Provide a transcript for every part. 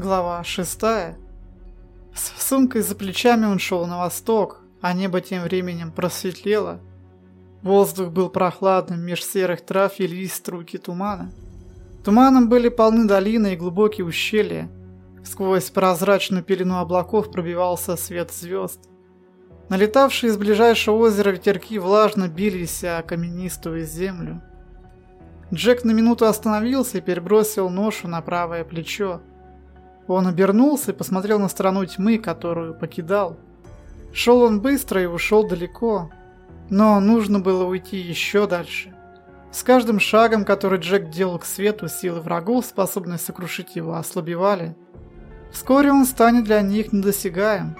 Глава шестая. С сумкой за плечами он шел на восток, а небо тем временем просветлело. Воздух был прохладным, меж серых трав велись струйки тумана. Туманом были полны долины и глубокие ущелья. Сквозь прозрачную пелену облаков пробивался свет звезд. Налетавшие из ближайшего озера ветерки влажно бились о каменистую землю. Джек на минуту остановился и перебросил ношу на правое плечо. Он обернулся и посмотрел на страну тьмы, которую покидал. Шел он быстро и ушел далеко, но нужно было уйти еще дальше. С каждым шагом, который Джек делал к свету, силы врагов, способные сокрушить его, ослабевали. Вскоре он станет для них недосягаем.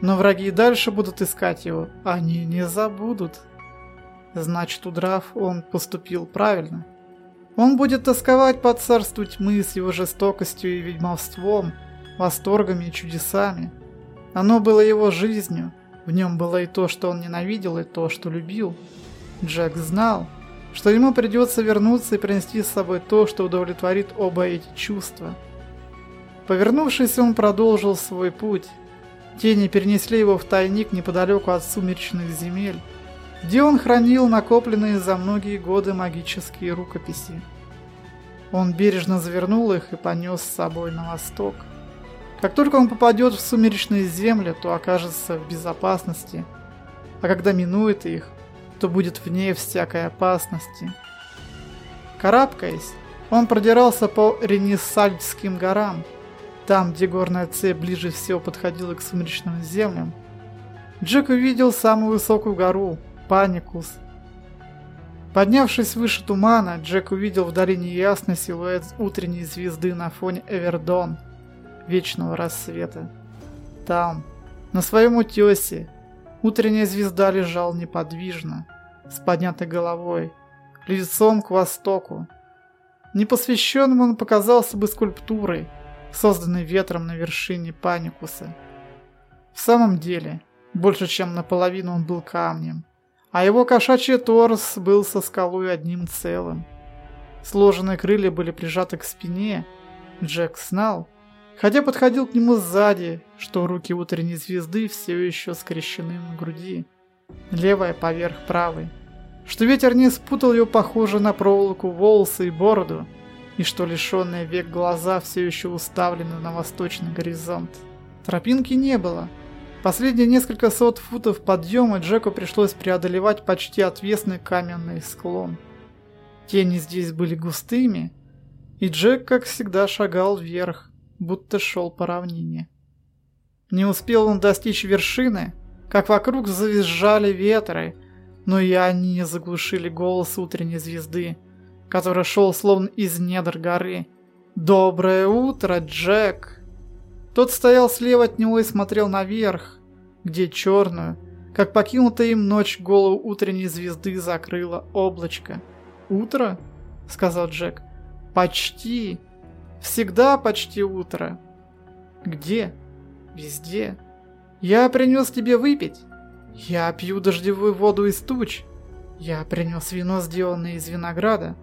Но враги и дальше будут искать его, они не забудут. Значит, удрав, он поступил правильно. Он будет тосковать по царству тьмы с его жестокостью и ведьмовством, восторгами и чудесами. Оно было его жизнью, в нем было и то, что он ненавидел, и то, что любил. Джек знал, что ему придется вернуться и принести с собой то, что удовлетворит оба эти чувства. Повернувшись, он продолжил свой путь. Тени перенесли его в тайник неподалеку от сумеречных земель где он хранил накопленные за многие годы магические рукописи. Он бережно завернул их и понес с собой на восток. Как только он попадет в сумеречные земли, то окажется в безопасности, а когда минует их, то будет вне всякой опасности. Карабкаясь, он продирался по Ренессальским горам, там, где горная цепь ближе всего подходила к сумеречным землям. Джек увидел самую высокую гору – Паникус. Поднявшись выше тумана, Джек увидел вдали неясный силуэт утренней звезды на фоне Эвердон, вечного рассвета. Там, на своем утесе, утренняя звезда лежал неподвижно, с поднятой головой, лицом к востоку. Непосвященным он показался бы скульптурой, созданной ветром на вершине Паникуса. В самом деле, больше чем наполовину он был камнем, а его кошачий торс был со скалой одним целым. Сложенные крылья были прижаты к спине. Джек знал, хотя подходил к нему сзади, что руки утренней звезды все еще скрещены на груди, левая поверх правой, что ветер не спутал ее похоже на проволоку волосы и бороду, и что лишенные век глаза все еще уставлены на восточный горизонт. Тропинки не было, Последние несколько сот футов подъема Джеку пришлось преодолевать почти отвесный каменный склон. Тени здесь были густыми, и Джек, как всегда, шагал вверх, будто шел по равнине. Не успел он достичь вершины, как вокруг завизжали ветры, но и они не заглушили голос утренней звезды, который шел словно из недр горы. «Доброе утро, Джек!» Тот стоял слева от него и смотрел наверх, где черную, как покинутая им ночь голову утренней звезды закрыло облачко. «Утро?» — сказал Джек. «Почти. Всегда почти утро». «Где?» «Везде. Я принес тебе выпить. Я пью дождевую воду из туч. Я принес вино, сделанное из винограда.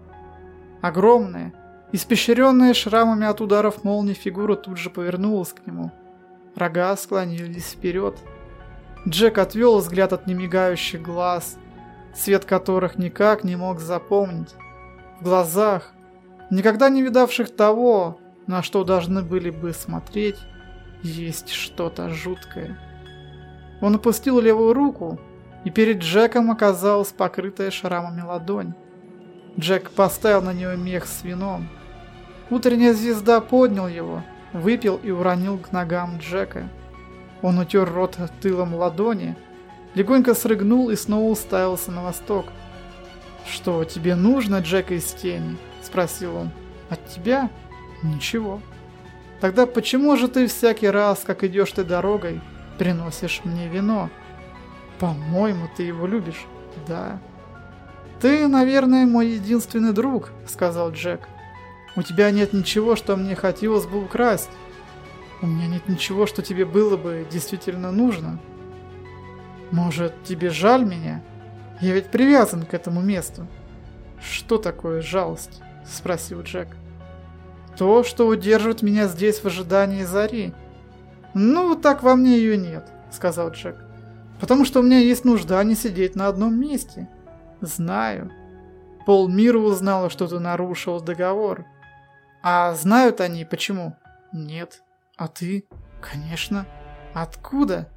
Огромное, Испещренная шрамами от ударов молнии фигура тут же повернулась к нему. Рога склонились вперед. Джек отвел взгляд от немигающих глаз, цвет которых никак не мог запомнить. В глазах, никогда не видавших того, на что должны были бы смотреть, есть что-то жуткое. Он опустил левую руку, и перед Джеком оказалась покрытая шрамами ладонь. Джек поставил на нее мех с вином. Утренняя звезда поднял его, выпил и уронил к ногам Джека. Он утер рот тылом ладони, легонько срыгнул и снова уставился на восток. «Что тебе нужно, Джек из тени?» – спросил он. «От тебя? Ничего. Тогда почему же ты всякий раз, как идешь ты дорогой, приносишь мне вино? По-моему, ты его любишь. Да». «Ты, наверное, мой единственный друг», — сказал Джек. У тебя нет ничего, что мне хотелось бы украсть. У меня нет ничего, что тебе было бы действительно нужно. Может, тебе жаль меня? Я ведь привязан к этому месту. Что такое жалость? Спросил Джек. То, что удерживает меня здесь в ожидании зари. Ну, так во мне ее нет, сказал Джек. Потому что у меня есть нужда не сидеть на одном месте. Знаю. Пол мира узнала, что ты нарушил договор. А знают они почему? Нет. А ты? Конечно. Откуда?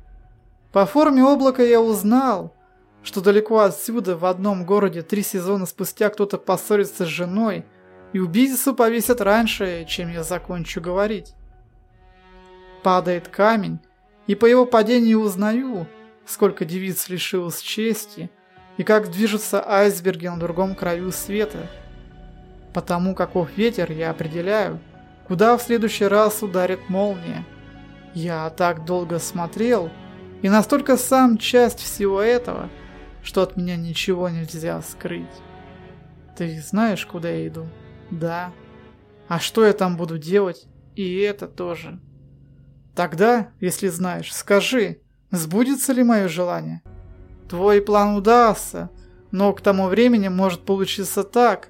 По форме облака я узнал, что далеко отсюда, в одном городе, три сезона спустя кто-то поссорится с женой, и убийцу повесят раньше, чем я закончу говорить. Падает камень, и по его падению узнаю, сколько девиц лишилось чести, и как движутся айсберги на другом краю света. Потому каков ветер я определяю, куда в следующий раз ударит молния. Я так долго смотрел, и настолько сам часть всего этого, что от меня ничего нельзя скрыть. Ты знаешь, куда я иду? Да. А что я там буду делать? И это тоже. Тогда, если знаешь, скажи, сбудется ли мое желание? Твой план удастся, но к тому времени может получиться так,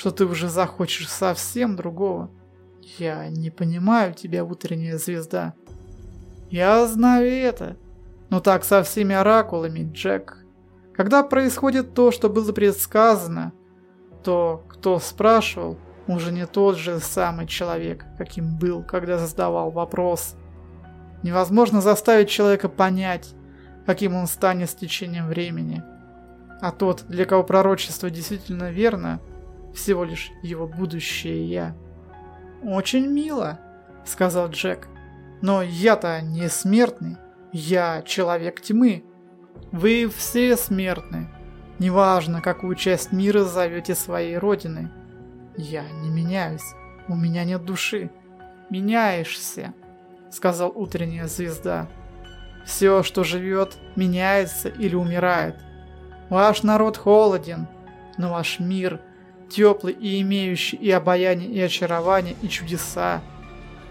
что ты уже захочешь совсем другого. Я не понимаю тебя, утренняя звезда. Я знаю это. Но так со всеми оракулами, Джек. Когда происходит то, что было предсказано, то, кто спрашивал, уже не тот же самый человек, каким был, когда задавал вопрос. Невозможно заставить человека понять, каким он станет с течением времени. А тот, для кого пророчество действительно верно, всего лишь его будущее «я». «Очень мило», — сказал Джек. «Но я-то не смертный, я человек тьмы. Вы все смертны, неважно, какую часть мира зовете своей родиной. Я не меняюсь, у меня нет души. Меняешься, сказал утренняя звезда. Все, что живет, меняется или умирает. Ваш народ холоден, но ваш мир теплый и имеющий и обаяние, и очарование, и чудеса.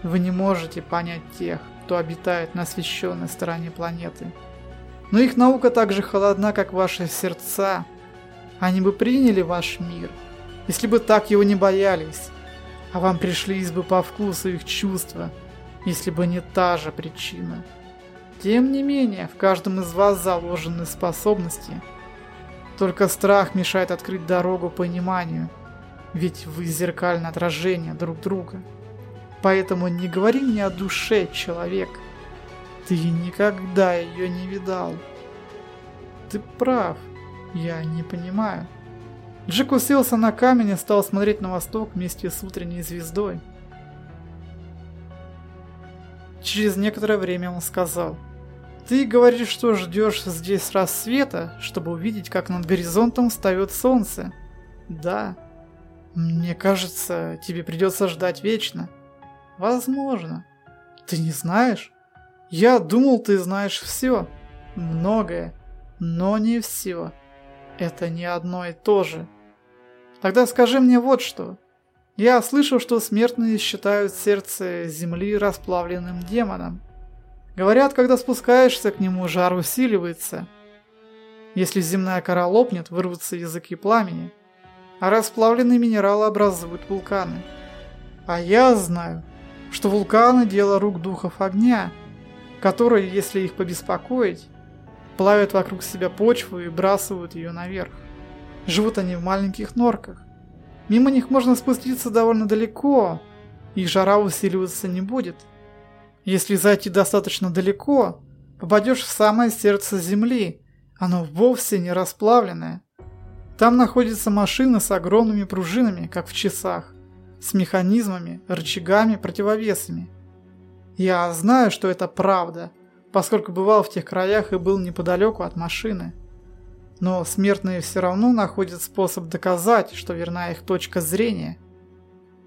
Вы не можете понять тех, кто обитает на освещенной стороне планеты. Но их наука так же холодна, как ваши сердца. Они бы приняли ваш мир, если бы так его не боялись, а вам пришлись бы по вкусу их чувства, если бы не та же причина. Тем не менее, в каждом из вас заложены способности. Только страх мешает открыть дорогу пониманию, ведь вы зеркальное отражение друг друга. Поэтому не говори мне о душе, человек. Ты никогда ее не видал. Ты прав, я не понимаю. Джек уселся на камень и стал смотреть на восток вместе с утренней звездой. Через некоторое время он сказал, «Ты говоришь, что ждешь здесь рассвета, чтобы увидеть, как над горизонтом встает солнце?» «Да. Мне кажется, тебе придется ждать вечно». «Возможно. Ты не знаешь? Я думал, ты знаешь все. Многое. Но не все. Это не одно и то же». Тогда скажи мне вот что. Я слышал, что смертные считают сердце Земли расплавленным демоном. Говорят, когда спускаешься к нему, жар усиливается. Если земная кора лопнет, вырвутся языки пламени, а расплавленные минералы образуют вулканы. А я знаю, что вулканы – дело рук духов огня, которые, если их побеспокоить, плавят вокруг себя почву и бросают ее наверх. Живут они в маленьких норках. Мимо них можно спуститься довольно далеко, и жара усиливаться не будет. Если зайти достаточно далеко, попадешь в самое сердце Земли, оно вовсе не расплавленное. Там находится машина с огромными пружинами, как в часах, с механизмами, рычагами, противовесами. Я знаю, что это правда, поскольку бывал в тех краях и был неподалеку от машины. Но смертные все равно находят способ доказать, что верна их точка зрения.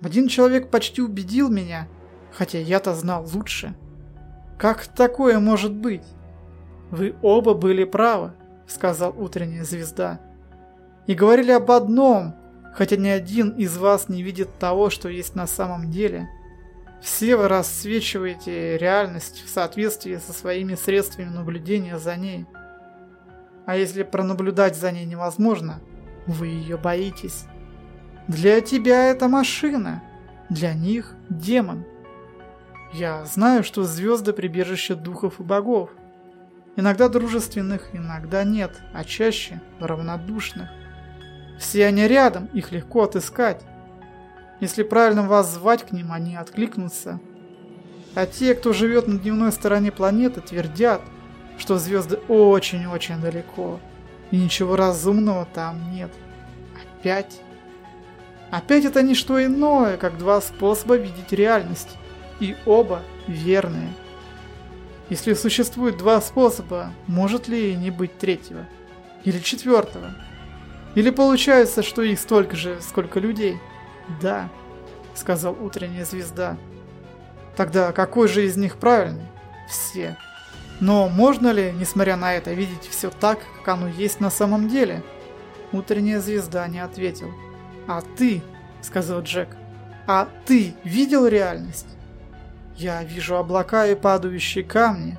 Один человек почти убедил меня, хотя я-то знал лучше. Как такое может быть? Вы оба были правы, сказал утренняя звезда. И говорили об одном, хотя ни один из вас не видит того, что есть на самом деле. Все вы рассвечиваете реальность в соответствии со своими средствами наблюдения за ней. А если пронаблюдать за ней невозможно, вы ее боитесь. Для тебя это машина. Для них демон. Я знаю, что звезды прибежище духов и богов. Иногда дружественных, иногда нет, а чаще равнодушных. Все они рядом, их легко отыскать. Если правильно вас звать к ним, они откликнутся. А те, кто живет на дневной стороне планеты, твердят, что звезды очень-очень далеко, и ничего разумного там нет. Опять? Опять это не что иное, как два способа видеть реальность, и оба верные. Если существует два способа, может ли не быть третьего? Или четвертого? Или получается, что их столько же, сколько людей? Да, сказал утренняя звезда. Тогда какой же из них правильный? Все. Но можно ли, несмотря на это, видеть все так, как оно есть на самом деле? Утренняя звезда не ответил. А ты, сказал Джек, а ты видел реальность? Я вижу облака и падающие камни.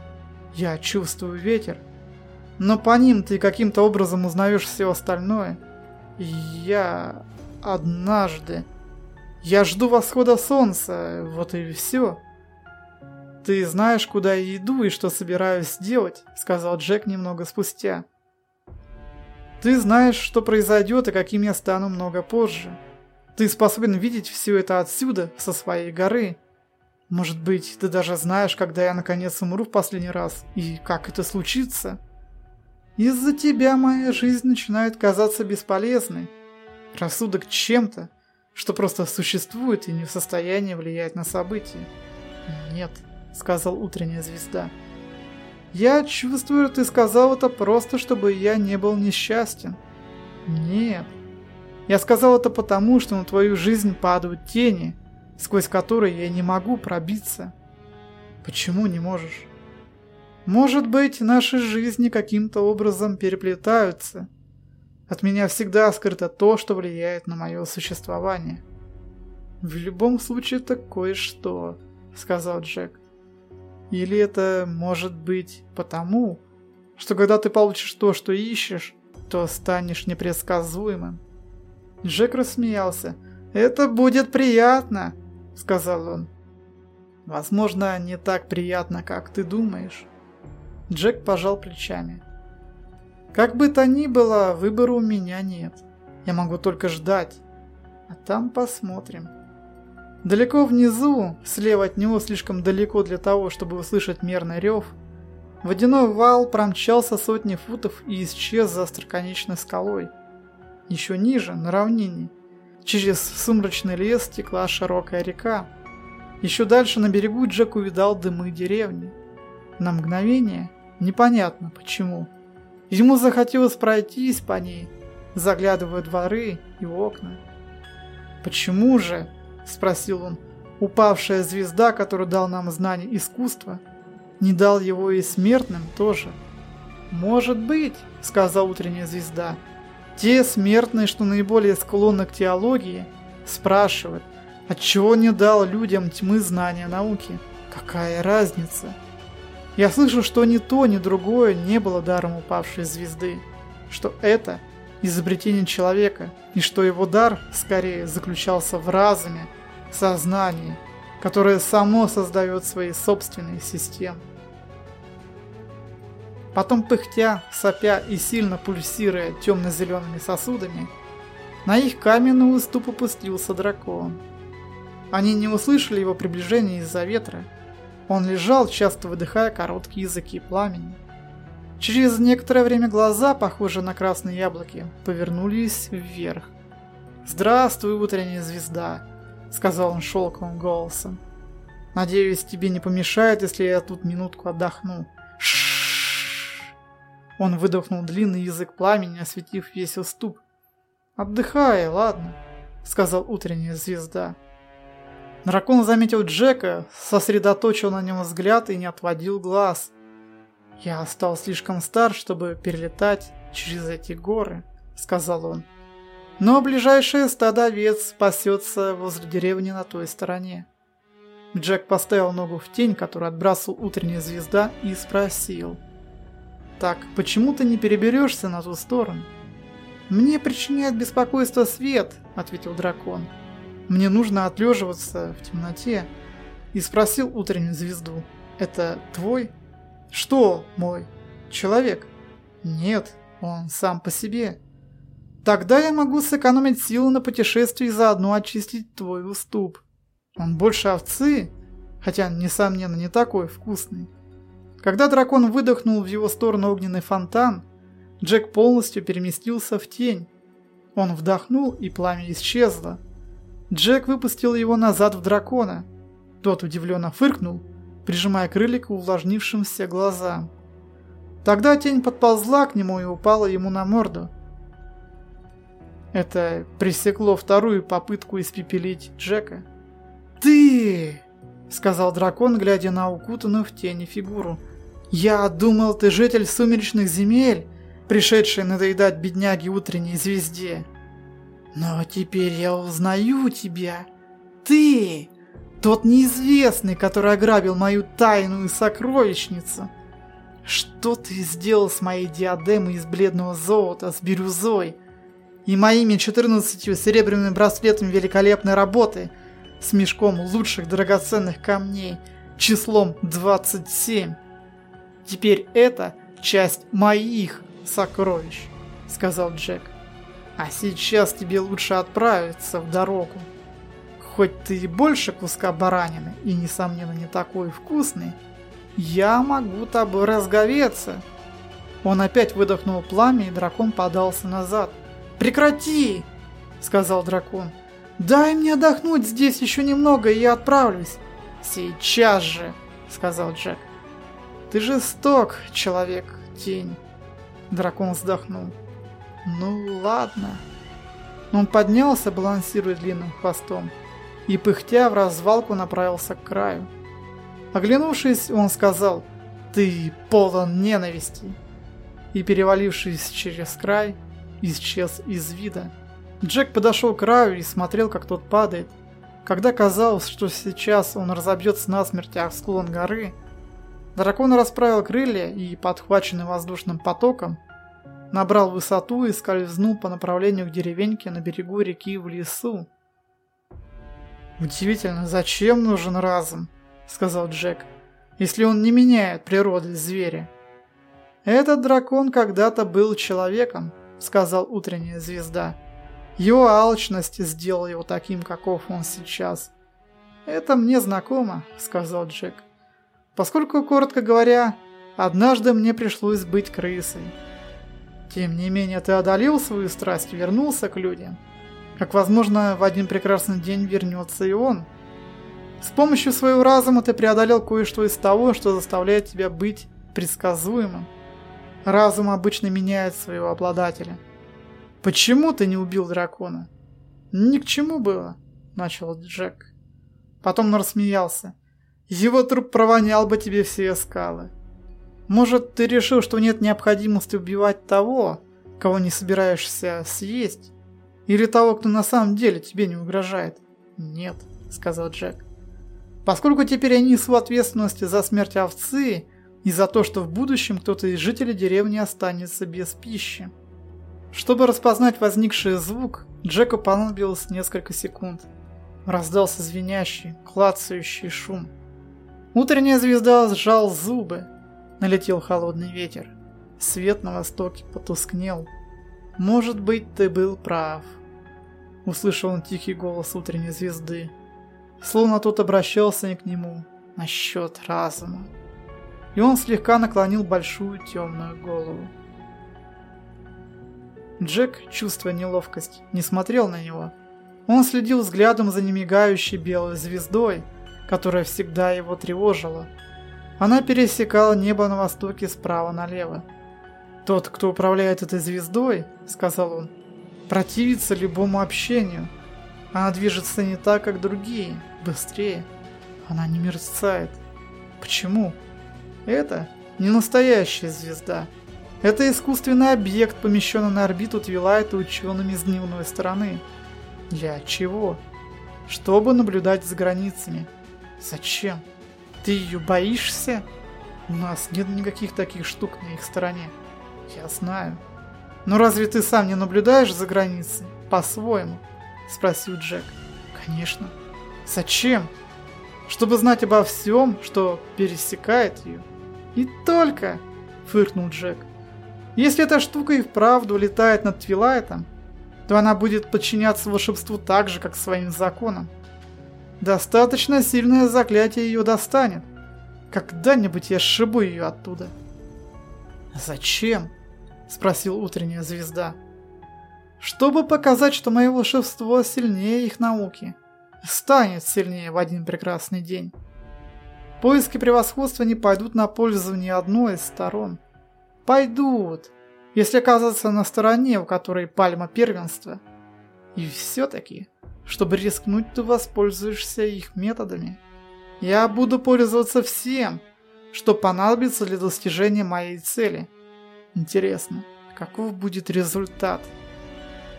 Я чувствую ветер. Но по ним ты каким-то образом узнаешь все остальное. Я однажды... Я жду восхода солнца, вот и все. «Ты знаешь, куда я иду и что собираюсь делать», — сказал Джек немного спустя. «Ты знаешь, что произойдет и каким я стану много позже. Ты способен видеть все это отсюда, со своей горы. Может быть, ты даже знаешь, когда я наконец умру в последний раз, и как это случится. Из-за тебя моя жизнь начинает казаться бесполезной. Рассудок чем-то, что просто существует и не в состоянии влиять на события. Нет» сказал утренняя звезда. Я чувствую, ты сказал это просто, чтобы я не был несчастен. Нет. Я сказал это потому, что на твою жизнь падают тени, сквозь которые я не могу пробиться. Почему не можешь? Может быть, наши жизни каким-то образом переплетаются. От меня всегда скрыто то, что влияет на мое существование. В любом случае, это кое-что, сказал Джек. Или это может быть потому, что когда ты получишь то, что ищешь, то станешь непредсказуемым. Джек рассмеялся. «Это будет приятно», — сказал он. «Возможно, не так приятно, как ты думаешь». Джек пожал плечами. «Как бы то ни было, выбора у меня нет. Я могу только ждать. А там посмотрим». Далеко внизу, слева от него слишком далеко для того, чтобы услышать мерный рев, водяной вал промчался сотни футов и исчез за остроконечной скалой. Еще ниже, на равнине, через сумрачный лес текла широкая река. Еще дальше на берегу Джек увидал дымы деревни. На мгновение, непонятно почему, ему захотелось пройтись по ней, заглядывая дворы и окна. Почему же, – спросил он. «Упавшая звезда, которую дал нам знание искусства, не дал его и смертным тоже». «Может быть», – сказала утренняя звезда. «Те смертные, что наиболее склонны к теологии, спрашивают, отчего не дал людям тьмы знания науки? Какая разница?» Я слышу, что ни то, ни другое не было даром упавшей звезды, что это – изобретение человека, и что его дар, скорее, заключался в разуме, сознании, которое само создает свои собственные системы. Потом пыхтя, сопя и сильно пульсируя темно-зелеными сосудами, на их каменный уступ опустился дракон. Они не услышали его приближения из-за ветра. Он лежал, часто выдыхая короткие языки пламени. Через некоторое время глаза, похожие на красные яблоки, повернулись вверх. «Здравствуй, утренняя звезда», — сказал он шелковым голосом. «Надеюсь, тебе не помешает, если я тут минутку отдохну». Он выдохнул длинный язык пламени, осветив весь уступ. «Отдыхай, ладно», — сказал утренняя звезда. Дракон заметил Джека, сосредоточил на нем взгляд и не отводил глаз. «Я стал слишком стар, чтобы перелетать через эти горы», — сказал он. «Но ближайшее стадо овец спасется возле деревни на той стороне». Джек поставил ногу в тень, которую отбрасывал утренняя звезда, и спросил. «Так почему ты не переберешься на ту сторону?» «Мне причиняет беспокойство свет», — ответил дракон. Мне нужно отлеживаться в темноте. И спросил утреннюю звезду. Это твой? Что мой? Человек? Нет, он сам по себе. Тогда я могу сэкономить силы на путешествии и заодно очистить твой уступ. Он больше овцы, хотя, несомненно, не такой вкусный. Когда дракон выдохнул в его сторону огненный фонтан, Джек полностью переместился в тень. Он вдохнул, и пламя исчезло. Джек выпустил его назад в дракона. Тот удивленно фыркнул, прижимая крылья к увлажнившимся глазам. Тогда тень подползла к нему и упала ему на морду. Это пресекло вторую попытку испепелить Джека. «Ты!» — сказал дракон, глядя на укутанную в тени фигуру. «Я думал, ты житель сумеречных земель, пришедший надоедать бедняге утренней звезде. Но теперь я узнаю тебя. Ты! Тот неизвестный, который ограбил мою тайную сокровищницу. Что ты сделал с моей диадемой из бледного золота с бирюзой и моими 14 серебряными браслетами великолепной работы с мешком лучших драгоценных камней числом 27? Теперь это часть моих сокровищ, сказал Джек. А сейчас тебе лучше отправиться в дорогу. Хоть ты и больше куска баранины и, несомненно, не такой вкусный, я могу тобой разговеться. Он опять выдохнул пламя, и дракон подался назад. «Прекрати!» — сказал дракон. «Дай мне отдохнуть здесь еще немного, и я отправлюсь». «Сейчас же!» — сказал Джек. «Ты жесток, человек, тень». Дракон вздохнул. «Ну ладно». Он поднялся, балансируя длинным хвостом и, пыхтя, в развалку направился к краю. Оглянувшись, он сказал «Ты полон ненависти!» и, перевалившись через край, исчез из вида. Джек подошел к краю и смотрел, как тот падает. Когда казалось, что сейчас он разобьется насмерть о склон горы, дракон расправил крылья и, подхваченный воздушным потоком, набрал высоту и скользнул по направлению к деревеньке на берегу реки в лесу. «Удивительно, зачем нужен разум?» — сказал Джек. «Если он не меняет природы зверя». «Этот дракон когда-то был человеком», — сказал утренняя звезда. «Его алчность сделала его таким, каков он сейчас». «Это мне знакомо», — сказал Джек. «Поскольку, коротко говоря, однажды мне пришлось быть крысой». «Тем не менее, ты одолел свою страсть вернулся к людям». Как возможно, в один прекрасный день вернется и он. С помощью своего разума ты преодолел кое-что из того, что заставляет тебя быть предсказуемым. Разум обычно меняет своего обладателя. Почему ты не убил дракона? Ни к чему было, начал Джек. Потом он рассмеялся. Его труп провонял бы тебе все скалы. Может, ты решил, что нет необходимости убивать того, кого не собираешься съесть? Или того, кто на самом деле тебе не угрожает? Нет, сказал Джек. Поскольку теперь я несу ответственность за смерть овцы и за то, что в будущем кто-то из жителей деревни останется без пищи. Чтобы распознать возникший звук, Джеку понадобилось несколько секунд. Раздался звенящий, клацающий шум. Утренняя звезда сжал зубы. Налетел холодный ветер. Свет на востоке потускнел. «Может быть, ты был прав», — услышал он тихий голос утренней звезды, словно тот обращался не к нему насчет разума. И он слегка наклонил большую темную голову. Джек, чувствуя неловкость, не смотрел на него. Он следил взглядом за немигающей белой звездой, которая всегда его тревожила. Она пересекала небо на востоке справа налево. «Тот, кто управляет этой звездой, — сказал он, — противится любому общению. Она движется не так, как другие, быстрее. Она не мерцает. Почему? Это не настоящая звезда. Это искусственный объект, помещенный на орбиту Твилайта учеными с дневной стороны. Для чего? Чтобы наблюдать за границами. Зачем? Ты ее боишься? У нас нет никаких таких штук на их стороне. Я знаю. Но разве ты сам не наблюдаешь за границей? По-своему? Спросил Джек. Конечно. Зачем? Чтобы знать обо всем, что пересекает ее. И только, фыркнул Джек. Если эта штука и вправду летает над Твилайтом, то она будет подчиняться волшебству так же, как своим законам. Достаточно сильное заклятие ее достанет. Когда-нибудь я сшибу ее оттуда. «Зачем?» – спросил утренняя звезда. «Чтобы показать, что мое волшебство сильнее их науки. Станет сильнее в один прекрасный день. Поиски превосходства не пойдут на пользу ни одной из сторон. Пойдут, если оказаться на стороне, у которой пальма первенства. И все-таки, чтобы рискнуть, ты воспользуешься их методами. Я буду пользоваться всем, что понадобится для достижения моей цели. Интересно, каков будет результат?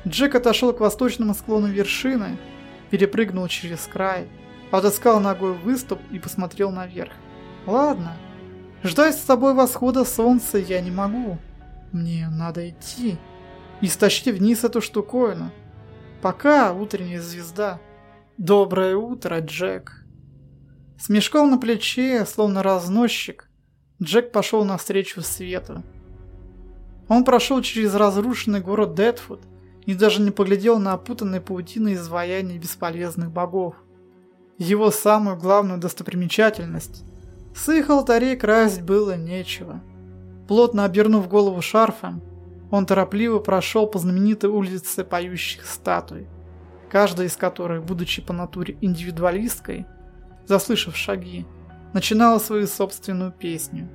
Джек отошел к восточному склону вершины, перепрыгнул через край, отыскал ногой выступ и посмотрел наверх. Ладно, ждать с тобой восхода солнца я не могу. Мне надо идти и стащить вниз эту штуковину. Пока, утренняя звезда. Доброе утро, Джек. С мешком на плече, словно разносчик, Джек пошел навстречу свету. Он прошел через разрушенный город Дедфуд и даже не поглядел на опутанные паутины изваяний бесполезных богов. Его самую главную достопримечательность – с их алтарей красть было нечего. Плотно обернув голову шарфом, он торопливо прошел по знаменитой улице поющих статуй, каждая из которых, будучи по натуре индивидуалисткой, заслышав шаги, начинала свою собственную песню.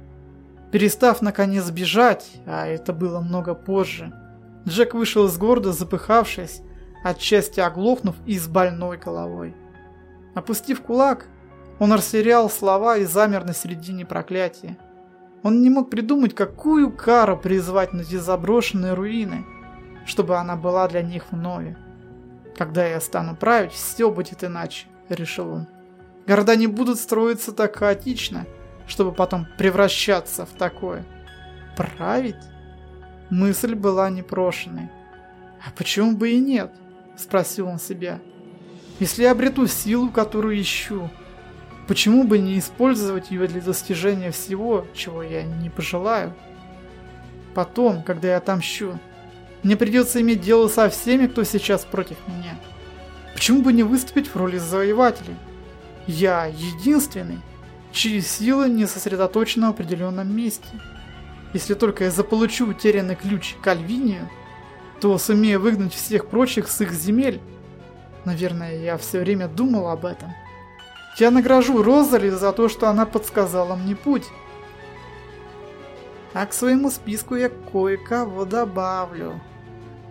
Перестав наконец бежать, а это было много позже, Джек вышел из города, запыхавшись, отчасти оглохнув и с больной головой. Опустив кулак, он растерял слова и замер на середине проклятия. Он не мог придумать, какую кару призвать на эти заброшенные руины, чтобы она была для них вновь. Когда я стану править, все будет иначе, решил он. Города не будут строиться так хаотично, чтобы потом превращаться в такое. Править? Мысль была непрошенной. А почему бы и нет? Спросил он себя. Если я обрету силу, которую ищу, Почему бы не использовать ее для достижения всего, чего я не пожелаю? Потом, когда я отомщу, мне придется иметь дело со всеми, кто сейчас против меня. Почему бы не выступить в роли завоевателя? Я единственный, чьи силы не сосредоточены в определенном месте. Если только я заполучу утерянный ключ к Альвинию, то сумею выгнать всех прочих с их земель. Наверное, я все время думал об этом. Я награжу Розали за то, что она подсказала мне путь. А к своему списку я кое-кого добавлю.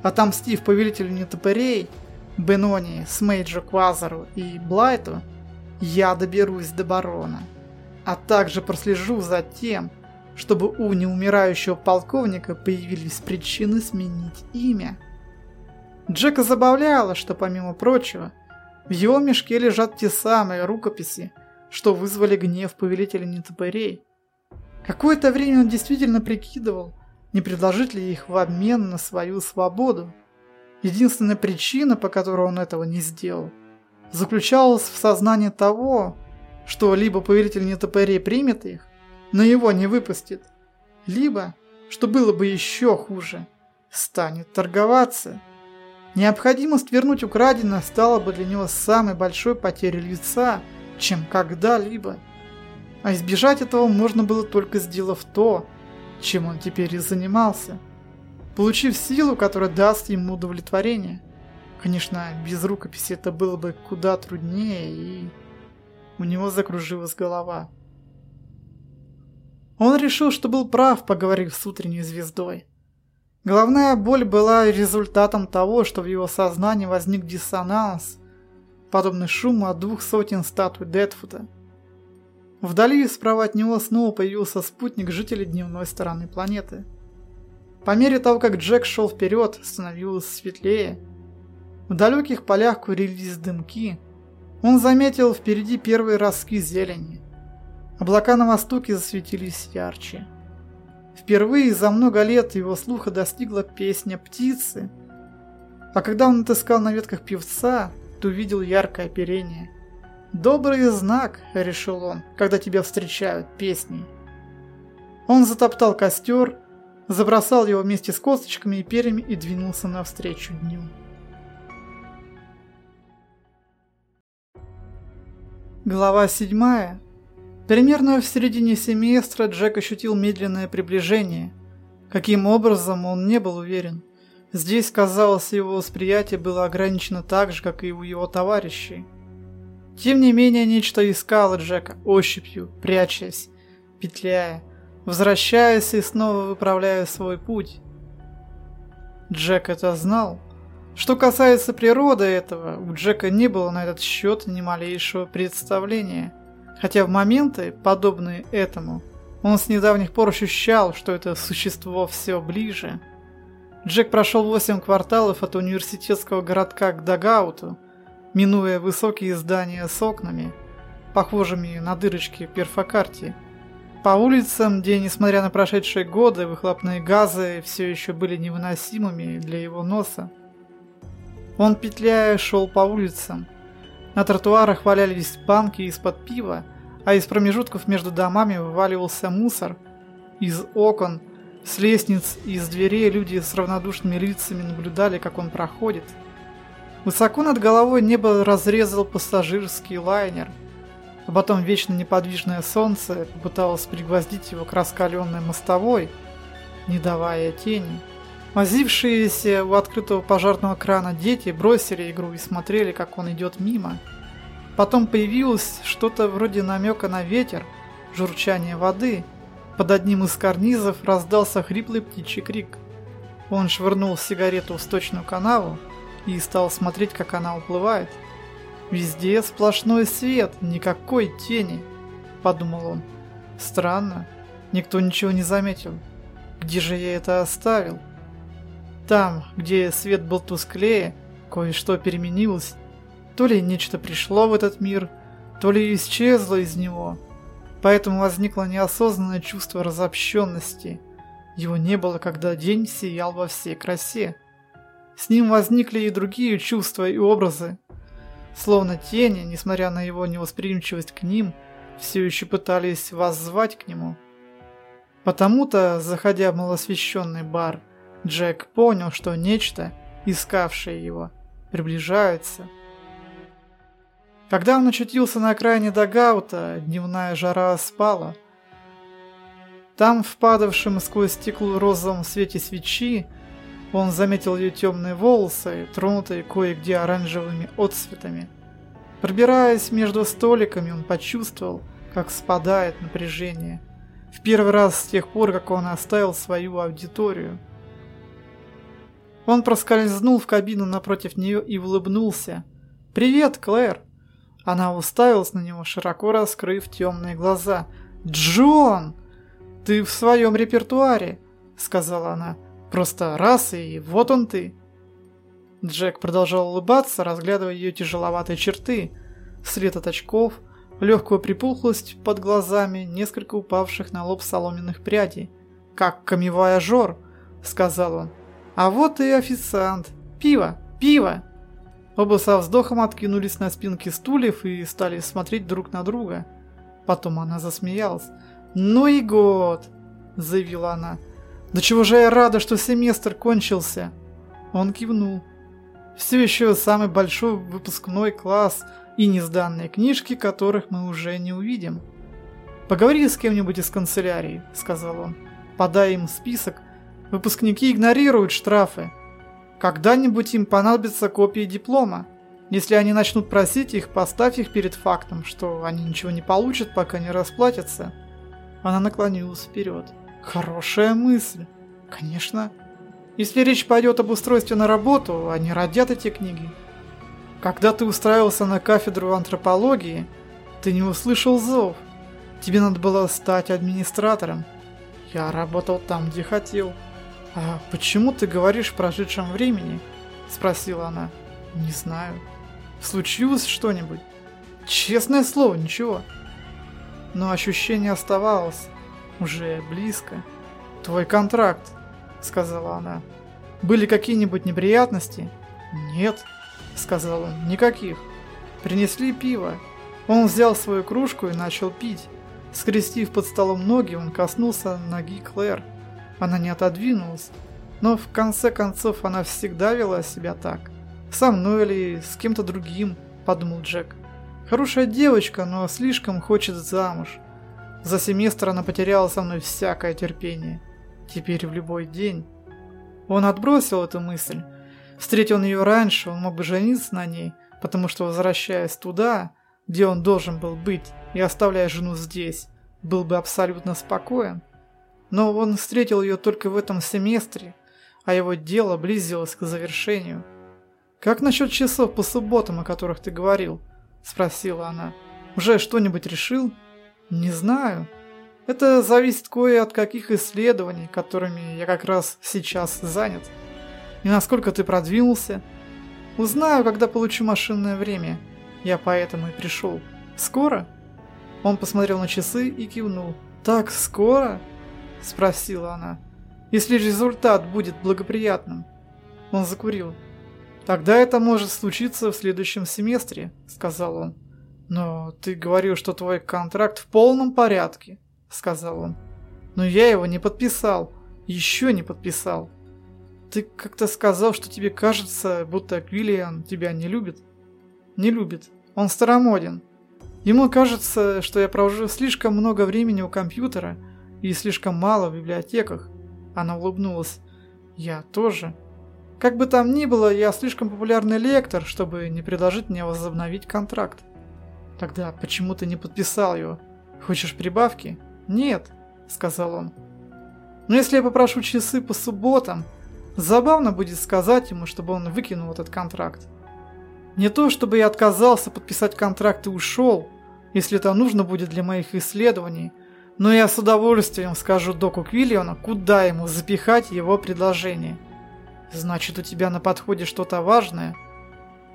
Отомстив повелителю нетопырей, Бенони, Смейджу Квазару и Блайту, я доберусь до барона. А также прослежу за тем, чтобы у неумирающего полковника появились причины сменить имя. Джека забавляло, что помимо прочего, в его мешке лежат те самые рукописи, что вызвали гнев повелителя нетопырей. Какое-то время он действительно прикидывал, не предложить ли их в обмен на свою свободу. Единственная причина, по которой он этого не сделал, заключалась в сознании того, что либо повелитель нетопырей примет их, но его не выпустит, либо, что было бы еще хуже, станет торговаться Необходимость вернуть украденное стала бы для него самой большой потерей лица, чем когда-либо. А избежать этого можно было только сделав то, чем он теперь и занимался. Получив силу, которая даст ему удовлетворение. Конечно, без рукописи это было бы куда труднее, и у него закружилась голова. Он решил, что был прав, поговорив с утренней звездой. Головная боль была результатом того, что в его сознании возник диссонанс, подобный шуму от двух сотен статуй Дедфута. Вдали справа от него снова появился спутник жителей дневной стороны планеты. По мере того, как Джек шел вперед, становилось светлее. В далеких полях курились дымки. Он заметил впереди первые ростки зелени. Облака на востоке засветились ярче. Впервые за много лет его слуха достигла песня птицы. А когда он отыскал на ветках певца, ты увидел яркое оперение. «Добрый знак», — решил он, — «когда тебя встречают песней». Он затоптал костер, забросал его вместе с косточками и перьями и двинулся навстречу дню. Глава седьмая. Примерно в середине семестра Джек ощутил медленное приближение. Каким образом, он не был уверен. Здесь, казалось, его восприятие было ограничено так же, как и у его товарищей. Тем не менее, нечто искало Джека ощупью, прячась, петляя, возвращаясь и снова выправляя свой путь. Джек это знал. Что касается природы этого, у Джека не было на этот счет ни малейшего представления. Хотя в моменты, подобные этому, он с недавних пор ощущал, что это существо все ближе. Джек прошел восемь кварталов от университетского городка к Дагауту, минуя высокие здания с окнами, похожими на дырочки в перфокарте. По улицам, где, несмотря на прошедшие годы, выхлопные газы все еще были невыносимыми для его носа. Он, петляя, шел по улицам. На тротуарах валялись банки из-под пива, а из промежутков между домами вываливался мусор. Из окон, с лестниц и из дверей люди с равнодушными лицами наблюдали, как он проходит – Высоко над головой небо разрезал пассажирский лайнер, а потом вечно неподвижное солнце попыталось пригвоздить его к раскаленной мостовой, не давая тени. Возившиеся у открытого пожарного крана дети бросили игру и смотрели, как он идет мимо. Потом появилось что-то вроде намека на ветер, журчание воды. Под одним из карнизов раздался хриплый птичий крик. Он швырнул сигарету в сточную канаву, и стал смотреть, как она уплывает. «Везде сплошной свет, никакой тени», – подумал он. «Странно, никто ничего не заметил. Где же я это оставил?» Там, где свет был тусклее, кое-что переменилось. То ли нечто пришло в этот мир, то ли исчезло из него. Поэтому возникло неосознанное чувство разобщенности. Его не было, когда день сиял во всей красе. С ним возникли и другие чувства и образы. Словно тени, несмотря на его невосприимчивость к ним, все еще пытались воззвать к нему. Потому-то, заходя в малосвещенный бар, Джек понял, что нечто, искавшее его, приближается. Когда он очутился на окраине Дагаута, дневная жара спала. Там, в падавшем сквозь стекло розовом свете свечи, он заметил ее темные волосы, тронутые кое-где оранжевыми отцветами. Пробираясь между столиками, он почувствовал, как спадает напряжение. В первый раз с тех пор, как он оставил свою аудиторию. Он проскользнул в кабину напротив нее и улыбнулся. «Привет, Клэр!» Она уставилась на него, широко раскрыв темные глаза. «Джон! Ты в своем репертуаре!» — сказала она. Просто раз и вот он ты. Джек продолжал улыбаться, разглядывая ее тяжеловатые черты, след от очков, легкую припухлость под глазами, несколько упавших на лоб соломенных прядей. «Как камевояжер», — сказал он. «А вот и официант. Пиво! Пиво!» Оба со вздохом откинулись на спинки стульев и стали смотреть друг на друга. Потом она засмеялась. «Ну и год!» – заявила она. «Да чего же я рада, что семестр кончился!» Он кивнул. «Все еще самый большой выпускной класс и несданные книжки, которых мы уже не увидим». «Поговори с кем-нибудь из канцелярии», — сказал он. «Подай им список. Выпускники игнорируют штрафы. Когда-нибудь им понадобится копии диплома. Если они начнут просить их, поставь их перед фактом, что они ничего не получат, пока не расплатятся». Она наклонилась вперед. Хорошая мысль. Конечно. Если речь пойдет об устройстве на работу, они родят эти книги. Когда ты устраивался на кафедру антропологии, ты не услышал зов. Тебе надо было стать администратором. Я работал там, где хотел. А почему ты говоришь в прошедшем времени? Спросила она. Не знаю. Случилось что-нибудь? Честное слово, ничего. Но ощущение оставалось. Уже близко. Твой контракт, сказала она. Были какие-нибудь неприятности? Нет. сказал он. Никаких. Принесли пиво. Он взял свою кружку и начал пить. Скрестив под столом ноги, он коснулся ноги Клэр. Она не отодвинулась, но в конце концов она всегда вела себя так. Со мной или с кем-то другим, подумал Джек. Хорошая девочка, но слишком хочет замуж. За семестр она потеряла со мной всякое терпение. Теперь в любой день. Он отбросил эту мысль. Встретил он ее раньше, он мог бы жениться на ней, потому что, возвращаясь туда, где он должен был быть, и оставляя жену здесь, был бы абсолютно спокоен. Но он встретил ее только в этом семестре, а его дело близилось к завершению. «Как насчет часов по субботам, о которых ты говорил?» – спросила она. «Уже что-нибудь решил?» «Не знаю. Это зависит кое от каких исследований, которыми я как раз сейчас занят. И насколько ты продвинулся. Узнаю, когда получу машинное время. Я поэтому и пришел. Скоро?» Он посмотрел на часы и кивнул. «Так скоро?» – спросила она. «Если результат будет благоприятным». Он закурил. «Тогда это может случиться в следующем семестре», – сказал он. «Но ты говорил, что твой контракт в полном порядке», – сказал он. «Но я его не подписал. Еще не подписал. Ты как-то сказал, что тебе кажется, будто Квиллиан тебя не любит». «Не любит. Он старомоден. Ему кажется, что я провожу слишком много времени у компьютера и слишком мало в библиотеках». Она улыбнулась. «Я тоже». Как бы там ни было, я слишком популярный лектор, чтобы не предложить мне возобновить контракт. Тогда почему ты не подписал его? Хочешь прибавки? Нет, сказал он. Но если я попрошу часы по субботам, забавно будет сказать ему, чтобы он выкинул этот контракт. Не то, чтобы я отказался подписать контракт и ушел, если это нужно будет для моих исследований, но я с удовольствием скажу доку Квиллиону, куда ему запихать его предложение. «Значит, у тебя на подходе что-то важное?»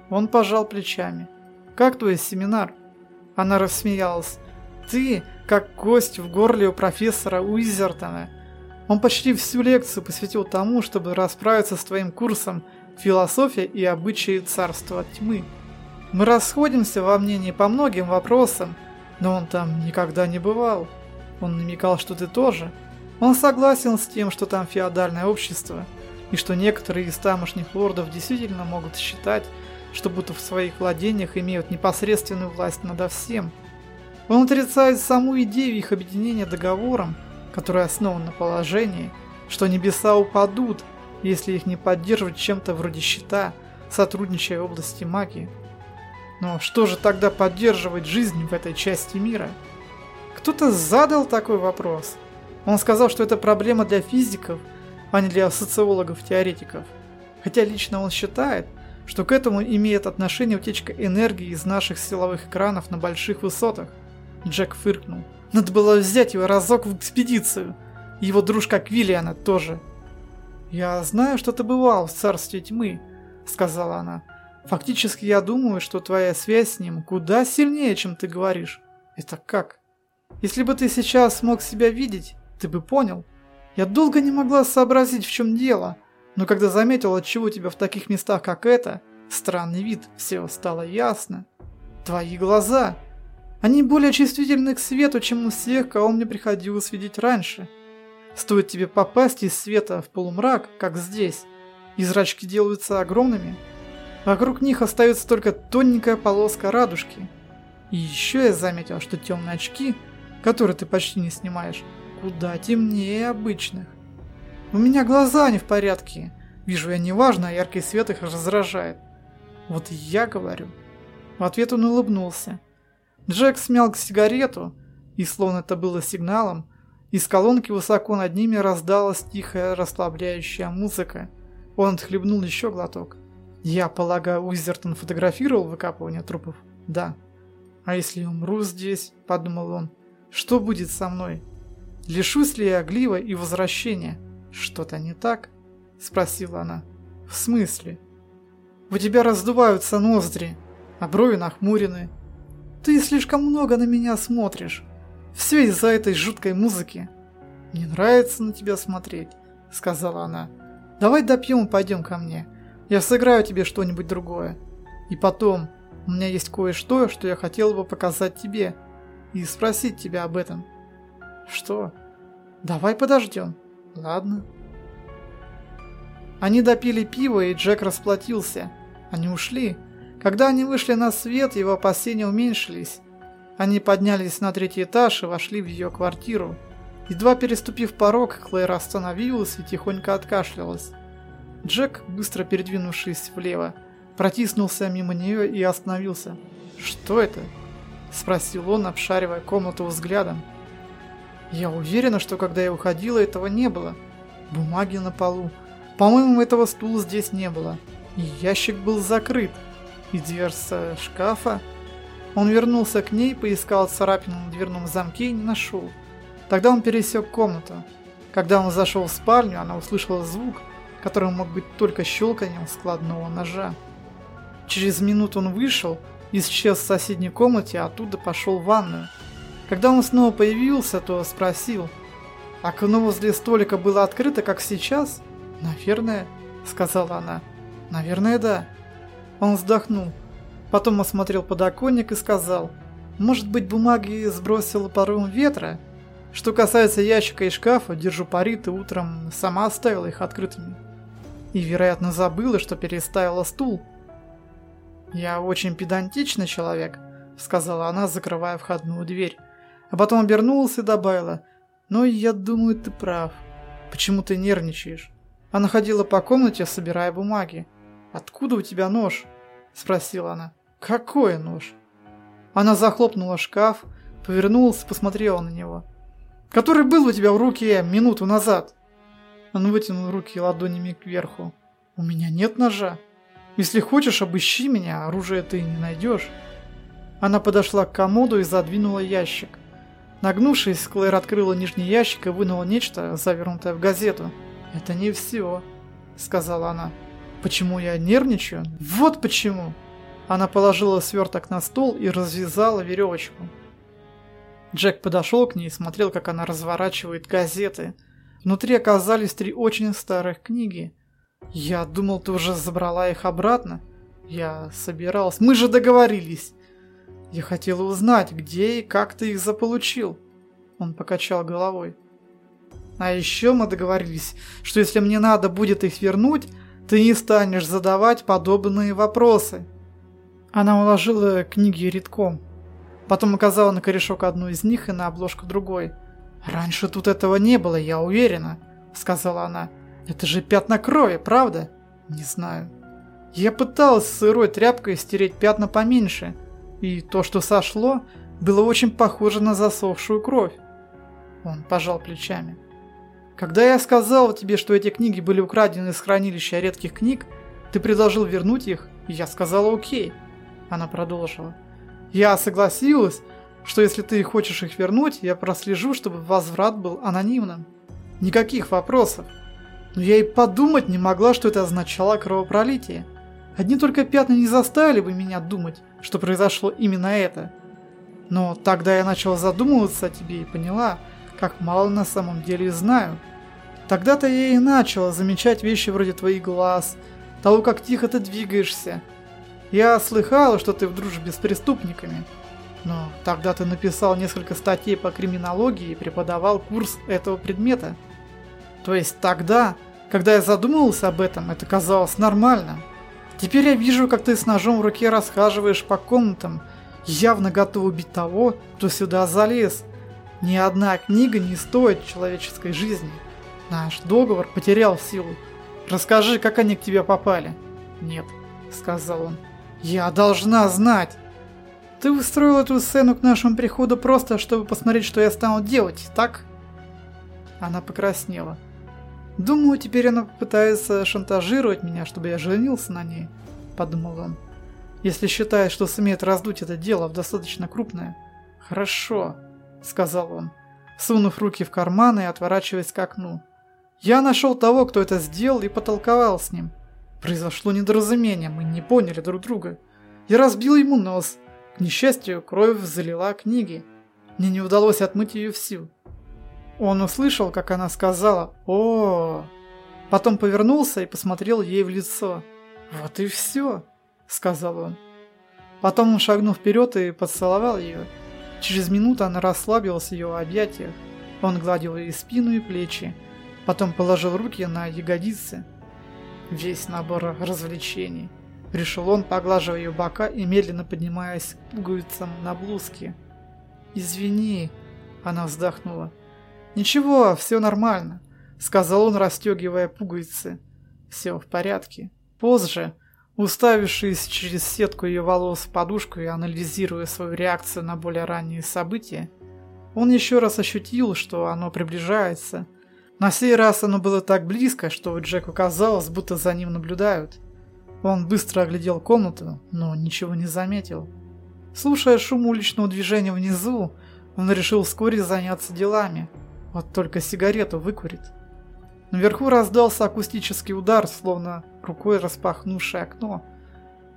Он пожал плечами. «Как твой семинар?» Она рассмеялась. «Ты, как гость в горле у профессора Уизертона. Он почти всю лекцию посвятил тому, чтобы расправиться с твоим курсом «Философия и обычаи царства тьмы». Мы расходимся во мнении по многим вопросам, но он там никогда не бывал. Он намекал, что ты тоже. Он согласен с тем, что там феодальное общество – и что некоторые из тамошних лордов действительно могут считать, что будто в своих владениях имеют непосредственную власть над всем. Он отрицает саму идею их объединения договором, который основан на положении, что небеса упадут, если их не поддерживать чем-то вроде щита, сотрудничая в области магии. Но что же тогда поддерживать жизнь в этой части мира? Кто-то задал такой вопрос. Он сказал, что это проблема для физиков – а не для социологов-теоретиков. Хотя лично он считает, что к этому имеет отношение утечка энергии из наших силовых экранов на больших высотах. Джек фыркнул. Надо было взять его разок в экспедицию. Его дружка Квиллиана тоже. «Я знаю, что ты бывал в Царстве Тьмы», — сказала она. «Фактически я думаю, что твоя связь с ним куда сильнее, чем ты говоришь. Это как? Если бы ты сейчас смог себя видеть, ты бы понял. Я долго не могла сообразить, в чем дело, но когда заметила, чего у тебя в таких местах, как это, странный вид, все стало ясно. Твои глаза. Они более чувствительны к свету, чем у всех, кого мне приходилось видеть раньше. Стоит тебе попасть из света в полумрак, как здесь, и зрачки делаются огромными. Вокруг них остается только тоненькая полоска радужки. И еще я заметил, что темные очки, которые ты почти не снимаешь, куда темнее обычных. У меня глаза не в порядке. Вижу я неважно, а яркий свет их раздражает. Вот я говорю. В ответ он улыбнулся. Джек смял сигарету, и словно это было сигналом, из колонки высоко над ними раздалась тихая расслабляющая музыка. Он отхлебнул еще глоток. Я полагаю, Уизертон фотографировал выкапывание трупов? Да. А если умру здесь, подумал он, что будет со мной? Лишусь ли я глива и возвращения? Что-то не так? Спросила она. В смысле? У тебя раздуваются ноздри, а брови нахмурены. Ты слишком много на меня смотришь. Все из-за этой жуткой музыки. Не нравится на тебя смотреть, сказала она. Давай допьем и пойдем ко мне. Я сыграю тебе что-нибудь другое. И потом, у меня есть кое-что, что я хотел бы показать тебе и спросить тебя об этом. Что? Давай подождем. Ладно. Они допили пиво, и Джек расплатился. Они ушли. Когда они вышли на свет, его опасения уменьшились. Они поднялись на третий этаж и вошли в ее квартиру. Едва переступив порог, Клэр остановилась и тихонько откашлялась. Джек, быстро передвинувшись влево, протиснулся мимо нее и остановился. «Что это?» – спросил он, обшаривая комнату взглядом. «Я уверена, что когда я уходила, этого не было. Бумаги на полу. По-моему, этого стула здесь не было. И ящик был закрыт. И дверца шкафа...» Он вернулся к ней, поискал царапину на дверном замке и не нашел. Тогда он пересек комнату. Когда он зашел в спальню, она услышала звук, который мог быть только щелканием складного ножа. Через минуту он вышел, исчез в соседней комнате, а оттуда пошел в ванную. Когда он снова появился, то спросил, «Окно возле столика было открыто, как сейчас?» «Наверное», — сказала она. «Наверное, да». Он вздохнул. Потом осмотрел подоконник и сказал, «Может быть, бумаги сбросило порывом ветра? Что касается ящика и шкафа, держу пари, ты утром сама оставила их открытыми. И, вероятно, забыла, что переставила стул». «Я очень педантичный человек», — сказала она, закрывая входную дверь. А потом обернулась и добавила, «Но я думаю, ты прав. Почему ты нервничаешь?» Она ходила по комнате, собирая бумаги. «Откуда у тебя нож?» – спросила она. «Какой нож?» Она захлопнула шкаф, повернулась и посмотрела на него. «Который был у тебя в руке минуту назад?» Он вытянул руки ладонями кверху. «У меня нет ножа. Если хочешь, обыщи меня, оружие ты не найдешь». Она подошла к комоду и задвинула ящик. Нагнувшись, Клэр открыла нижний ящик и вынула нечто, завернутое в газету. «Это не все», — сказала она. «Почему я нервничаю? Вот почему!» Она положила сверток на стол и развязала веревочку. Джек подошел к ней и смотрел, как она разворачивает газеты. Внутри оказались три очень старых книги. «Я думал, ты уже забрала их обратно?» «Я собирался. Мы же договорились!» «Я хотела узнать, где и как ты их заполучил?» Он покачал головой. «А еще мы договорились, что если мне надо будет их вернуть, ты не станешь задавать подобные вопросы». Она уложила книги редком. Потом указала на корешок одну из них и на обложку другой. «Раньше тут этого не было, я уверена», — сказала она. «Это же пятна крови, правда?» «Не знаю». Я пыталась сырой тряпкой стереть пятна поменьше, и то, что сошло, было очень похоже на засохшую кровь. Он пожал плечами. Когда я сказал тебе, что эти книги были украдены из хранилища редких книг, ты предложил вернуть их, и я сказала окей. Она продолжила. «Я согласилась, что если ты хочешь их вернуть, я прослежу, чтобы возврат был анонимным. Никаких вопросов. Но я и подумать не могла, что это означало кровопролитие. Одни только пятна не заставили бы меня думать, что произошло именно это. Но тогда я начала задумываться о тебе и поняла, как мало на самом деле знаю. Тогда-то я и начала замечать вещи вроде твоих глаз, того, как тихо ты двигаешься, я слыхал, что ты в дружбе с преступниками. Но тогда ты написал несколько статей по криминологии и преподавал курс этого предмета. То есть тогда, когда я задумывался об этом, это казалось нормально. Теперь я вижу, как ты с ножом в руке расхаживаешь по комнатам, явно готов убить того, кто сюда залез. Ни одна книга не стоит человеческой жизни. Наш договор потерял силу. Расскажи, как они к тебе попали. Нет, сказал он. Я должна знать. Ты устроил эту сцену к нашему приходу просто, чтобы посмотреть, что я стану делать, так? Она покраснела. Думаю, теперь она пытается шантажировать меня, чтобы я женился на ней, подумал он. Если считает, что сумеет раздуть это дело в достаточно крупное. Хорошо, сказал он, сунув руки в карманы и отворачиваясь к окну. Я нашел того, кто это сделал, и потолковал с ним. Произошло недоразумение, мы не поняли друг друга. Я разбил ему нос. К несчастью, кровь залила книги. Мне не удалось отмыть ее всю. Он услышал, как она сказала «О, Потом повернулся и посмотрел ей в лицо. Вот и все. — сказал он. Потом он шагнул вперед и поцеловал ее. Через минуту она расслабилась в его объятиях. Он гладил ей спину и плечи, потом положил руки на ягодицы. Весь набор развлечений. Решил он, поглаживая ее бока и медленно поднимаясь к пуговицам на блузке. «Извини», — она вздохнула. «Ничего, все нормально», — сказал он, расстегивая пуговицы. «Все в порядке. Позже...» Уставившись через сетку ее волос в подушку и анализируя свою реакцию на более ранние события, он еще раз ощутил, что оно приближается. На сей раз оно было так близко, что Джеку казалось, будто за ним наблюдают. Он быстро оглядел комнату, но ничего не заметил. Слушая шум уличного движения внизу, он решил вскоре заняться делами. Вот только сигарету выкурит. Наверху раздался акустический удар, словно рукой распахнувшее окно.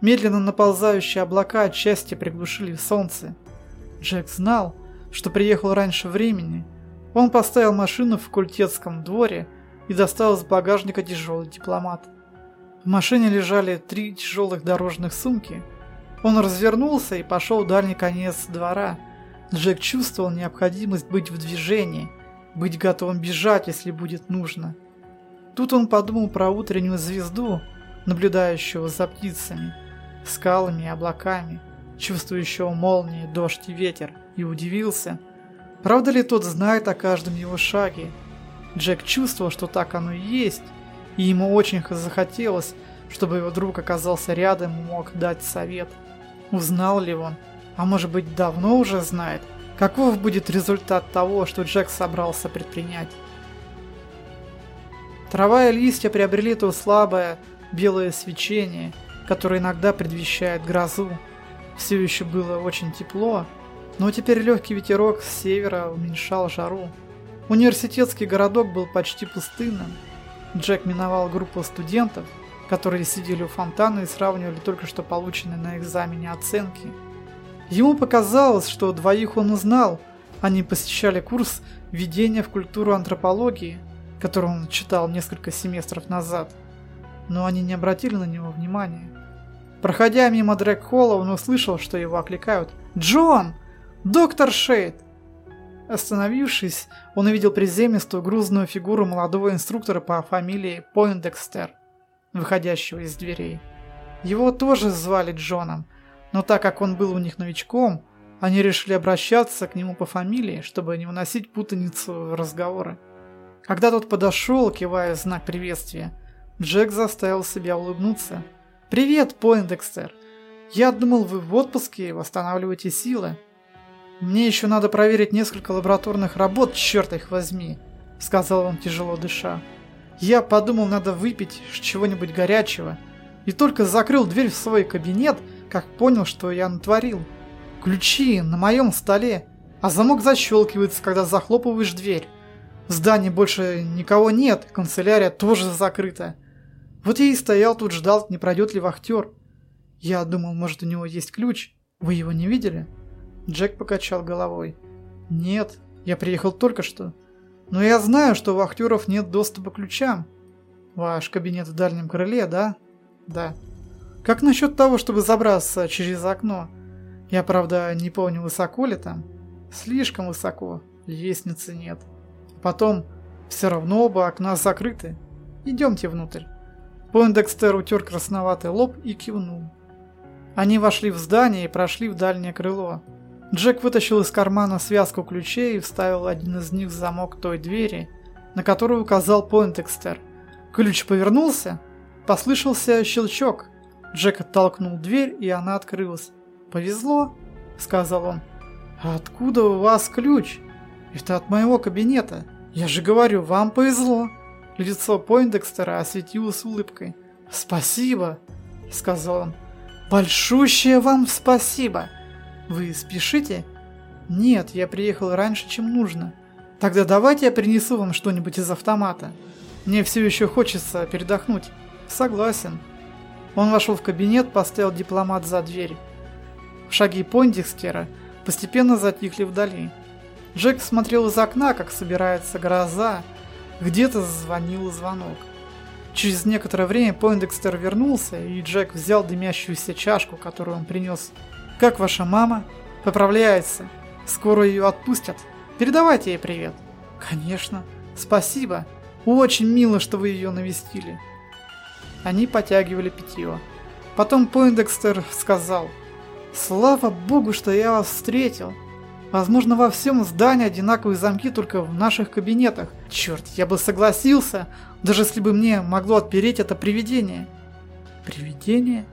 Медленно наползающие облака отчасти приглушили солнце. Джек знал, что приехал раньше времени. Он поставил машину в факультетском дворе и достал из багажника тяжелый дипломат. В машине лежали три тяжелых дорожных сумки. Он развернулся и пошел в дальний конец двора. Джек чувствовал необходимость быть в движении, быть готовым бежать, если будет нужно. Тут он подумал про утреннюю звезду, наблюдающего за птицами, скалами и облаками, чувствующего молнии, дождь и ветер, и удивился. Правда ли тот знает о каждом его шаге? Джек чувствовал, что так оно и есть, и ему очень захотелось, чтобы его друг оказался рядом и мог дать совет. Узнал ли он? А может быть давно уже знает? Каков будет результат того, что Джек собрался предпринять? Трава и листья приобрели то слабое белое свечение, которое иногда предвещает грозу. Все еще было очень тепло, но теперь легкий ветерок с севера уменьшал жару. Университетский городок был почти пустынным. Джек миновал группу студентов, которые сидели у фонтана и сравнивали только что полученные на экзамене оценки. Ему показалось, что двоих он узнал. Они посещали курс введения в культуру антропологии – который он читал несколько семестров назад, но они не обратили на него внимания. Проходя мимо Дрэк-холла, он услышал, что его окликают «Джон! Доктор Шейд!» Остановившись, он увидел приземистую грузную фигуру молодого инструктора по фамилии Пойндекстер, выходящего из дверей. Его тоже звали Джоном, но так как он был у них новичком, они решили обращаться к нему по фамилии, чтобы не выносить путаницу в разговоры. Когда тот подошел, кивая знак приветствия, Джек заставил себя улыбнуться. «Привет, Пойндекстер! Я думал, вы в отпуске восстанавливаете силы. Мне еще надо проверить несколько лабораторных работ, черт их возьми!» Сказал он, тяжело дыша. «Я подумал, надо выпить чего-нибудь горячего. И только закрыл дверь в свой кабинет, как понял, что я натворил. Ключи на моем столе, а замок защелкивается, когда захлопываешь дверь. В здании больше никого нет, канцелярия тоже закрыта. Вот я и стоял тут ждал, не пройдет ли вахтер. Я думал, может у него есть ключ. Вы его не видели? Джек покачал головой. Нет, я приехал только что. Но я знаю, что у вахтеров нет доступа к ключам. Ваш кабинет в дальнем крыле, да? Да. Как насчет того, чтобы забраться через окно? Я, правда, не помню, высоко ли там. Слишком высоко. Лестницы нет. Потом, все равно оба окна закрыты. Идемте внутрь. Пойндекстер утер красноватый лоб и кивнул. Они вошли в здание и прошли в дальнее крыло. Джек вытащил из кармана связку ключей и вставил один из них в замок той двери, на которую указал Пойндекстер. Ключ повернулся, послышался щелчок. Джек оттолкнул дверь, и она открылась. «Повезло», — сказал он. «А откуда у вас ключ?» «Это от моего кабинета. Я же говорю, вам повезло». Лицо Пойндекстера осветилось улыбкой. «Спасибо», — сказал он. «Большущее вам спасибо. Вы спешите?» «Нет, я приехал раньше, чем нужно. Тогда давайте я принесу вам что-нибудь из автомата. Мне все еще хочется передохнуть». «Согласен». Он вошел в кабинет, поставил дипломат за дверь. Шаги Пойндекстера постепенно затихли вдали. Джек смотрел из окна, как собирается гроза. Где-то зазвонил звонок. Через некоторое время Пойндекстер вернулся, и Джек взял дымящуюся чашку, которую он принес. «Как ваша мама?» «Поправляется. Скоро ее отпустят. Передавайте ей привет». «Конечно. Спасибо. Очень мило, что вы ее навестили». Они потягивали питье. Потом Пойндекстер сказал, «Слава богу, что я вас встретил. Возможно, во всем здании одинаковые замки только в наших кабинетах. Черт, я бы согласился, даже если бы мне могло отпереть это привидение. Привидение?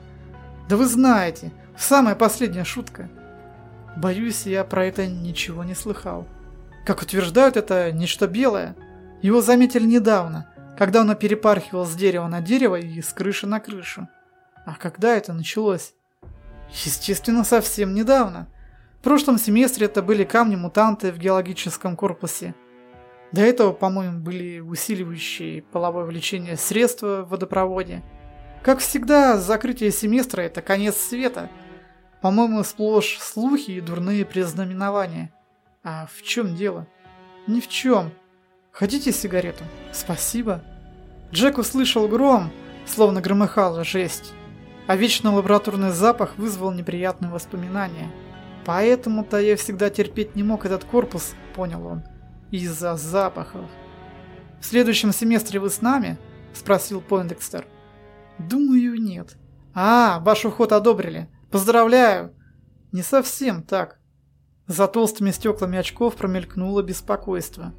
Да вы знаете, самая последняя шутка. Боюсь, я про это ничего не слыхал. Как утверждают, это нечто белое. Его заметили недавно, когда он перепархивал с дерева на дерево и с крыши на крышу. А когда это началось? Естественно, совсем недавно. В прошлом семестре это были камни-мутанты в геологическом корпусе. До этого, по-моему, были усиливающие половое влечение средства в водопроводе. Как всегда, закрытие семестра – это конец света. По-моему, сплошь слухи и дурные предзнаменования. А в чем дело? Ни в чем. Хотите сигарету? Спасибо. Джек услышал гром, словно громыхала жесть. А вечный лабораторный запах вызвал неприятные воспоминания – Поэтому-то я всегда терпеть не мог этот корпус, понял он, из-за запахов. В следующем семестре вы с нами? Спросил Пойндекстер. Думаю, нет. А, ваш уход одобрили. Поздравляю. Не совсем так. За толстыми стеклами очков промелькнуло беспокойство.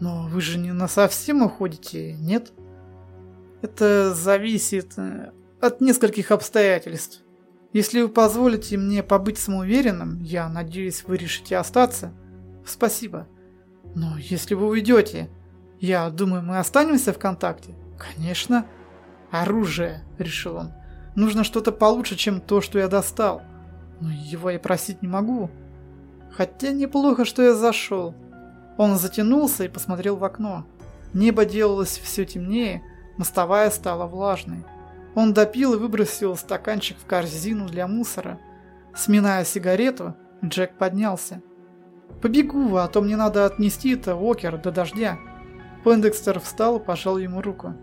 Но вы же не на совсем уходите, нет? Это зависит э, от нескольких обстоятельств. Если вы позволите мне побыть самоуверенным, я надеюсь, вы решите остаться. Спасибо. Но если вы уйдете, я думаю, мы останемся в контакте? Конечно. Оружие, решил он. Нужно что-то получше, чем то, что я достал. Но его я просить не могу. Хотя неплохо, что я зашел. Он затянулся и посмотрел в окно. Небо делалось все темнее, мостовая стала влажной. Он допил и выбросил стаканчик в корзину для мусора. Сминая сигарету, Джек поднялся. «Побегу, а то мне надо отнести это Уокер до дождя». Пендекстер встал и пожал ему руку.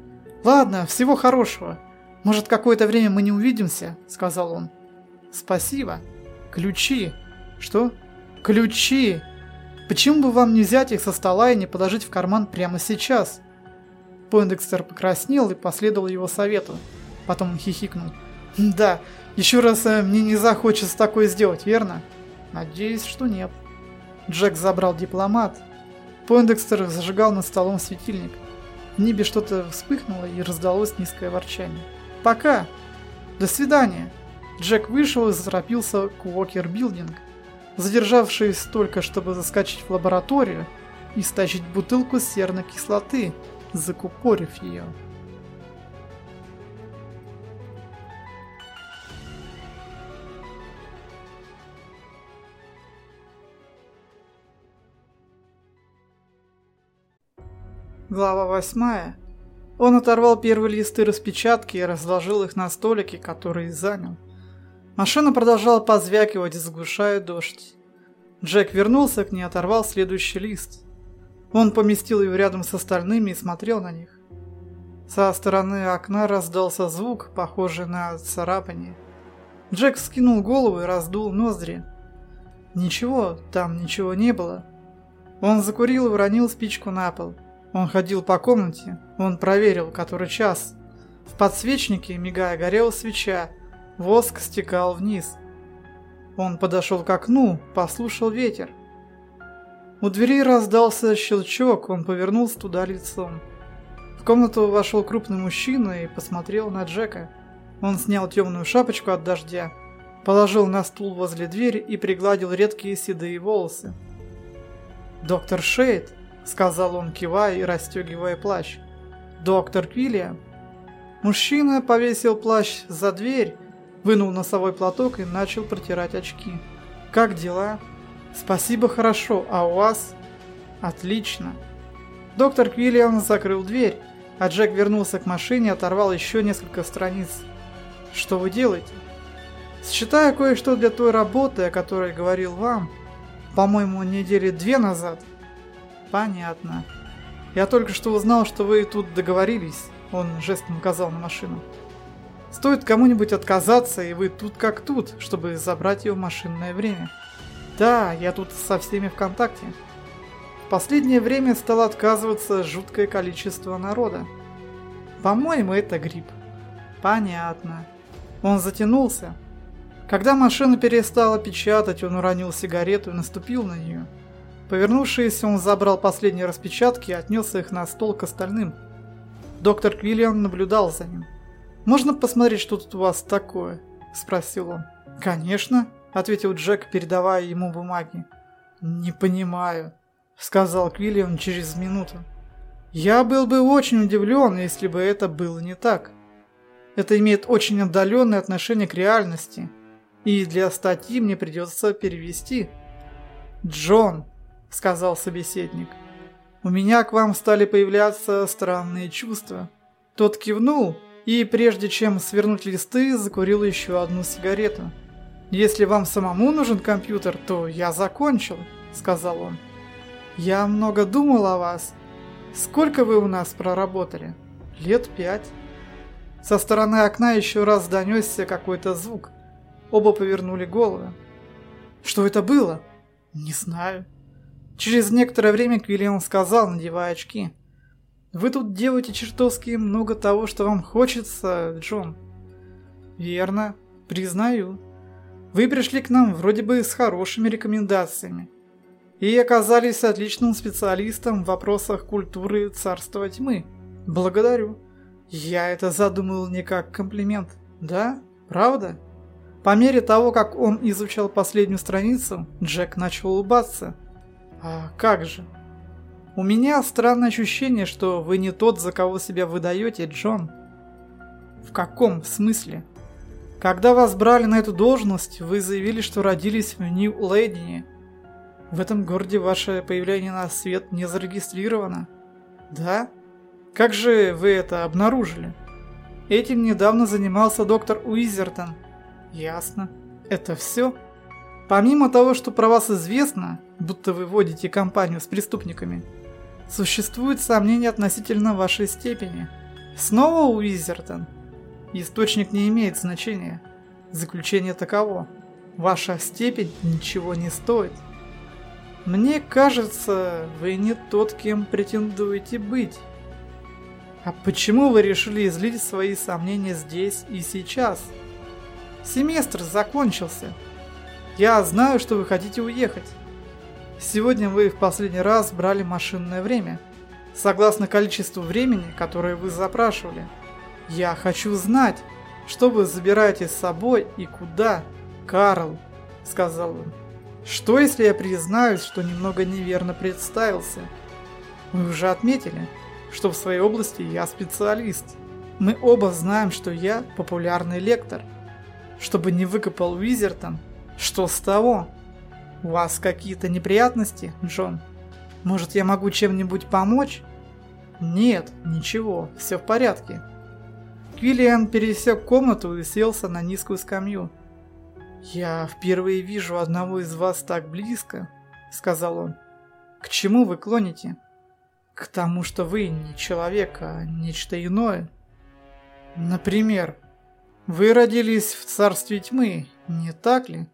«Ладно, всего хорошего. Может, какое-то время мы не увидимся?» – сказал он. «Спасибо. Ключи». «Что?» «Ключи! Почему бы вам не взять их со стола и не положить в карман прямо сейчас?» Пендекстер покраснел и последовал его совету. Потом он хихикнул. Да, еще раз э, мне не захочется такое сделать, верно? Надеюсь, что нет. Джек забрал дипломат. Пойндекстер зажигал над столом светильник. В небе что-то вспыхнуло и раздалось низкое ворчание. «Пока! До свидания!» Джек вышел и заторопился к Уокер Билдинг, задержавшись только, чтобы заскочить в лабораторию и стащить бутылку серной кислоты, закупорив ее. Глава 8. Он оторвал первые листы распечатки и разложил их на столике, который занял. Машина продолжала позвякивать, заглушая дождь. Джек вернулся к ней и оторвал следующий лист. Он поместил его рядом с остальными и смотрел на них. Со стороны окна раздался звук, похожий на царапание. Джек скинул голову и раздул ноздри. Ничего, там ничего не было. Он закурил и уронил спичку на пол. Он ходил по комнате, он проверил, который час. В подсвечнике, мигая, горела свеча, воск стекал вниз. Он подошел к окну, послушал ветер. У двери раздался щелчок, он повернулся туда лицом. В комнату вошел крупный мужчина и посмотрел на Джека. Он снял темную шапочку от дождя, положил на стул возле двери и пригладил редкие седые волосы. «Доктор Шейд», — сказал он, кивая и расстегивая плащ. «Доктор Квиллиам». Мужчина повесил плащ за дверь, вынул носовой платок и начал протирать очки. «Как дела?» «Спасибо, хорошо. А у вас?» «Отлично». Доктор Квиллиан закрыл дверь, а Джек вернулся к машине и оторвал еще несколько страниц. «Что вы делаете?» «Считаю кое-что для той работы, о которой говорил вам, по-моему, недели две назад. Понятно. Я только что узнал, что вы тут договорились. Он жестом указал на машину. Стоит кому-нибудь отказаться, и вы тут как тут, чтобы забрать ее машинное время. Да, я тут со всеми в контакте. В последнее время стало отказываться жуткое количество народа. По-моему, это грипп. Понятно. Он затянулся. Когда машина перестала печатать, он уронил сигарету и наступил на нее. Повернувшись, он забрал последние распечатки и отнес их на стол к остальным. Доктор Квиллиан наблюдал за ним. «Можно посмотреть, что тут у вас такое?» – спросил он. «Конечно», – ответил Джек, передавая ему бумаги. «Не понимаю», – сказал Квиллиан через минуту. «Я был бы очень удивлен, если бы это было не так. Это имеет очень отдаленное отношение к реальности, и для статьи мне придется перевести». «Джон», – сказал собеседник, – «у меня к вам стали появляться странные чувства». Тот кивнул, и прежде чем свернуть листы, закурил еще одну сигарету. «Если вам самому нужен компьютер, то я закончил», — сказал он. «Я много думал о вас. Сколько вы у нас проработали?» «Лет пять». Со стороны окна еще раз донесся какой-то звук. Оба повернули головы. «Что это было?» «Не знаю». Через некоторое время Квиллиан сказал, надевая очки. Вы тут делаете чертовски много того, что вам хочется, Джон. Верно, признаю. Вы пришли к нам вроде бы с хорошими рекомендациями. И оказались отличным специалистом в вопросах культуры царства тьмы. Благодарю. Я это задумал не как комплимент. Да? Правда? По мере того, как он изучал последнюю страницу, Джек начал улыбаться. А как же? У меня странное ощущение, что вы не тот, за кого себя выдаете, Джон. В каком смысле? Когда вас брали на эту должность, вы заявили, что родились в Нью-Лейдене. В этом городе ваше появление на свет не зарегистрировано. Да? Как же вы это обнаружили? Этим недавно занимался доктор Уизертон. Ясно. Это все? Помимо того, что про вас известно, будто вы водите компанию с преступниками, Существует сомнение относительно вашей степени. Снова Уизертон? Источник не имеет значения. Заключение таково. Ваша степень ничего не стоит. Мне кажется, вы не тот, кем претендуете быть. А почему вы решили излить свои сомнения здесь и сейчас? Семестр закончился. Я знаю, что вы хотите уехать. Сегодня вы в последний раз брали машинное время. Согласно количеству времени, которое вы запрашивали. Я хочу знать, что вы забираете с собой и куда, Карл, сказал он. Что если я признаюсь, что немного неверно представился? Вы уже отметили, что в своей области я специалист. Мы оба знаем, что я популярный лектор. Чтобы не выкопал Уизертон, что с того? «У вас какие-то неприятности, Джон? Может, я могу чем-нибудь помочь?» «Нет, ничего, все в порядке». Квиллиан пересек комнату и селся на низкую скамью. «Я впервые вижу одного из вас так близко», — сказал он. «К чему вы клоните?» «К тому, что вы не человек, а нечто иное». «Например, вы родились в царстве тьмы, не так ли?»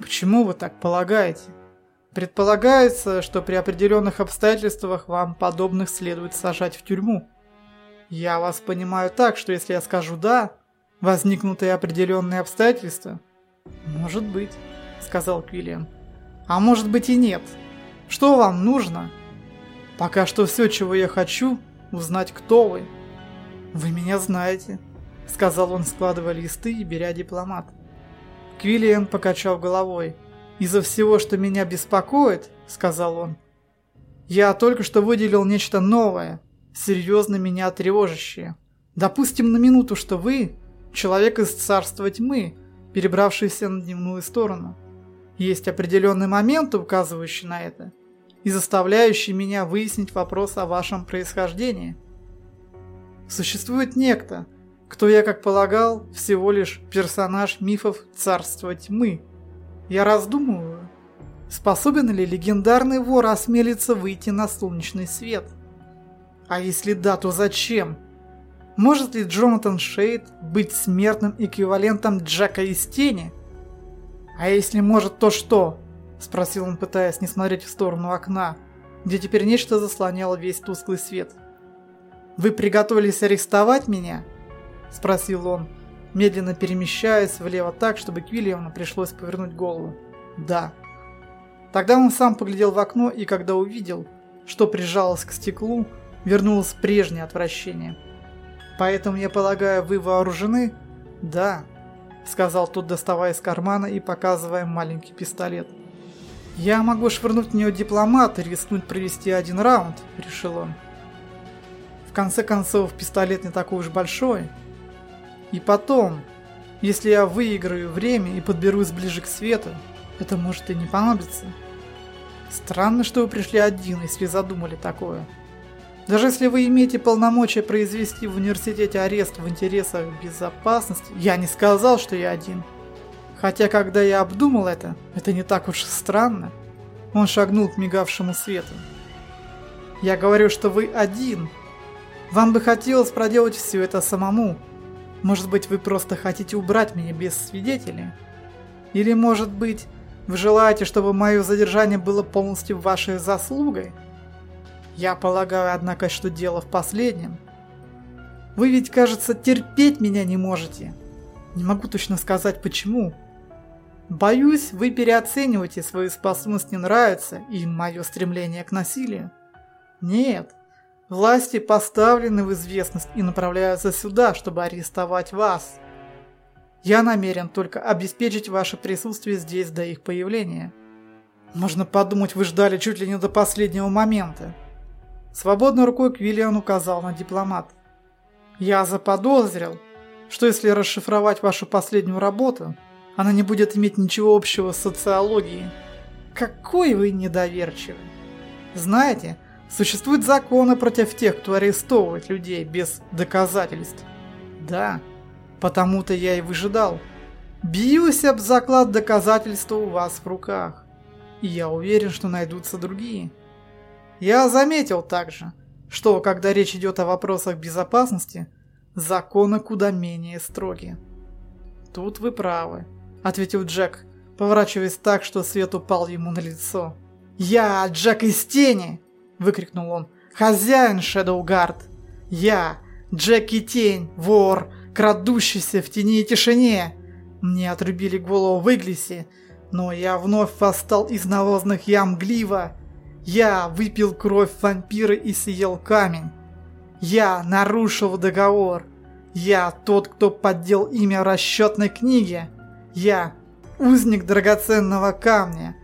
Почему вы так полагаете? Предполагается, что при определенных обстоятельствах вам подобных следует сажать в тюрьму. Я вас понимаю так, что если я скажу «да», возникнут и определенные обстоятельства. Может быть, сказал Квиллиан. А может быть и нет. Что вам нужно? Пока что все, чего я хочу, узнать, кто вы. Вы меня знаете, сказал он, складывая листы и беря дипломат. Квиллиан покачал головой. «Из-за всего, что меня беспокоит», — сказал он, — «я только что выделил нечто новое, серьезно меня тревожащее. Допустим на минуту, что вы — человек из царства тьмы, перебравшийся на дневную сторону. Есть определенный момент, указывающий на это, и заставляющий меня выяснить вопрос о вашем происхождении. Существует некто, кто я, как полагал, всего лишь персонаж мифов царства тьмы. Я раздумываю, способен ли легендарный вор осмелиться выйти на солнечный свет? А если да, то зачем? Может ли Джонатан Шейд быть смертным эквивалентом Джека из тени? А если может, то что? Спросил он, пытаясь не смотреть в сторону окна, где теперь нечто заслоняло весь тусклый свет. «Вы приготовились арестовать меня?» Спросил он, медленно перемещаясь влево так, чтобы Квиллиану пришлось повернуть голову. «Да». Тогда он сам поглядел в окно и когда увидел, что прижалось к стеклу, вернулось прежнее отвращение. «Поэтому, я полагаю, вы вооружены?» «Да», — сказал тот, доставая из кармана и показывая маленький пистолет. «Я могу швырнуть в нее дипломат и рискнуть провести один раунд», — решил он. В конце концов, пистолет не такой уж большой. И потом, если я выиграю время и подберусь ближе к свету, это может и не понадобиться. Странно, что вы пришли один, если задумали такое. Даже если вы имеете полномочия произвести в университете арест в интересах безопасности, я не сказал, что я один. Хотя, когда я обдумал это, это не так уж странно. Он шагнул к мигавшему свету. Я говорю, что вы один. Вам бы хотелось проделать все это самому. Может быть, вы просто хотите убрать меня без свидетелей? Или, может быть, вы желаете, чтобы мое задержание было полностью вашей заслугой? Я полагаю, однако, что дело в последнем. Вы ведь, кажется, терпеть меня не можете. Не могу точно сказать почему. Боюсь, вы переоцениваете свою способность не нравиться и мое стремление к насилию. Нет, власти поставлены в известность и направляются сюда, чтобы арестовать вас. Я намерен только обеспечить ваше присутствие здесь до их появления. Можно подумать, вы ждали чуть ли не до последнего момента. Свободной рукой Квиллиан указал на дипломат. Я заподозрил, что если расшифровать вашу последнюю работу, она не будет иметь ничего общего с социологией. Какой вы недоверчивый. Знаете, существуют законы против тех, кто арестовывает людей без доказательств. Да, потому-то я и выжидал. Бьюсь об заклад доказательства у вас в руках. И я уверен, что найдутся другие. Я заметил также, что когда речь идет о вопросах безопасности, законы куда менее строгие. Тут вы правы ответил Джек, поворачиваясь так, что свет упал ему на лицо. «Я Джек из тени!» – выкрикнул он. «Хозяин Шэдоугард! Я, Джек и тень, вор, крадущийся в тени и тишине! Мне отрубили голову в Иглисе, но я вновь восстал из навозных ям Глива. Я выпил кровь вампира и съел камень. Я нарушил договор. Я тот, кто поддел имя расчетной книге. Я узник драгоценного камня.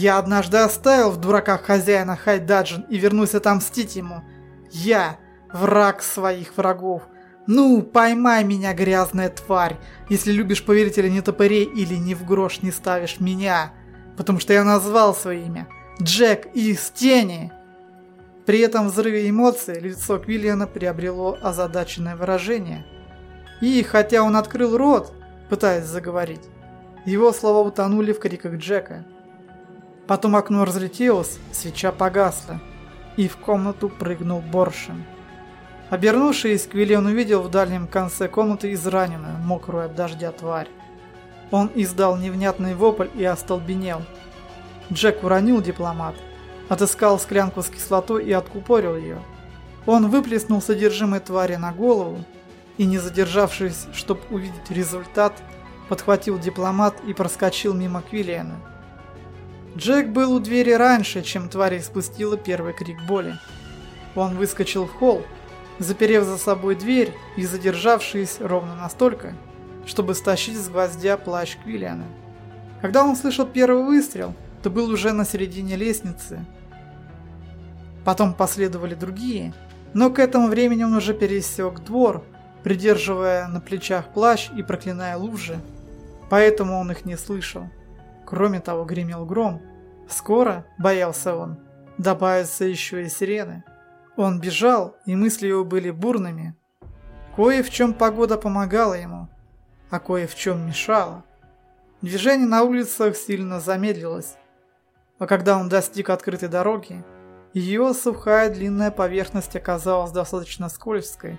Я однажды оставил в дураках хозяина Хайдаджин и вернусь отомстить ему. Я враг своих врагов. Ну, поймай меня, грязная тварь, если любишь повелителя не топырей или ни в грош не ставишь меня, потому что я назвал свое имя. Джек из тени. При этом взрыве эмоций лицо Квиллиана приобрело озадаченное выражение. И хотя он открыл рот, пытаясь заговорить, его слова утонули в криках Джека. Потом окно разлетелось, свеча погасла, и в комнату прыгнул Боршин. Обернувшись, Квиллиан увидел в дальнем конце комнаты израненную, мокрую от дождя тварь. Он издал невнятный вопль и остолбенел. Джек уронил дипломат, отыскал склянку с кислотой и откупорил ее. Он выплеснул содержимое твари на голову и, не задержавшись, чтобы увидеть результат, подхватил дипломат и проскочил мимо Квиллиана. Джек был у двери раньше, чем тварь испустила первый крик боли. Он выскочил в холл, заперев за собой дверь и задержавшись ровно настолько, чтобы стащить с гвоздя плащ Квиллиана. Когда он услышал первый выстрел, то был уже на середине лестницы. Потом последовали другие, но к этому времени он уже пересек двор, придерживая на плечах плащ и проклиная лужи, поэтому он их не слышал. Кроме того, гремел гром. Скоро, боялся он, добавятся еще и сирены. Он бежал, и мысли его были бурными. Кое в чем погода помогала ему, а кое в чем мешала. Движение на улицах сильно замедлилось, а когда он достиг открытой дороги, ее сухая длинная поверхность оказалась достаточно скользкой,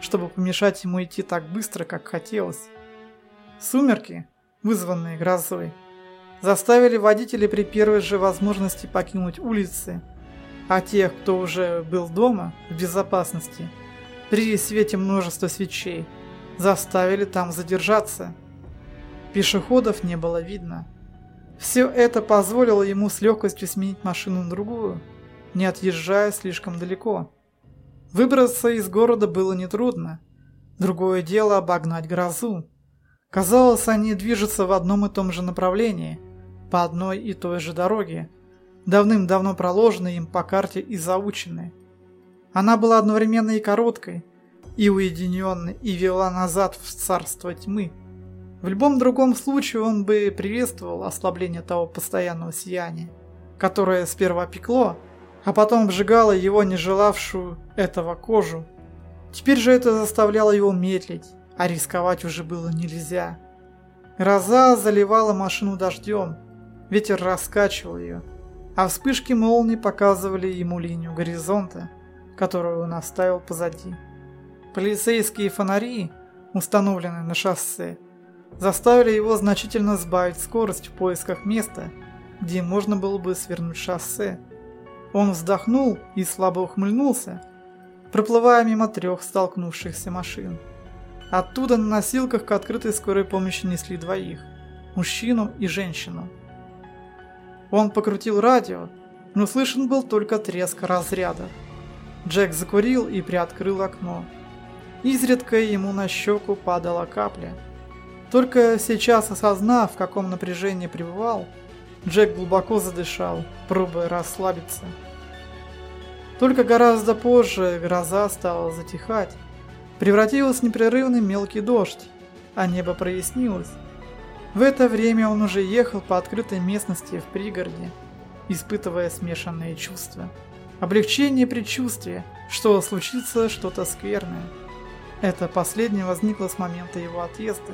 чтобы помешать ему идти так быстро, как хотелось. Сумерки, вызванные грозой, заставили водителей при первой же возможности покинуть улицы, а тех, кто уже был дома, в безопасности, при свете множества свечей, заставили там задержаться. Пешеходов не было видно. Все это позволило ему с легкостью сменить машину на другую, не отъезжая слишком далеко. Выбраться из города было нетрудно. Другое дело обогнать грозу. Казалось, они движутся в одном и том же направлении, по одной и той же дороге, давным-давно проложенной им по карте и заученной. Она была одновременно и короткой, и уединенной, и вела назад в царство тьмы. В любом другом случае он бы приветствовал ослабление того постоянного сияния, которое сперва пекло, а потом обжигало его не желавшую этого кожу. Теперь же это заставляло его медлить, а рисковать уже было нельзя. Гроза заливала машину дождем, ветер раскачивал ее, а вспышки молний показывали ему линию горизонта, которую он оставил позади. Полицейские фонари, установленные на шоссе, заставили его значительно сбавить скорость в поисках места, где можно было бы свернуть шоссе. Он вздохнул и слабо ухмыльнулся, проплывая мимо трех столкнувшихся машин. Оттуда на носилках к открытой скорой помощи несли двоих – мужчину и женщину. Он покрутил радио, но слышен был только треск разряда. Джек закурил и приоткрыл окно. Изредка ему на щеку падала капля. Только сейчас осознав, в каком напряжении пребывал, Джек глубоко задышал, пробуя расслабиться. Только гораздо позже гроза стала затихать. Превратилась в непрерывный мелкий дождь, а небо прояснилось. В это время он уже ехал по открытой местности в пригороде, испытывая смешанные чувства. Облегчение предчувствия, что случится что-то скверное. Это последнее возникло с момента его отъезда.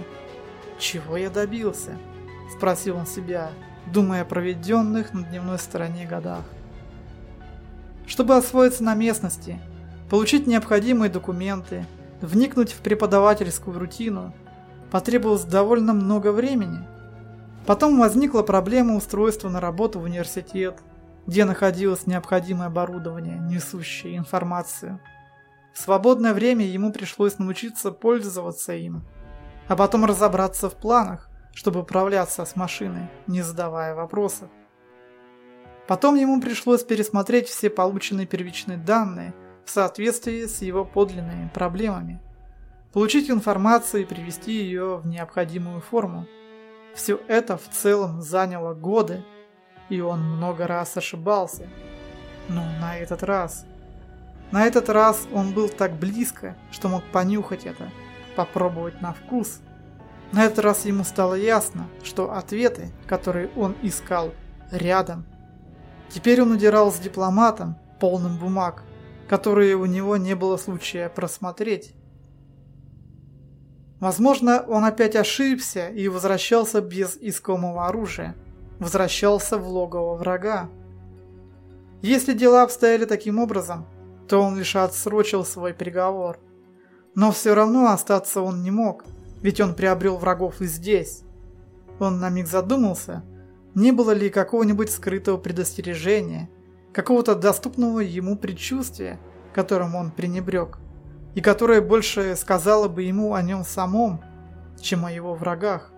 «Чего я добился?» – спросил он себя, думая о проведенных на дневной стороне годах. Чтобы освоиться на местности, получить необходимые документы, вникнуть в преподавательскую рутину, потребовалось довольно много времени. Потом возникла проблема устройства на работу в университет, где находилось необходимое оборудование, несущее информацию. В свободное время ему пришлось научиться пользоваться им, а потом разобраться в планах, чтобы управляться с машиной, не задавая вопросов. Потом ему пришлось пересмотреть все полученные первичные данные в соответствии с его подлинными проблемами, получить информацию и привести ее в необходимую форму. Все это в целом заняло годы, и он много раз ошибался. Но на этот раз... На этот раз он был так близко, что мог понюхать это, попробовать на вкус – на этот раз ему стало ясно, что ответы, которые он искал, рядом. Теперь он удирал с дипломатом, полным бумаг, которые у него не было случая просмотреть. Возможно, он опять ошибся и возвращался без искомого оружия, возвращался в логово врага. Если дела обстояли таким образом, то он лишь отсрочил свой приговор. Но все равно остаться он не мог – ведь он приобрел врагов и здесь. Он на миг задумался, не было ли какого-нибудь скрытого предостережения, какого-то доступного ему предчувствия, которым он пренебрег, и которое больше сказало бы ему о нем самом, чем о его врагах.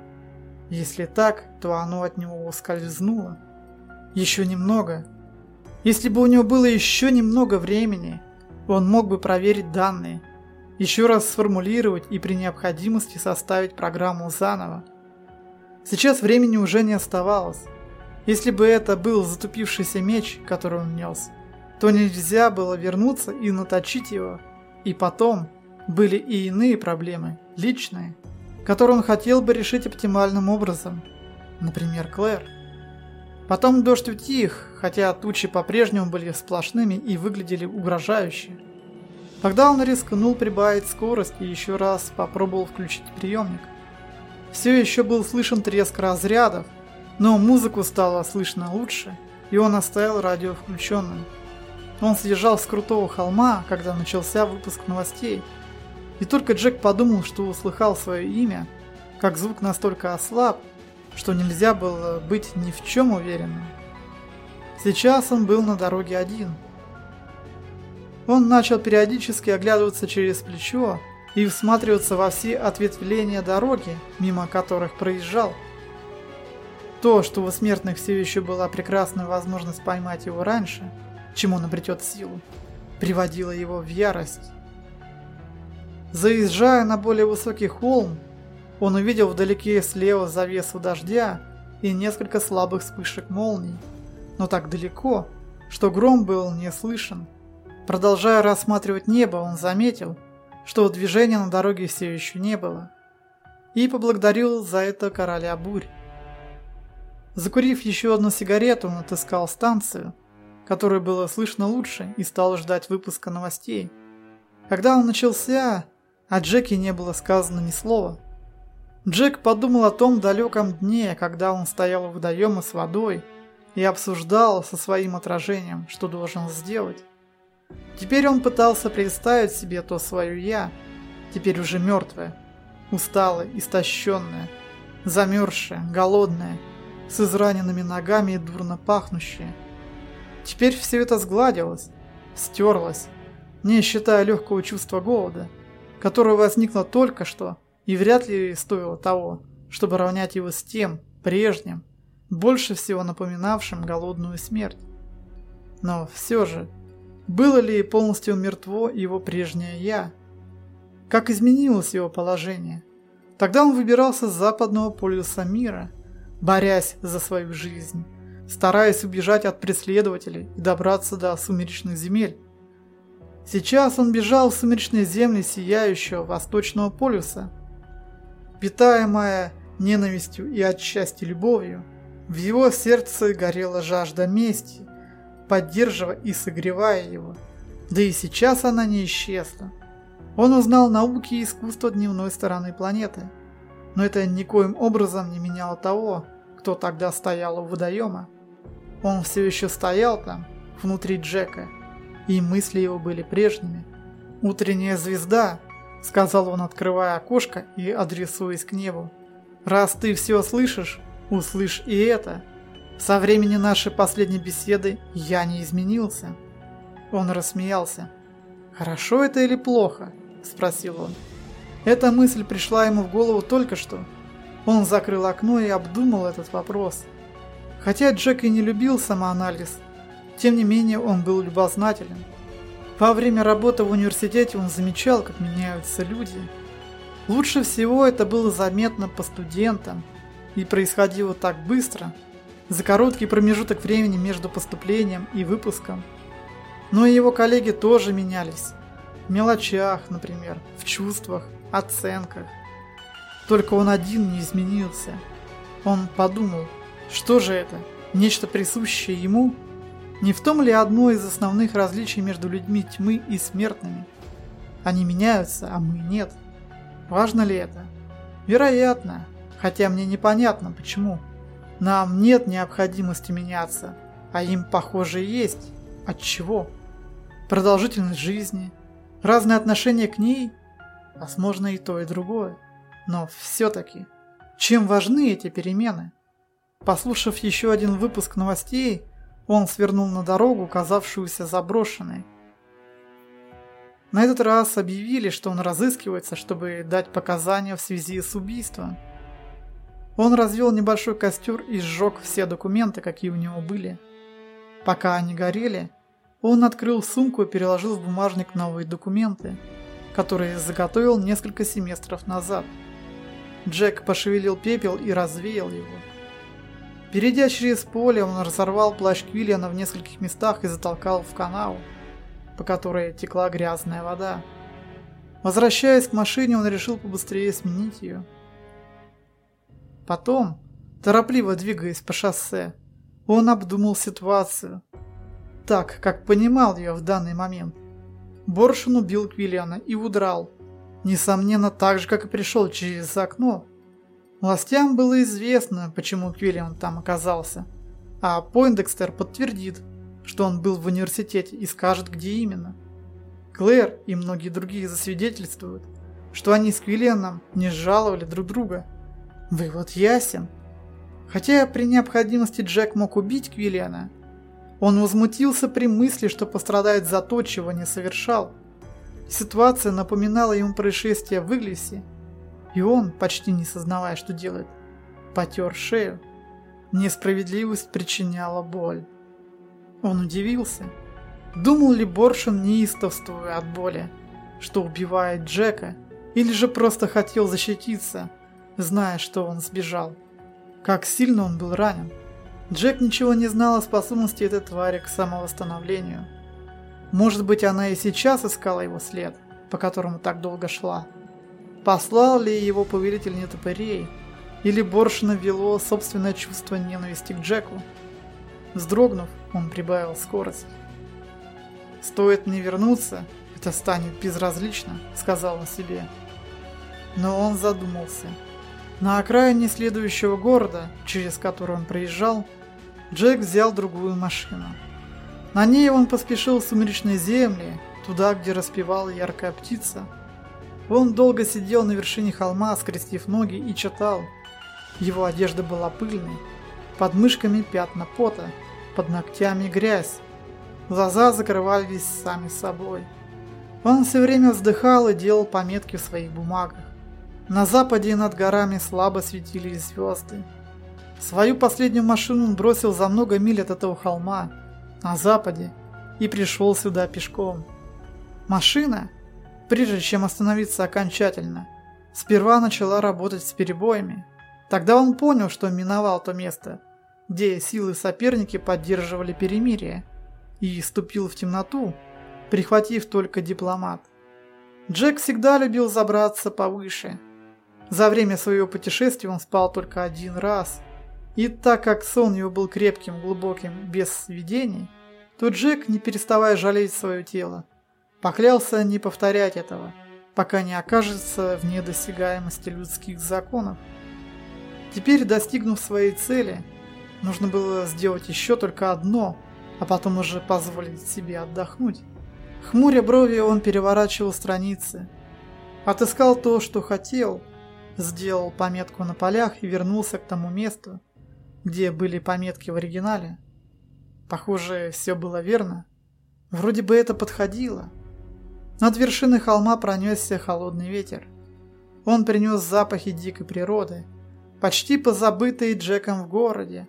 Если так, то оно от него ускользнуло. Еще немного. Если бы у него было еще немного времени, он мог бы проверить данные, еще раз сформулировать и при необходимости составить программу заново. Сейчас времени уже не оставалось. Если бы это был затупившийся меч, который он нес, то нельзя было вернуться и наточить его. И потом были и иные проблемы, личные, которые он хотел бы решить оптимальным образом. Например, Клэр. Потом дождь утих, хотя тучи по-прежнему были сплошными и выглядели угрожающе. Тогда он рискнул прибавить скорость и еще раз попробовал включить приемник. Все еще был слышен треск разрядов, но музыку стало слышно лучше, и он оставил радио включенным. Он съезжал с крутого холма, когда начался выпуск новостей. И только Джек подумал, что услыхал свое имя, как звук настолько ослаб, что нельзя было быть ни в чем уверенным. Сейчас он был на дороге один. Он начал периодически оглядываться через плечо и всматриваться во все ответвления дороги, мимо которых проезжал. То, что у смертных все еще была прекрасная возможность поймать его раньше, чем он обретет силу, приводило его в ярость. Заезжая на более высокий холм, он увидел вдалеке слева завесу дождя и несколько слабых вспышек молний, но так далеко, что гром был не слышен. Продолжая рассматривать небо, он заметил, что движения на дороге все еще не было, и поблагодарил за это короля бурь. Закурив еще одну сигарету, он отыскал станцию, которую было слышно лучше, и стал ждать выпуска новостей. Когда он начался, о Джеке не было сказано ни слова. Джек подумал о том далеком дне, когда он стоял у водоема с водой и обсуждал со своим отражением, что должен сделать. Теперь он пытался представить себе то свое «я», теперь уже мертвое, усталое, истощенное, замерзшее, голодное, с израненными ногами и дурно пахнущее. Теперь все это сгладилось, стерлось, не считая легкого чувства голода – которое возникло только что и вряд ли стоило того, чтобы равнять его с тем, прежним, больше всего напоминавшим голодную смерть. Но все же, было ли полностью мертво его прежнее «я»? Как изменилось его положение? Тогда он выбирался с западного полюса мира, борясь за свою жизнь, стараясь убежать от преследователей и добраться до сумеречных земель. Сейчас он бежал в сумеречные земли сияющего восточного полюса. Питаемая ненавистью и отчасти любовью, в его сердце горела жажда мести, поддерживая и согревая его. Да и сейчас она не исчезла. Он узнал науки и искусство дневной стороны планеты. Но это никоим образом не меняло того, кто тогда стоял у водоема. Он все еще стоял там, внутри Джека, и мысли его были прежними. «Утренняя звезда», — сказал он, открывая окошко и адресуясь к небу. «Раз ты все слышишь, услышь и это. Со времени нашей последней беседы я не изменился». Он рассмеялся. «Хорошо это или плохо?» – спросил он. Эта мысль пришла ему в голову только что. Он закрыл окно и обдумал этот вопрос. Хотя Джек и не любил самоанализ, тем не менее, он был любознателен. Во время работы в университете он замечал, как меняются люди. Лучше всего это было заметно по студентам, и происходило так быстро, за короткий промежуток времени между поступлением и выпуском. Но и его коллеги тоже менялись. В мелочах, например, в чувствах, оценках. Только он один не изменился. Он подумал, что же это, нечто присущее ему – не в том ли одно из основных различий между людьми тьмы и смертными? Они меняются, а мы нет. Важно ли это? Вероятно, хотя мне непонятно почему. Нам нет необходимости меняться, а им, похоже, есть. От чего? Продолжительность жизни, разное отношение к ней, возможно и то, и другое. Но все-таки, чем важны эти перемены? Послушав еще один выпуск новостей, он свернул на дорогу, казавшуюся заброшенной. На этот раз объявили, что он разыскивается, чтобы дать показания в связи с убийством. Он развел небольшой костер и сжег все документы, какие у него были. Пока они горели, он открыл сумку и переложил в бумажник новые документы, которые заготовил несколько семестров назад. Джек пошевелил пепел и развеял его. Перейдя через поле, он разорвал плащ Квиллиана в нескольких местах и затолкал в канаву, по которой текла грязная вода. Возвращаясь к машине, он решил побыстрее сменить ее. Потом, торопливо двигаясь по шоссе, он обдумал ситуацию, так, как понимал ее в данный момент. Боршин убил Квиллиана и удрал, несомненно, так же, как и пришел через окно, Властям было известно, почему Квиллиан там оказался, а Пойндекстер подтвердит, что он был в университете и скажет, где именно. Клэр и многие другие засвидетельствуют, что они с Квиллианом не жаловали друг друга. Вывод ясен. Хотя при необходимости Джек мог убить Квиллиана, он возмутился при мысли, что пострадает за то, чего не совершал. Ситуация напоминала ему происшествие в Иглисе, и он, почти не сознавая, что делает, потер шею. Несправедливость причиняла боль. Он удивился. Думал ли Боршин, неистовствуя от боли, что убивает Джека, или же просто хотел защититься, зная, что он сбежал. Как сильно он был ранен. Джек ничего не знал о способности этой твари к самовосстановлению. Может быть, она и сейчас искала его след, по которому так долго шла. Послал ли его повелитель нетопырей, или Боршина вело собственное чувство ненависти к Джеку? Вздрогнув, он прибавил скорость. «Стоит мне вернуться, это станет безразлично», — сказал он себе. Но он задумался. На окраине следующего города, через который он проезжал, Джек взял другую машину. На ней он поспешил в сумеречные земли, туда, где распевала яркая птица. Он долго сидел на вершине холма, скрестив ноги и читал. Его одежда была пыльной, под мышками пятна пота, под ногтями грязь. Глаза закрывались сами собой. Он все время вздыхал и делал пометки в своих бумагах. На западе над горами слабо светились звезды. Свою последнюю машину он бросил за много миль от этого холма, на западе, и пришел сюда пешком. Машина, прежде чем остановиться окончательно, сперва начала работать с перебоями. Тогда он понял, что миновал то место, где силы соперники поддерживали перемирие, и ступил в темноту, прихватив только дипломат. Джек всегда любил забраться повыше. За время своего путешествия он спал только один раз – и так как сон его был крепким, глубоким, без свидений, то Джек, не переставая жалеть свое тело, поклялся не повторять этого, пока не окажется вне досягаемости людских законов. Теперь, достигнув своей цели, нужно было сделать еще только одно, а потом уже позволить себе отдохнуть. Хмуря брови, он переворачивал страницы, отыскал то, что хотел, сделал пометку на полях и вернулся к тому месту, где были пометки в оригинале. Похоже, все было верно. Вроде бы это подходило. Над вершиной холма пронесся холодный ветер. Он принес запахи дикой природы, почти позабытые Джеком в городе.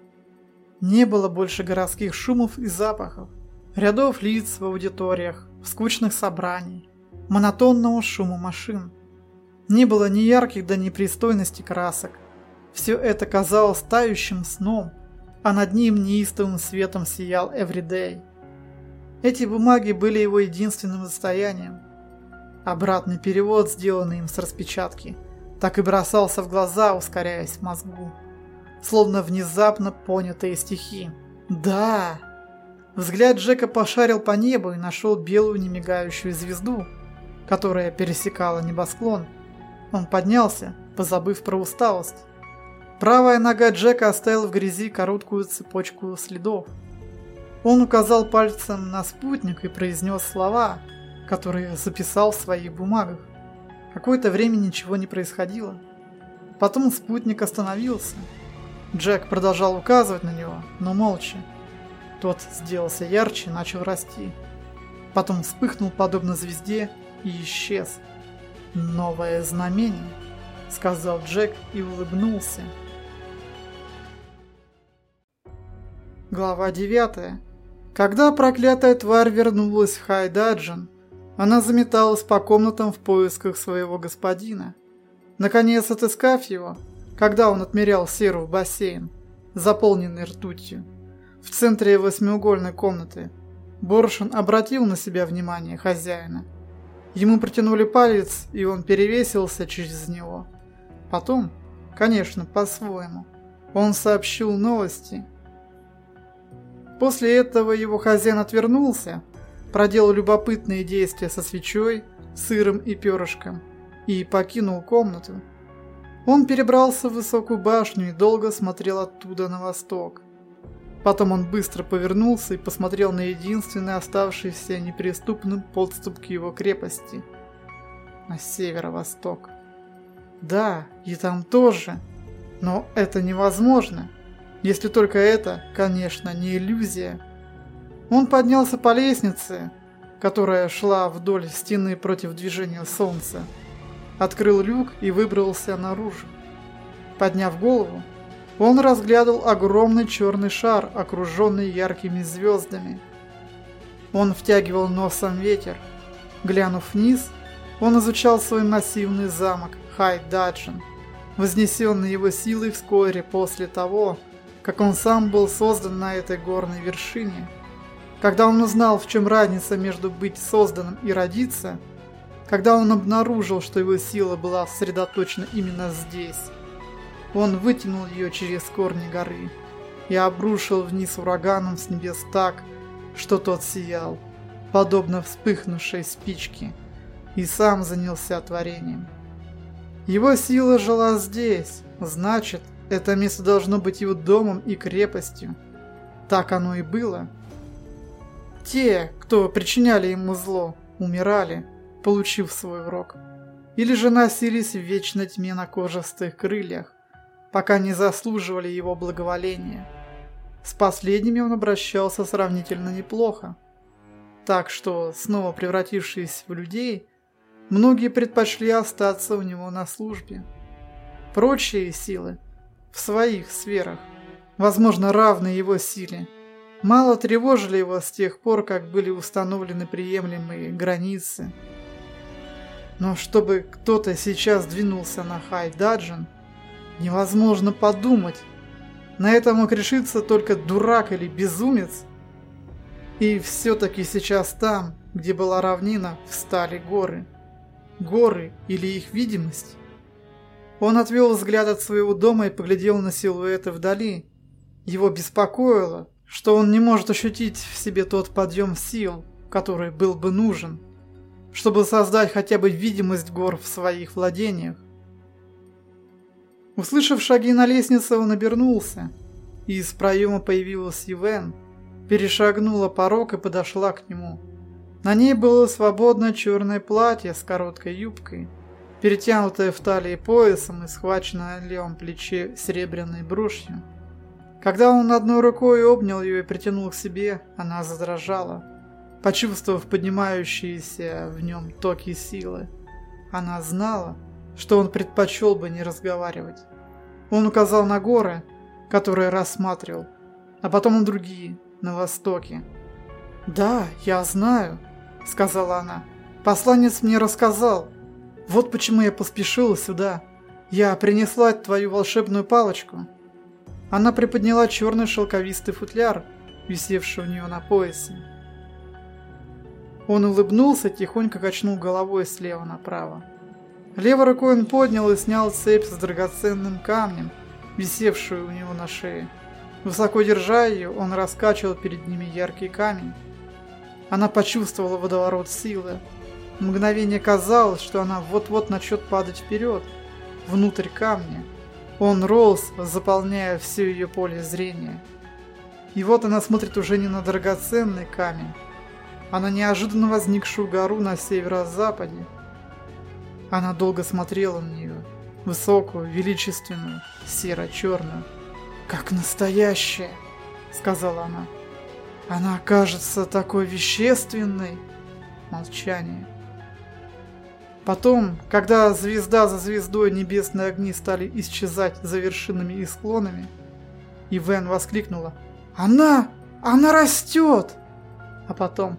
Не было больше городских шумов и запахов, рядов лиц в аудиториях, скучных собраний, монотонного шума машин. Не было ни ярких до непристойности красок, все это казалось тающим сном, а над ним неистовым светом сиял Everyday. Эти бумаги были его единственным состоянием. Обратный перевод, сделанный им с распечатки, так и бросался в глаза, ускоряясь в мозгу. Словно внезапно понятые стихи. Да! Взгляд Джека пошарил по небу и нашел белую немигающую звезду, которая пересекала небосклон. Он поднялся, позабыв про усталость. Правая нога Джека оставила в грязи короткую цепочку следов. Он указал пальцем на спутник и произнес слова, которые записал в своих бумагах. Какое-то время ничего не происходило. Потом спутник остановился. Джек продолжал указывать на него, но молча. Тот сделался ярче и начал расти. Потом вспыхнул подобно звезде и исчез. «Новое знамение», — сказал Джек и улыбнулся. Глава 9. Когда проклятая тварь вернулась в Хайдаджин, она заметалась по комнатам в поисках своего господина. Наконец отыскав его, когда он отмерял серу в бассейн, заполненный ртутью, в центре восьмиугольной комнаты, Боршин обратил на себя внимание хозяина. Ему протянули палец, и он перевесился через него. Потом, конечно, по-своему, он сообщил новости – После этого его хозяин отвернулся, проделал любопытные действия со свечой, сыром и перышком и покинул комнату. Он перебрался в высокую башню и долго смотрел оттуда на восток. Потом он быстро повернулся и посмотрел на единственный оставшийся неприступным подступ к его крепости. на северо-восток. Да, и там тоже. Но это невозможно. Если только это, конечно, не иллюзия. Он поднялся по лестнице, которая шла вдоль стены против движения солнца. Открыл люк и выбрался наружу. Подняв голову, он разглядывал огромный черный шар, окруженный яркими звездами. Он втягивал носом ветер. Глянув вниз, он изучал свой массивный замок Хай-Даджин, вознесенный его силой вскоре после того, как он сам был создан на этой горной вершине. Когда он узнал, в чем разница между быть созданным и родиться, когда он обнаружил, что его сила была сосредоточена именно здесь, он вытянул ее через корни горы и обрушил вниз ураганом с небес так, что тот сиял, подобно вспыхнувшей спичке, и сам занялся творением. Его сила жила здесь, значит, это место должно быть его домом и крепостью. Так оно и было. Те, кто причиняли ему зло, умирали, получив свой урок. Или же носились в вечной тьме на кожистых крыльях, пока не заслуживали его благоволения. С последними он обращался сравнительно неплохо. Так что, снова превратившись в людей, многие предпочли остаться у него на службе. Прочие силы, в своих сферах, возможно, равные его силе, мало тревожили его с тех пор, как были установлены приемлемые границы. Но чтобы кто-то сейчас двинулся на Хай-Даджин, невозможно подумать, на это мог решиться только дурак или безумец. И все-таки сейчас там, где была равнина, встали горы. Горы или их видимость. Он отвел взгляд от своего дома и поглядел на силуэты вдали. Его беспокоило, что он не может ощутить в себе тот подъем сил, который был бы нужен, чтобы создать хотя бы видимость гор в своих владениях. Услышав шаги на лестнице, он обернулся. И из проема появилась Ивен, перешагнула порог и подошла к нему. На ней было свободное черное платье с короткой юбкой, перетянутое в талии поясом и схваченное на левом плече серебряной брошью. Когда он одной рукой обнял ее и притянул к себе, она задрожала, почувствовав поднимающиеся в нем токи силы. Она знала, что он предпочел бы не разговаривать. Он указал на горы, которые рассматривал, а потом на другие, на востоке. «Да, я знаю», — сказала она. «Посланец мне рассказал. Вот почему я поспешила сюда. Я принесла твою волшебную палочку». Она приподняла черный шелковистый футляр, висевший у нее на поясе. Он улыбнулся, тихонько качнул головой слева направо. Левой рукой он поднял и снял цепь с драгоценным камнем, висевшую у него на шее. Высоко держа ее, он раскачивал перед ними яркий камень. Она почувствовала водоворот силы. Мгновение казалось, что она вот-вот начнет падать вперед, внутрь камня. Он рос, заполняя все ее поле зрения. И вот она смотрит уже не на драгоценный камень, а на неожиданно возникшую гору на северо-западе, она долго смотрела на нее, высокую, величественную, серо-черную. «Как настоящая!» — сказала она. «Она кажется такой вещественной!» Молчание. Потом, когда звезда за звездой небесные огни стали исчезать за вершинами и склонами, Ивен воскликнула «Она! Она растет!» А потом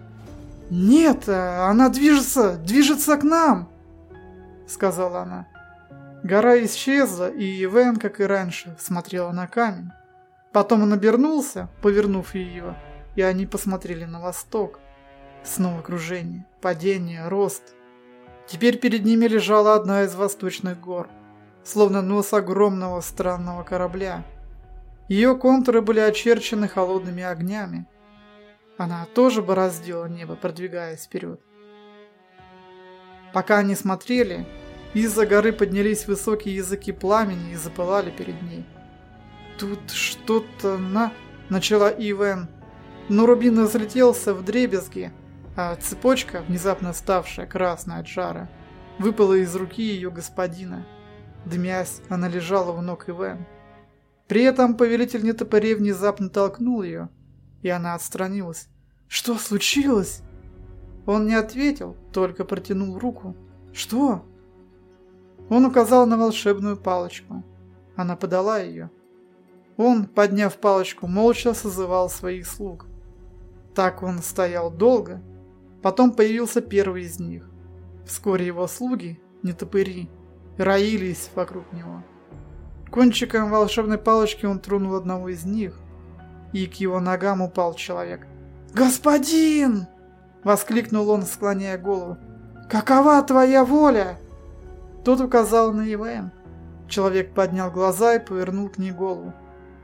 «Нет, она движется, движется к нам!» — сказала она. Гора исчезла, и Ивен, как и раньше, смотрела на камень. Потом он обернулся, повернув ее, и они посмотрели на восток. Снова кружение, падение, рост. Теперь перед ними лежала одна из восточных гор, словно нос огромного странного корабля. Ее контуры были очерчены холодными огнями. Она тоже бороздила небо, продвигаясь вперед. Пока они смотрели, из-за горы поднялись высокие языки пламени и запылали перед ней. «Тут что-то на...» – начала Ивен. Но рубин разлетелся в дребезги, а цепочка, внезапно ставшая красной от жара, выпала из руки ее господина. Дымясь, она лежала у ног Ивен. При этом повелитель нетопырей внезапно толкнул ее, и она отстранилась. «Что случилось?» Он не ответил, только протянул руку. «Что?» Он указал на волшебную палочку. Она подала ее. Он, подняв палочку, молча созывал своих слуг. Так он стоял долго. Потом появился первый из них. Вскоре его слуги, не топыри, роились вокруг него. Кончиком волшебной палочки он тронул одного из них, и к его ногам упал человек. «Господин!» — воскликнул он, склоняя голову. «Какова твоя воля?» Тот указал на ИВМ. Человек поднял глаза и повернул к ней голову.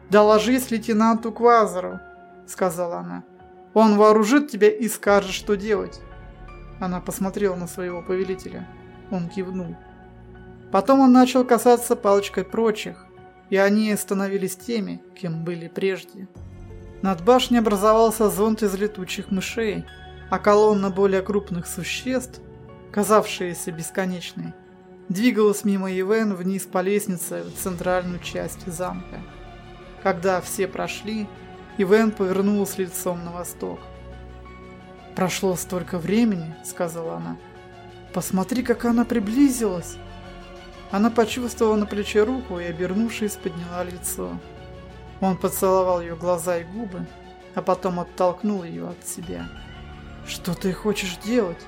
«Доложись лейтенанту Квазару», — сказала она. «Он вооружит тебя и скажет, что делать». Она посмотрела на своего повелителя. Он кивнул. Потом он начал касаться палочкой прочих, и они становились теми, кем были прежде. Над башней образовался зонт из летучих мышей, а колонна более крупных существ, казавшаяся бесконечной, двигалась мимо Ивен вниз по лестнице в центральную часть замка. Когда все прошли, Ивен повернулась лицом на восток. «Прошло столько времени», — сказала она. «Посмотри, как она приблизилась!» Она почувствовала на плече руку и, обернувшись, подняла лицо. Он поцеловал ее глаза и губы, а потом оттолкнул ее от себя. «Что ты хочешь делать?»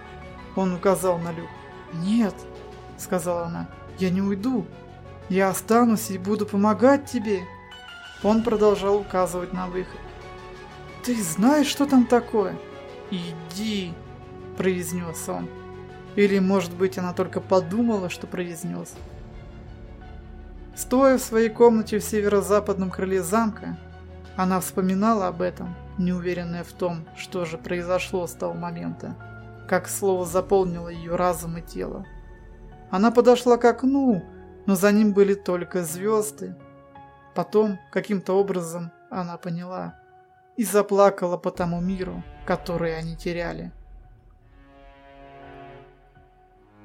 Он указал на люк. «Нет», — сказала она, — «я не уйду. Я останусь и буду помогать тебе». Он продолжал указывать на выход. «Ты знаешь, что там такое?» «Иди», — произнес он. Или, может быть, она только подумала, что произнес. Стоя в своей комнате в северо-западном крыле замка, она вспоминала об этом, неуверенная в том, что же произошло с того момента, как слово заполнило ее разум и тело. Она подошла к окну, но за ним были только звезды, Потом, каким-то образом, она поняла и заплакала по тому миру, который они теряли.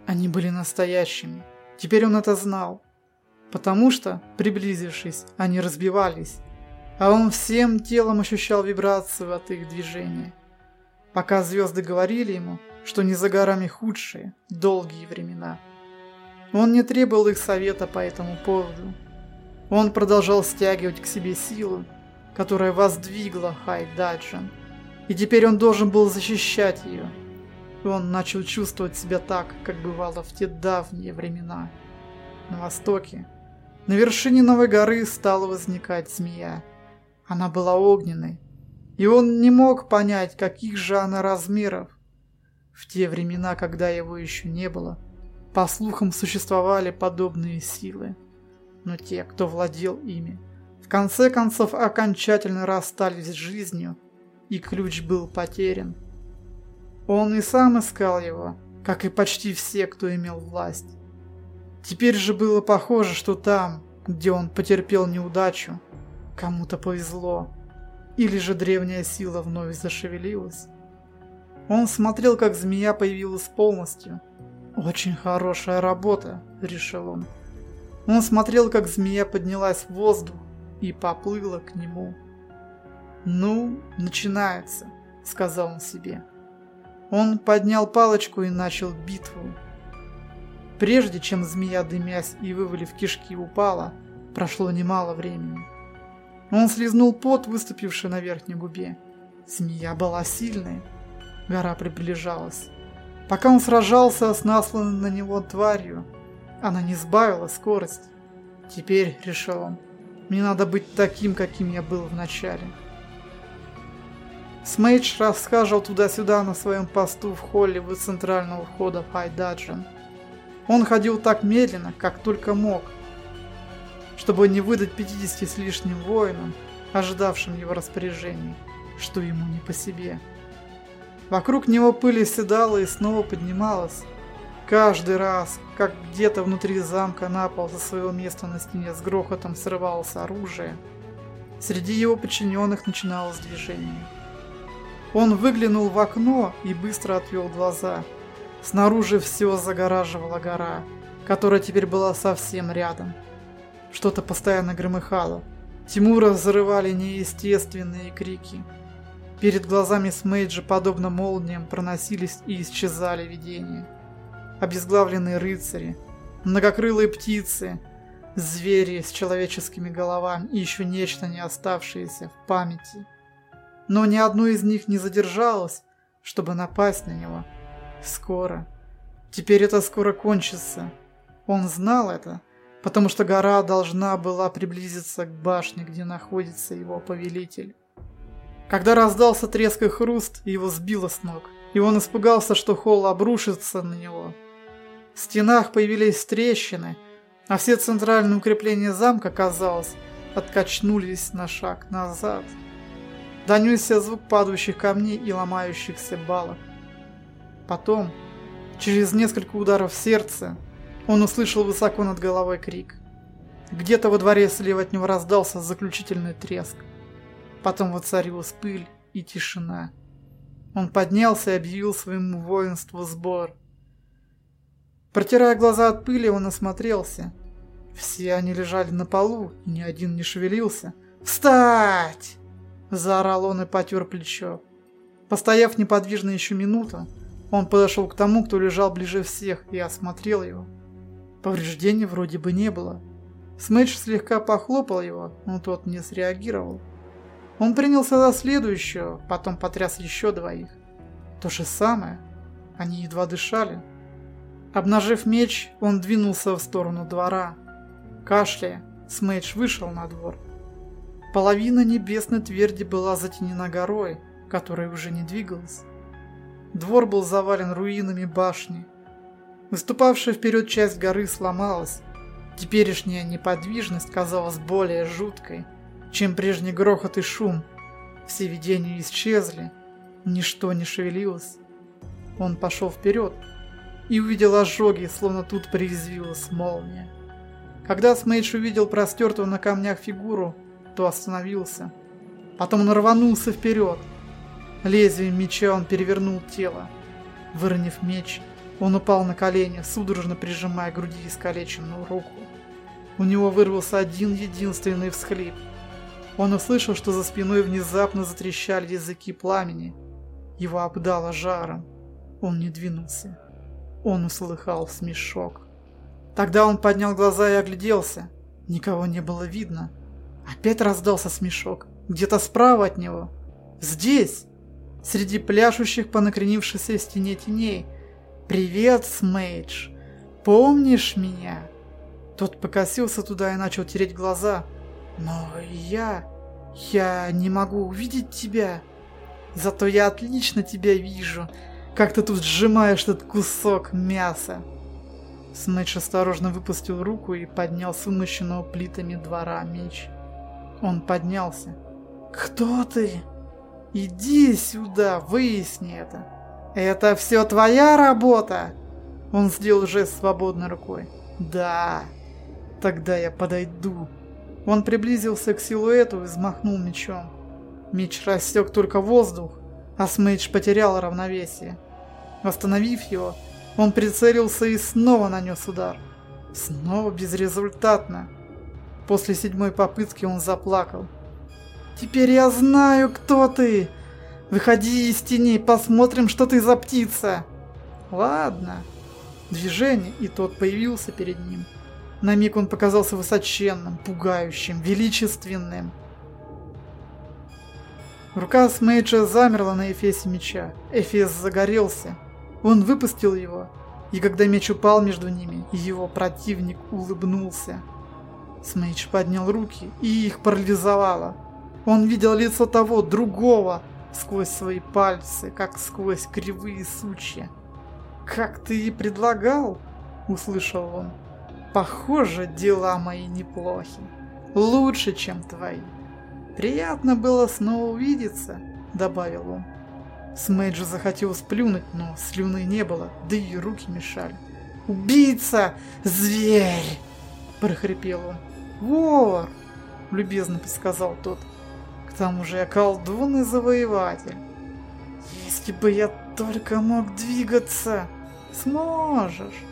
Они были настоящими. Теперь он это знал. Потому что, приблизившись, они разбивались, а он всем телом ощущал вибрацию от их движения. Пока звезды говорили ему, что не за горами худшие, долгие времена. Он не требовал их совета по этому поводу, он продолжал стягивать к себе силу, которая воздвигла Хайдаджан, и теперь он должен был защищать ее. Он начал чувствовать себя так, как бывало в те давние времена. На востоке, на вершине новой горы стала возникать змея. Она была огненной, и он не мог понять, каких же она размеров. В те времена, когда его еще не было, по слухам существовали подобные силы но те, кто владел ими, в конце концов окончательно расстались с жизнью, и ключ был потерян. Он и сам искал его, как и почти все, кто имел власть. Теперь же было похоже, что там, где он потерпел неудачу, кому-то повезло, или же древняя сила вновь зашевелилась. Он смотрел, как змея появилась полностью. «Очень хорошая работа», — решил он. Он смотрел, как змея поднялась в воздух и поплыла к нему. «Ну, начинается», — сказал он себе. Он поднял палочку и начал битву. Прежде чем змея, дымясь и вывалив кишки, упала, прошло немало времени. Он слезнул пот, выступивший на верхней губе. Змея была сильной. Гора приближалась. Пока он сражался с насланной на него тварью, она не сбавила скорость. Теперь, решил он, мне надо быть таким, каким я был в начале. Смейдж расхаживал туда-сюда на своем посту в холле у центрального входа в Хайдаджин. Он ходил так медленно, как только мог, чтобы не выдать 50 с лишним воинам, ожидавшим его распоряжений, что ему не по себе. Вокруг него пыль оседала и снова поднималась, Каждый раз, как где-то внутри замка на пол со своего места на стене с грохотом срывалось оружие, среди его подчиненных начиналось движение. Он выглянул в окно и быстро отвел глаза. Снаружи все загораживала гора, которая теперь была совсем рядом. Что-то постоянно громыхало. Тимура взрывали неестественные крики. Перед глазами Смейджа, подобно молниям, проносились и исчезали видения. Обезглавленные рыцари, многокрылые птицы, звери с человеческими головами и еще нечто не оставшееся в памяти. Но ни одно из них не задержалось, чтобы напасть на него. Скоро. Теперь это скоро кончится. Он знал это, потому что гора должна была приблизиться к башне, где находится его повелитель. Когда раздался треск и хруст, его сбило с ног, и он испугался, что холл обрушится на него. В стенах появились трещины, а все центральные укрепления замка, казалось, откачнулись на шаг назад. Донесся звук падающих камней и ломающихся балок. Потом, через несколько ударов сердца, он услышал высоко над головой крик. Где-то во дворе слева от него раздался заключительный треск. Потом воцарилась пыль и тишина. Он поднялся и объявил своему воинству сбор. Протирая глаза от пыли, он осмотрелся. Все они лежали на полу, и ни один не шевелился. «Встать!» – заорал он и потер плечо. Постояв неподвижно еще минуту, он подошел к тому, кто лежал ближе всех, и осмотрел его. Повреждений вроде бы не было. Смэч слегка похлопал его, но тот не среагировал. Он принялся за следующего, потом потряс еще двоих. То же самое. Они едва дышали. Обнажив меч, он двинулся в сторону двора. Кашляя, Смэч вышел на двор. Половина небесной тверди была затенена горой, которая уже не двигалась. Двор был завален руинами башни. Выступавшая вперед часть горы сломалась. Теперешняя неподвижность казалась более жуткой – чем прежний грохот и шум. Все видения исчезли, ничто не шевелилось. Он пошел вперед и увидел ожоги, словно тут призвилась молния. Когда Смейдж увидел простертую на камнях фигуру, то остановился. Потом он рванулся вперед. Лезвием меча он перевернул тело. Выронив меч, он упал на колени, судорожно прижимая к груди искалеченную руку. У него вырвался один единственный всхлип – он услышал, что за спиной внезапно затрещали языки пламени. Его обдало жаром. Он не двинулся. Он услыхал смешок. Тогда он поднял глаза и огляделся. Никого не было видно. Опять раздался смешок. Где-то справа от него. Здесь! Среди пляшущих по накренившейся стене теней. «Привет, Смейдж! Помнишь меня?» Тот покосился туда и начал тереть глаза. Но я... Я не могу увидеть тебя. Зато я отлично тебя вижу, как ты тут сжимаешь этот кусок мяса. Смэч осторожно выпустил руку и поднял с вымощенного плитами двора меч. Он поднялся. «Кто ты? Иди сюда, выясни это. Это все твоя работа?» Он сделал жест свободной рукой. «Да, тогда я подойду». Он приблизился к силуэту и взмахнул мечом. Меч рассек только воздух, а Смейдж потерял равновесие. Восстановив его, он прицелился и снова нанес удар. Снова безрезультатно. После седьмой попытки он заплакал. «Теперь я знаю, кто ты! Выходи из теней, посмотрим, что ты за птица!» «Ладно». Движение, и тот появился перед ним. На миг он показался высоченным, пугающим, величественным. Рука Смейджа замерла на эфесе меча. Эфес загорелся. Он выпустил его, и когда меч упал между ними, его противник улыбнулся. Смейдж поднял руки, и их парализовало. Он видел лицо того, другого, сквозь свои пальцы, как сквозь кривые сучья. «Как ты и предлагал?» – услышал он. Похоже, дела мои неплохи. Лучше, чем твои. Приятно было снова увидеться, добавил он. Смейджу захотел сплюнуть, но слюны не было, да и руки мешали. «Убийца! Зверь!» – прохрипел он. «Вор!» – любезно подсказал тот. «К тому же я колдун и завоеватель. Если бы я только мог двигаться!» Сможешь.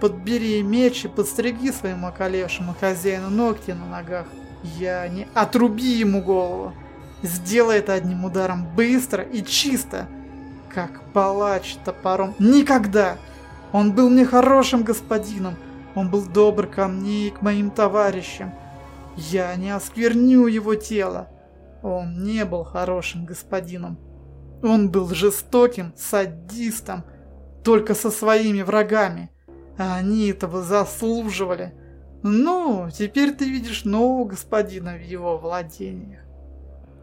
Подбери меч и подстриги своему околевшему хозяину ногти на ногах. Я не... Отруби ему голову. Сделай это одним ударом быстро и чисто. Как палач топором. Никогда! Он был мне хорошим господином. Он был добр ко мне и к моим товарищам. Я не оскверню его тело. Он не был хорошим господином. Он был жестоким садистом, только со своими врагами. А они этого заслуживали. Ну, теперь ты видишь нового господина в его владениях.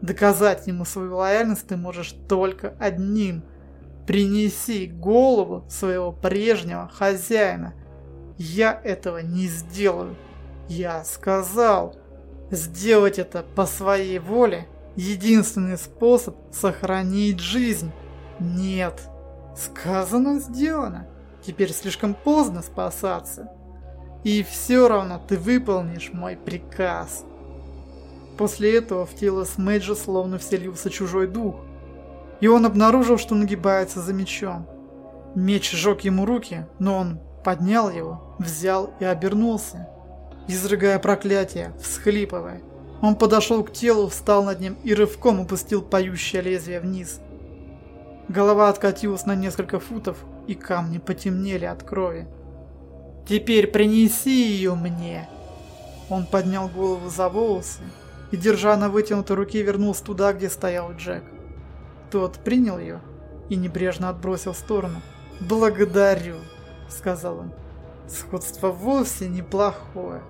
Доказать ему свою лояльность ты можешь только одним. Принеси голову своего прежнего хозяина. Я этого не сделаю. Я сказал. Сделать это по своей воле – единственный способ сохранить жизнь. Нет. Сказано, сделано. Теперь слишком поздно спасаться. И все равно ты выполнишь мой приказ. После этого в тело Смеджа словно вселился чужой дух. И он обнаружил, что нагибается за мечом. Меч сжег ему руки, но он поднял его, взял и обернулся изрыгая проклятие, всхлипывая. Он подошел к телу, встал над ним и рывком упустил поющее лезвие вниз. Голова откатилась на несколько футов, и камни потемнели от крови. «Теперь принеси ее мне!» Он поднял голову за волосы и, держа на вытянутой руке, вернулся туда, где стоял Джек. Тот принял ее и небрежно отбросил в сторону. «Благодарю», — сказал он. «Сходство вовсе неплохое».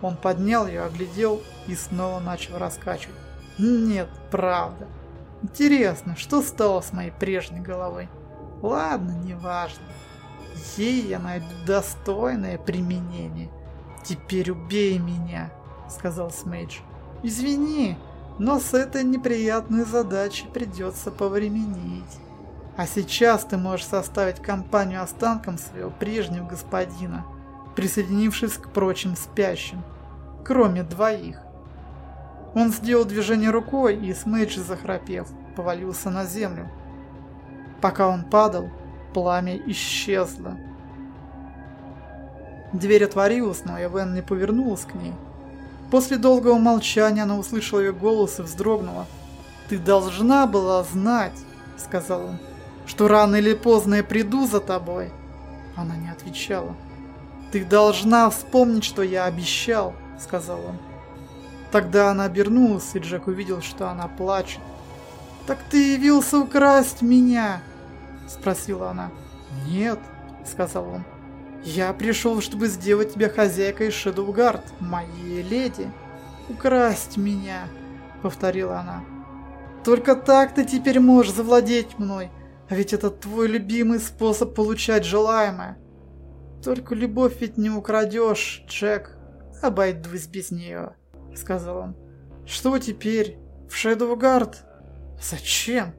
Он поднял ее, оглядел и снова начал раскачивать. Нет, правда. Интересно, что стало с моей прежней головой? Ладно, неважно. Ей я найду достойное применение. Теперь убей меня, сказал Смейдж. Извини, но с этой неприятной задачей придется повременить. А сейчас ты можешь составить компанию останкам своего прежнего господина – присоединившись к прочим спящим, кроме двоих. Он сделал движение рукой, и Смейдж, захрапев, повалился на землю. Пока он падал, пламя исчезло. Дверь отворилась, но Эвен не повернулась к ней. После долгого молчания она услышала ее голос и вздрогнула. «Ты должна была знать», — сказал он, — «что рано или поздно я приду за тобой». Она не отвечала. «Ты должна вспомнить, что я обещал», — сказал он. Тогда она обернулась, и Джек увидел, что она плачет. «Так ты явился украсть меня?» — спросила она. «Нет», — сказал он. «Я пришел, чтобы сделать тебя хозяйкой Шедугард, моей леди». «Украсть меня», — повторила она. «Только так ты теперь можешь завладеть мной, а ведь это твой любимый способ получать желаемое». «Только любовь ведь не украдешь, Джек. Обойдусь без нее», — сказал он. «Что теперь? В Шэдоугард?» «Зачем?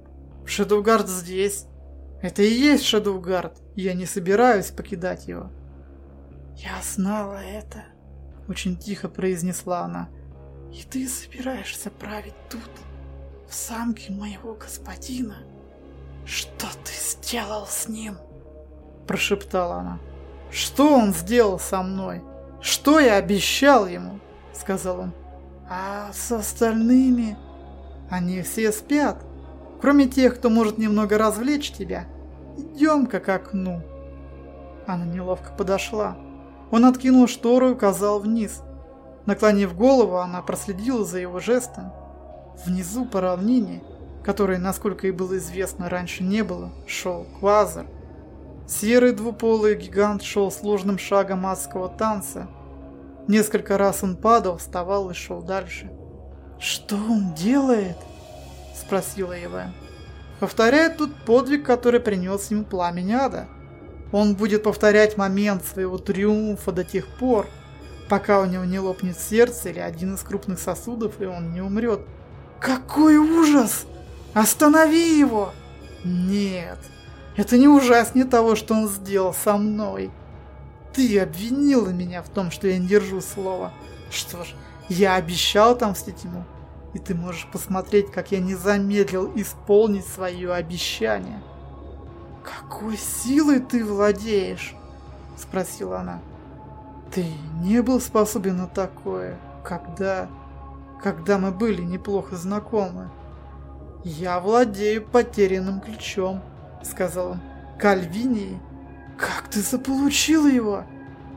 Шэдоугард здесь. Это и есть Шэдоугард. Я не собираюсь покидать его». «Я знала это», — очень тихо произнесла она. «И ты собираешься править тут, в замке моего господина? Что ты сделал с ним?» Прошептала она. Что он сделал со мной? Что я обещал ему? Сказал он. А с остальными? Они все спят. Кроме тех, кто может немного развлечь тебя. Идем-ка к окну. Она неловко подошла. Он откинул штору и указал вниз. Наклонив голову, она проследила за его жестом. Внизу по равнине, которой, насколько и было известно, раньше не было, шел квазар. Серый двуполый гигант шел сложным шагом адского танца. Несколько раз он падал, вставал и шел дальше. «Что он делает?» – спросила Ивен. «Повторяет тот подвиг, который принес ему пламень ада. Он будет повторять момент своего триумфа до тех пор, пока у него не лопнет сердце или один из крупных сосудов, и он не умрет. Какой ужас! Останови его! Нет, это не ужаснее того, что он сделал со мной. Ты обвинила меня в том, что я не держу слова. Что ж, я обещал отомстить ему. И ты можешь посмотреть, как я не замедлил исполнить свое обещание. Как «Какой силой ты владеешь?» – спросила она. «Ты не был способен на такое, когда... когда мы были неплохо знакомы?» «Я владею потерянным ключом», – сказал он. «Кальвинии? Как ты заполучил его?»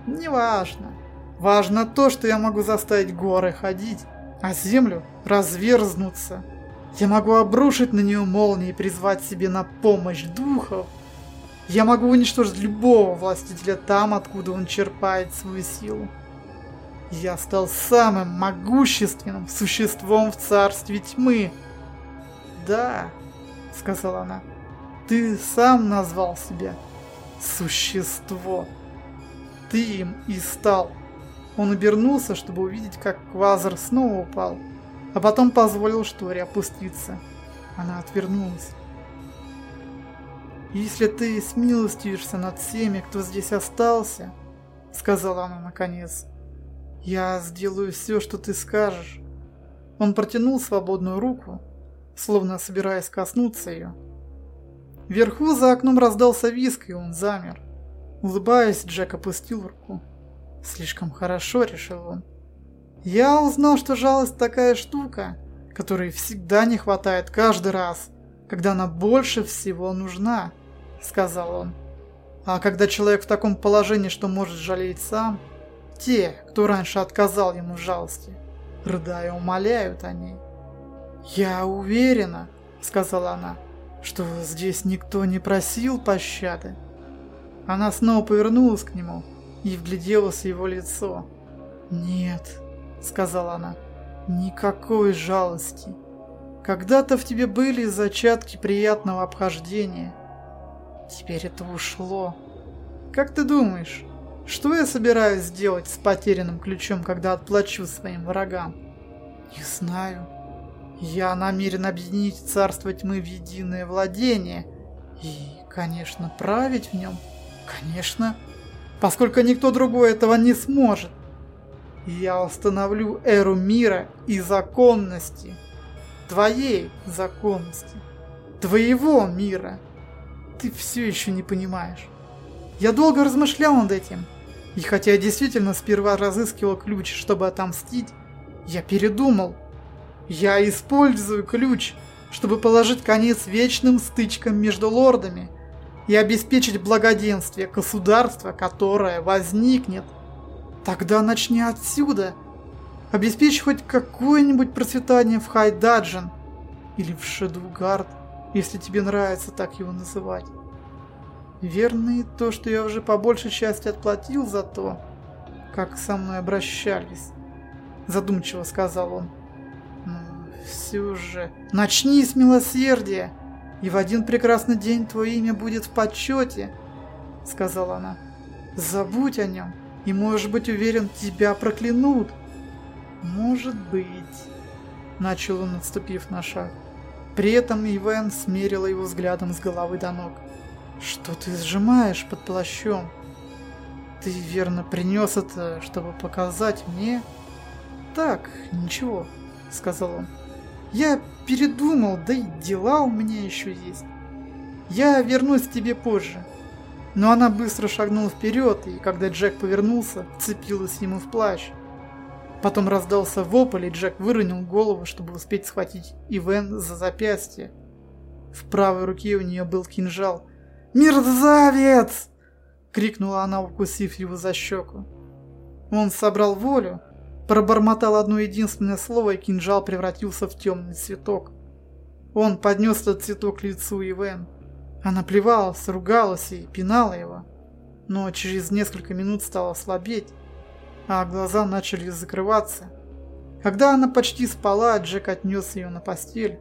«Неважно. Важно то, что я могу заставить горы ходить, а землю разверзнуться. Я могу обрушить на нее молнии и призвать себе на помощь духов. Я могу уничтожить любого властителя там, откуда он черпает свою силу. Я стал самым могущественным существом в царстве тьмы. Да, сказала она, ты сам назвал себя существо. Ты им и стал. Он обернулся, чтобы увидеть, как Квазар снова упал, а потом позволил шторе опуститься. Она отвернулась. «Если ты смилостивишься над всеми, кто здесь остался», — сказала она наконец, — «я сделаю все, что ты скажешь». Он протянул свободную руку, словно собираясь коснуться ее. Вверху за окном раздался виск, и он замер. Улыбаясь, Джек опустил руку. «Слишком хорошо», — решил он. «Я узнал, что жалость такая штука, которой всегда не хватает каждый раз, когда она больше всего нужна», — сказал он. «А когда человек в таком положении, что может жалеть сам, те, кто раньше отказал ему в жалости, рыдая, умоляют о ней». «Я уверена», — сказала она, — «что здесь никто не просил пощады». Она снова повернулась к нему и вгляделась в его лицо. «Нет», — сказала она, — «никакой жалости. Когда-то в тебе были зачатки приятного обхождения. Теперь это ушло. Как ты думаешь, что я собираюсь сделать с потерянным ключом, когда отплачу своим врагам? Не знаю. Я намерен объединить царство тьмы в единое владение и, конечно, править в нем. Конечно, поскольку никто другой этого не сможет. Я установлю эру мира и законности. Твоей законности. Твоего мира. Ты все еще не понимаешь. Я долго размышлял над этим. И хотя я действительно сперва разыскивал ключ, чтобы отомстить, я передумал. Я использую ключ, чтобы положить конец вечным стычкам между лордами и обеспечить благоденствие государства, которое возникнет. Тогда начни отсюда. Обеспечь хоть какое-нибудь процветание в Хайдаджин или в Шедугард, если тебе нравится так его называть. Верно и то, что я уже по большей части отплатил за то, как со мной обращались, задумчиво сказал он все же. Начни с милосердия, и в один прекрасный день твое имя будет в почете, сказала она. Забудь о нем, и можешь быть уверен, тебя проклянут. Может быть, начал он, отступив на шаг. При этом Ивен смерила его взглядом с головы до ног. «Что ты сжимаешь под плащом? Ты верно принес это, чтобы показать мне?» «Так, ничего», — сказал он. Я передумал, да и дела у меня еще есть. Я вернусь к тебе позже. Но она быстро шагнула вперед, и когда Джек повернулся, цепилась ему в плащ. Потом раздался вопль, и Джек выронил голову, чтобы успеть схватить Ивен за запястье. В правой руке у нее был кинжал. «Мерзавец!» — крикнула она, укусив его за щеку. Он собрал волю, Пробормотал одно единственное слово, и кинжал превратился в темный цветок. Он поднес этот цветок к лицу Ивен. Она плевалась, ругалась и пинала его. Но через несколько минут стала слабеть, а глаза начали закрываться. Когда она почти спала, Джек отнес ее на постель.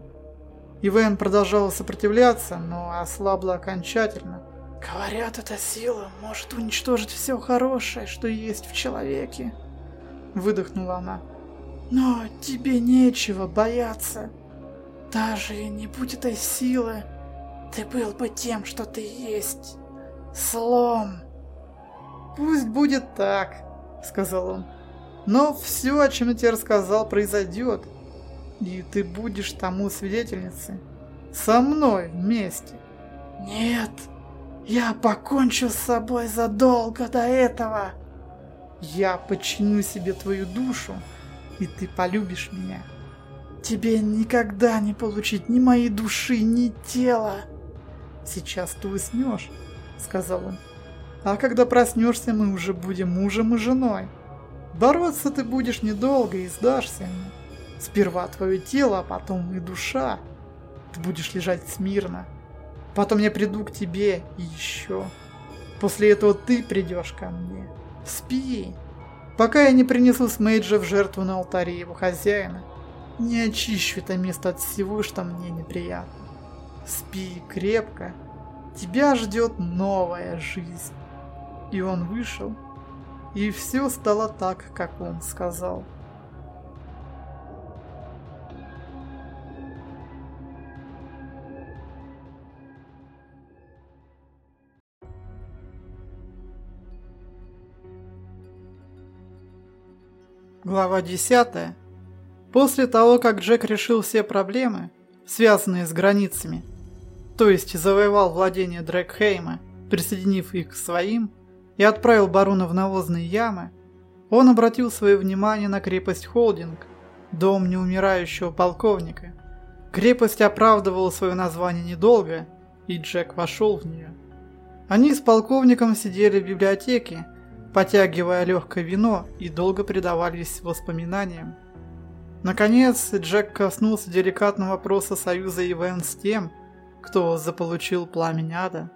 Ивен продолжала сопротивляться, но ослабла окончательно. «Говорят, эта сила может уничтожить все хорошее, что есть в человеке», выдохнула она. Но тебе нечего бояться. Даже не будь этой силы, ты был бы тем, что ты есть. Слом. Пусть будет так, сказал он. Но все, о чем я тебе рассказал, произойдет. И ты будешь тому свидетельницей. Со мной вместе. Нет, Я покончу с собой задолго до этого. Я подчиню себе твою душу, и ты полюбишь меня. Тебе никогда не получить ни моей души, ни тела. Сейчас ты уснешь, сказал он. А когда проснешься, мы уже будем мужем и женой. Бороться ты будешь недолго и сдашься мне. Сперва твое тело, а потом и душа. Ты будешь лежать смирно. Потом я приду к тебе и еще. После этого ты придешь ко мне. Спи, пока я не принесу Смейджа в жертву на алтаре его хозяина. Не очищу это место от всего, что мне неприятно. Спи крепко. Тебя ждет новая жизнь. И он вышел. И все стало так, как он сказал. Глава 10. После того, как Джек решил все проблемы, связанные с границами, то есть завоевал владение Дрекхейма, присоединив их к своим, и отправил барона в навозные ямы, он обратил свое внимание на крепость Холдинг, дом неумирающего полковника. Крепость оправдывала свое название недолго, и Джек вошел в нее. Они с полковником сидели в библиотеке, потягивая легкое вино и долго предавались воспоминаниям. Наконец, Джек коснулся деликатного вопроса Союза Ивен с тем, кто заполучил пламень ада.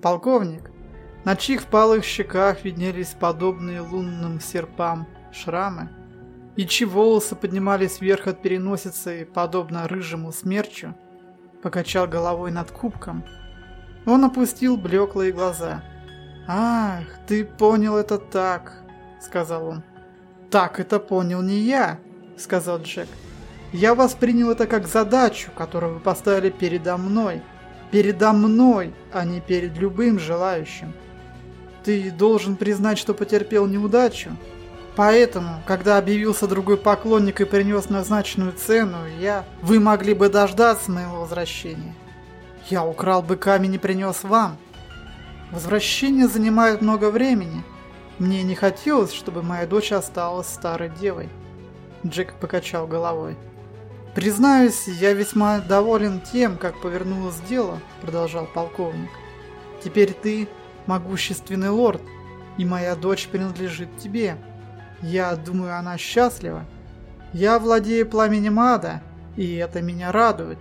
Полковник, на чьих палых щеках виднелись подобные лунным серпам шрамы, и чьи волосы поднимались вверх от переносицы, подобно рыжему смерчу, покачал головой над кубком. Он опустил блеклые глаза – «Ах, ты понял это так», — сказал он. «Так это понял не я», — сказал Джек. «Я воспринял это как задачу, которую вы поставили передо мной. Передо мной, а не перед любым желающим. Ты должен признать, что потерпел неудачу. Поэтому, когда объявился другой поклонник и принес назначенную цену, я... Вы могли бы дождаться моего возвращения. Я украл бы камень и принес вам». Возвращение занимает много времени. Мне не хотелось, чтобы моя дочь осталась старой девой. Джек покачал головой. «Признаюсь, я весьма доволен тем, как повернулось дело», — продолжал полковник. «Теперь ты могущественный лорд, и моя дочь принадлежит тебе. Я думаю, она счастлива. Я владею пламенем ада, и это меня радует.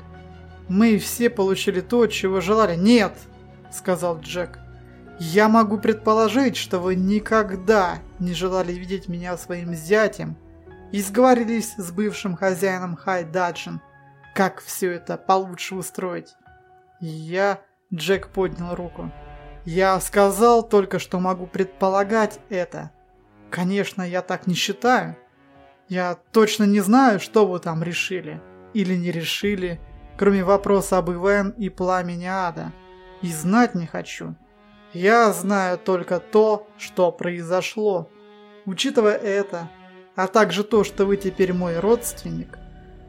Мы все получили то, чего желали. Нет!» — сказал Джек. Я могу предположить, что вы никогда не желали видеть меня своим зятем и сговорились с бывшим хозяином Хай Даджин, как все это получше устроить. Я... Джек поднял руку. Я сказал только, что могу предполагать это. Конечно, я так не считаю. Я точно не знаю, что вы там решили. Или не решили, кроме вопроса об Ивен и пламени ада. И знать не хочу. Я знаю только то, что произошло. Учитывая это, а также то, что вы теперь мой родственник,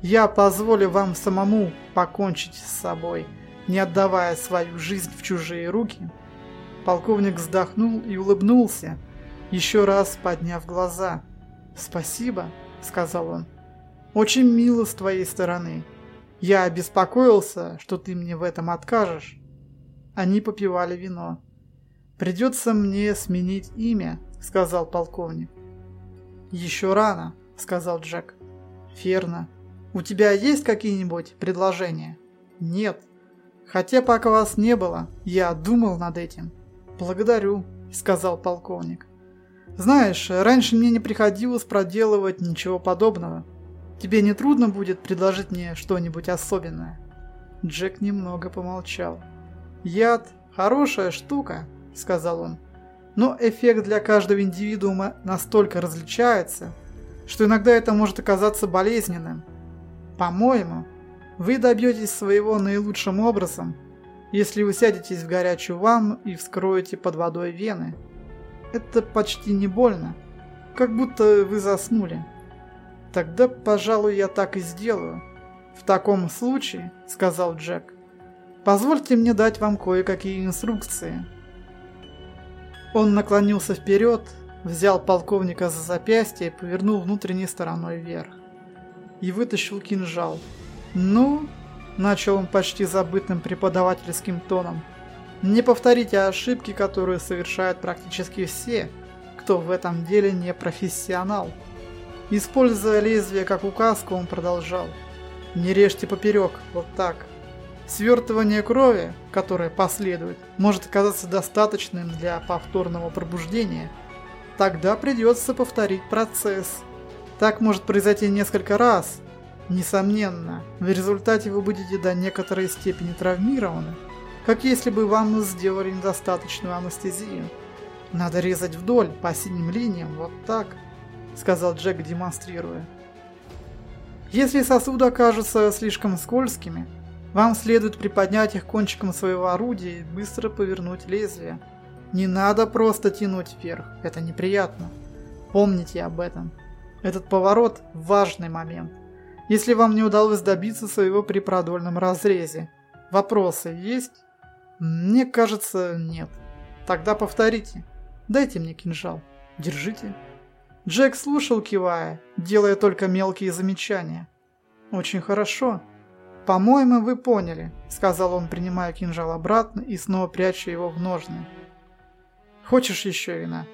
я позволю вам самому покончить с собой, не отдавая свою жизнь в чужие руки. Полковник вздохнул и улыбнулся, еще раз подняв глаза. «Спасибо», — сказал он. «Очень мило с твоей стороны. Я обеспокоился, что ты мне в этом откажешь». Они попивали вино. «Придется мне сменить имя», — сказал полковник. «Еще рано», — сказал Джек. «Ферно. У тебя есть какие-нибудь предложения?» «Нет. Хотя пока вас не было, я думал над этим». «Благодарю», — сказал полковник. «Знаешь, раньше мне не приходилось проделывать ничего подобного. Тебе не трудно будет предложить мне что-нибудь особенное?» Джек немного помолчал. «Яд – хорошая штука», сказал он. Но эффект для каждого индивидуума настолько различается, что иногда это может оказаться болезненным. По-моему, вы добьетесь своего наилучшим образом, если усядетесь в горячую ванну и вскроете под водой вены. Это почти не больно, как будто вы заснули. Тогда, пожалуй, я так и сделаю. В таком случае, сказал Джек, Позвольте мне дать вам кое-какие инструкции. Он наклонился вперед, взял полковника за запястье и повернул внутренней стороной вверх. И вытащил кинжал. «Ну?» – начал он почти забытым преподавательским тоном. «Не повторите ошибки, которые совершают практически все, кто в этом деле не профессионал». Используя лезвие как указку, он продолжал. «Не режьте поперек, вот так». Свертывание крови, которое последует, может оказаться достаточным для повторного пробуждения. Тогда придется повторить процесс. Так может произойти несколько раз. Несомненно, в результате вы будете до некоторой степени травмированы, как если бы вам сделали недостаточную анестезию. Надо резать вдоль, по синим линиям, вот так, сказал Джек, демонстрируя. Если сосуды окажутся слишком скользкими, вам следует приподнять их кончиком своего орудия и быстро повернуть лезвие. Не надо просто тянуть вверх, это неприятно. Помните об этом. Этот поворот – важный момент. Если вам не удалось добиться своего при продольном разрезе. Вопросы есть? Мне кажется, нет. Тогда повторите. Дайте мне кинжал. Держите. Джек слушал, кивая, делая только мелкие замечания. Очень хорошо. «По-моему, вы поняли», — сказал он, принимая кинжал обратно и снова пряча его в ножны. «Хочешь еще вина?»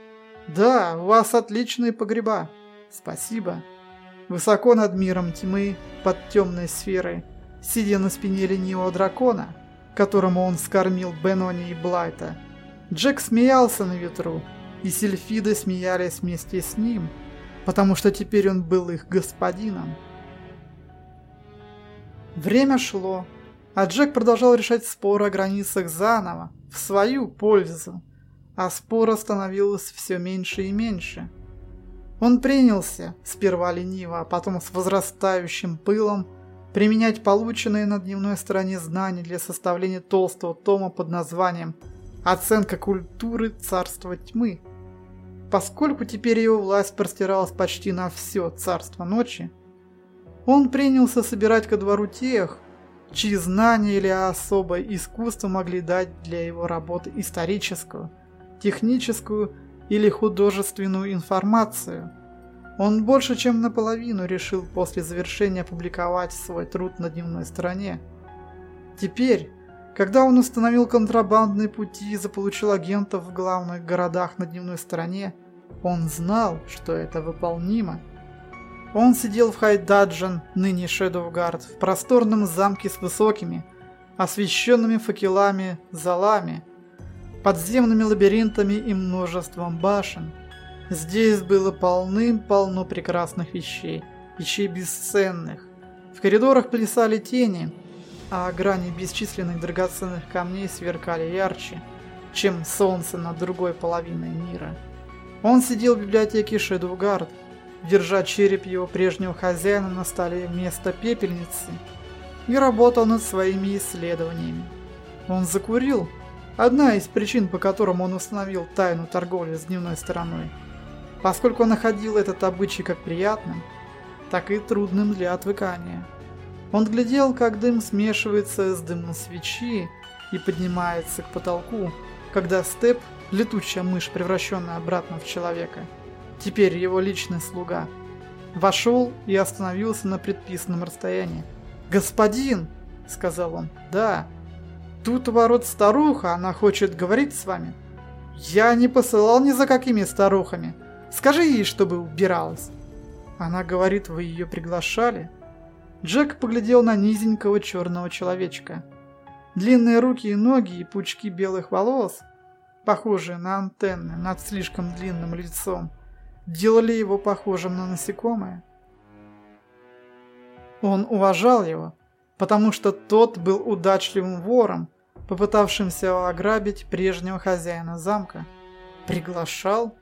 «Да, у вас отличные погреба. Спасибо». Высоко над миром тьмы, под темной сферой, сидя на спине ленивого дракона, которому он скормил Бенони и Блайта, Джек смеялся на ветру, и сельфиды смеялись вместе с ним, потому что теперь он был их господином. Время шло, а Джек продолжал решать споры о границах заново, в свою пользу, а спора становилось все меньше и меньше. Он принялся, сперва лениво, а потом с возрастающим пылом, применять полученные на дневной стороне знания для составления толстого тома под названием «Оценка культуры царства тьмы». Поскольку теперь его власть простиралась почти на все царство ночи, он принялся собирать ко двору тех, чьи знания или особое искусство могли дать для его работы историческую, техническую или художественную информацию. Он больше чем наполовину решил после завершения опубликовать свой труд на дневной стороне. Теперь, когда он установил контрабандные пути и заполучил агентов в главных городах на дневной стороне, он знал, что это выполнимо. Он сидел в Хайдаджан, ныне Шэдоугард, в просторном замке с высокими, освещенными факелами, залами, подземными лабиринтами и множеством башен. Здесь было полным-полно прекрасных вещей, вещей бесценных. В коридорах плясали тени, а грани бесчисленных драгоценных камней сверкали ярче, чем солнце над другой половиной мира. Он сидел в библиотеке Шэдоугард, держа череп его прежнего хозяина на столе вместо пепельницы, и работал над своими исследованиями. Он закурил, одна из причин, по которым он установил тайну торговли с дневной стороной, поскольку он находил этот обычай как приятным, так и трудным для отвыкания. Он глядел, как дым смешивается с дымом свечи и поднимается к потолку, когда Степ, летучая мышь, превращенная обратно в человека, теперь его личный слуга, вошел и остановился на предписанном расстоянии. «Господин!» — сказал он. «Да. Тут у ворот старуха, она хочет говорить с вами». «Я не посылал ни за какими старухами. Скажи ей, чтобы убиралась». Она говорит, вы ее приглашали. Джек поглядел на низенького черного человечка. Длинные руки и ноги и пучки белых волос, похожие на антенны над слишком длинным лицом, делали его похожим на насекомое. Он уважал его, потому что тот был удачливым вором, попытавшимся ограбить прежнего хозяина замка. Приглашал?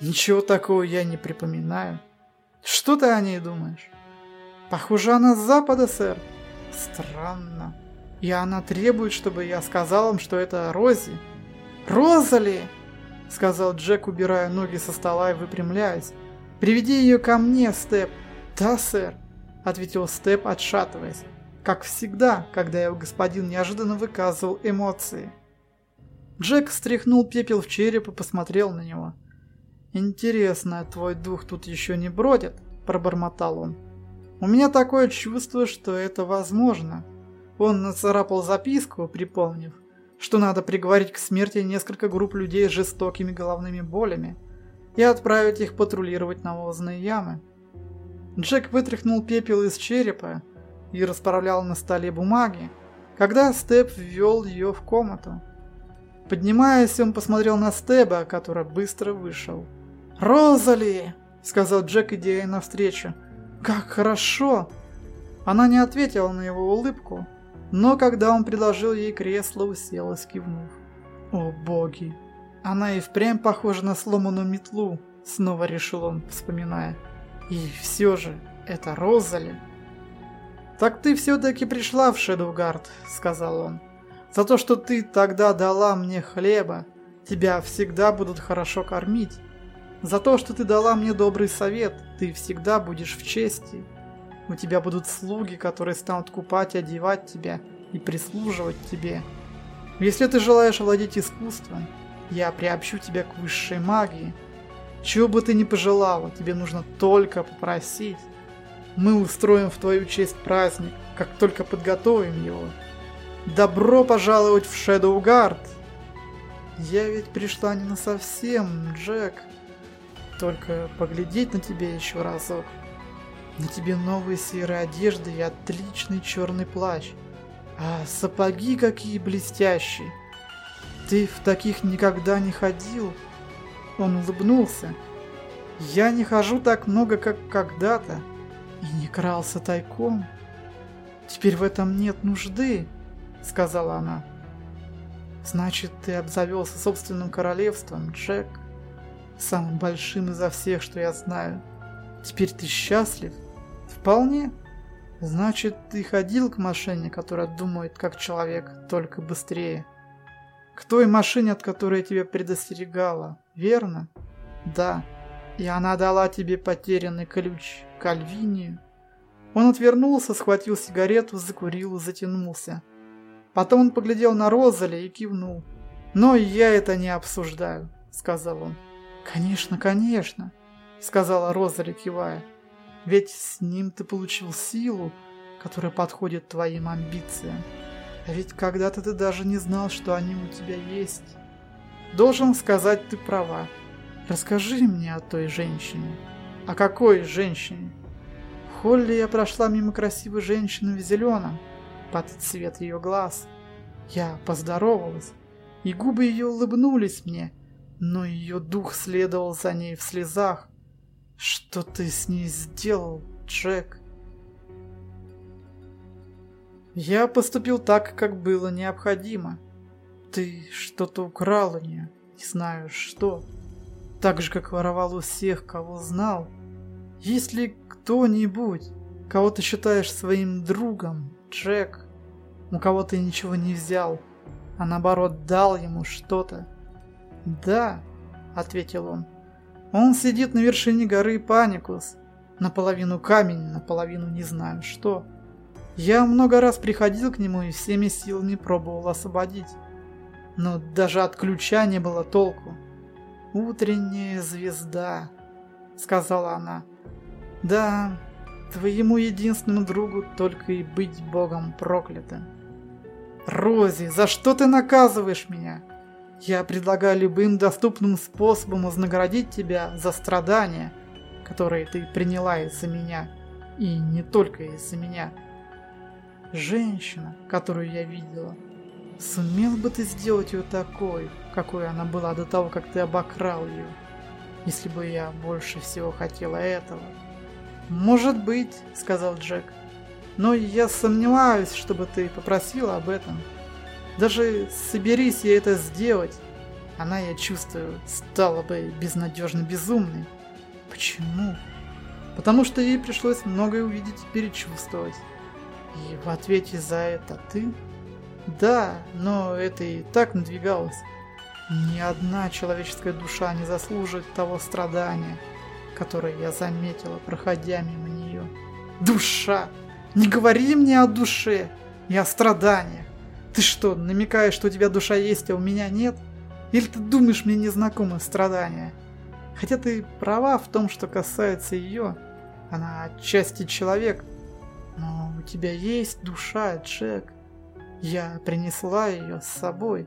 Ничего такого я не припоминаю. Что ты о ней думаешь? Похоже, она с запада, сэр. Странно. И она требует, чтобы я сказал им, что это Рози. Роза ли? — сказал Джек, убирая ноги со стола и выпрямляясь. «Приведи ее ко мне, Степ!» «Да, сэр!» — ответил Степ, отшатываясь. как всегда, когда его господин неожиданно выказывал эмоции. Джек стряхнул пепел в череп и посмотрел на него. «Интересно, твой дух тут еще не бродит?» – пробормотал он. «У меня такое чувство, что это возможно». Он нацарапал записку, припомнив, что надо приговорить к смерти несколько групп людей с жестокими головными болями и отправить их патрулировать навозные ямы. Джек вытряхнул пепел из черепа и расправлял на столе бумаги, когда Степ ввел ее в комнату. Поднимаясь, он посмотрел на Стеба, который быстро вышел. «Розали!» — сказал Джек, идя ей навстречу. «Как хорошо!» Она не ответила на его улыбку, но когда он предложил ей кресло, уселась, кивнув. «О боги! Она и впрямь похожа на сломанную метлу!» Снова решил он, вспоминая. «И все же, это Розали!» «Так ты все-таки пришла в Шедугард», — сказал он. «За то, что ты тогда дала мне хлеба, тебя всегда будут хорошо кормить. За то, что ты дала мне добрый совет, ты всегда будешь в чести. У тебя будут слуги, которые станут купать одевать тебя и прислуживать тебе. Если ты желаешь владеть искусством, я приобщу тебя к высшей магии. Чего бы ты ни пожелала, тебе нужно только попросить. Мы устроим в твою честь праздник, как только подготовим его. Добро пожаловать в Шэдоугард! Я ведь пришла не на совсем, Джек. Только поглядеть на тебя еще разок. На тебе новые серые одежды и отличный черный плащ. А сапоги какие блестящие. Ты в таких никогда не ходил. Он улыбнулся. Я не хожу так много, как когда-то. И не крался тайком. Теперь в этом нет нужды, сказала она. Значит, ты обзавелся собственным королевством, Джек. Самым большим изо всех, что я знаю. Теперь ты счастлив? Вполне. Значит, ты ходил к машине, которая думает как человек, только быстрее. К той машине, от которой я тебя предостерегала, верно? Да. И она дала тебе потерянный ключ к Альвинию. Он отвернулся, схватил сигарету, закурил и затянулся. Потом он поглядел на Розали и кивнул. «Но я это не обсуждаю», — сказал он. «Конечно, конечно», — сказала Розали, кивая. «Ведь с ним ты получил силу, которая подходит твоим амбициям. А ведь когда-то ты даже не знал, что они у тебя есть. Должен сказать, ты права. Расскажи мне о той женщине. О какой женщине? В холле я прошла мимо красивой женщины в зеленом, под цвет ее глаз. Я поздоровалась, и губы ее улыбнулись мне, но ее дух следовал за ней в слезах. Что ты с ней сделал, Джек? Я поступил так, как было необходимо. Ты что-то украл у нее, не знаю что. Так же, как воровал у всех, кого знал. Если кто-нибудь, кого ты считаешь своим другом, Джек, у кого ты ничего не взял, а наоборот дал ему что-то. Да, ответил он. Он сидит на вершине горы Паникус, наполовину камень, наполовину не знаю что. Я много раз приходил к нему и всеми силами пробовал освободить. Но даже от ключа не было толку. «Утренняя звезда», — сказала она. Да, твоему единственному другу только и быть богом проклятым. Рози, за что ты наказываешь меня? Я предлагаю любым доступным способом вознаградить тебя за страдания, которые ты приняла из-за меня. И не только из-за меня. Женщина, которую я видела, сумел бы ты сделать ее такой, какой она была до того, как ты обокрал ее, если бы я больше всего хотела этого. «Может быть», — сказал Джек. «Но я сомневаюсь, чтобы ты попросила об этом. Даже соберись я это сделать, она, я чувствую, стала бы безнадежно безумной. Почему? Потому что ей пришлось многое увидеть и перечувствовать. И в ответе за это ты? Да, но это и так надвигалось. Ни одна человеческая душа не заслуживает того страдания, которое я заметила, проходя мимо нее. Душа! Не говори мне о душе и о страданиях. Ты что, намекаешь, что у тебя душа есть, а у меня нет? Или ты думаешь, мне незнакомы страдания? Хотя ты права в том, что касается ее. Она отчасти человек. Но у тебя есть душа, Джек. Я принесла ее с собой.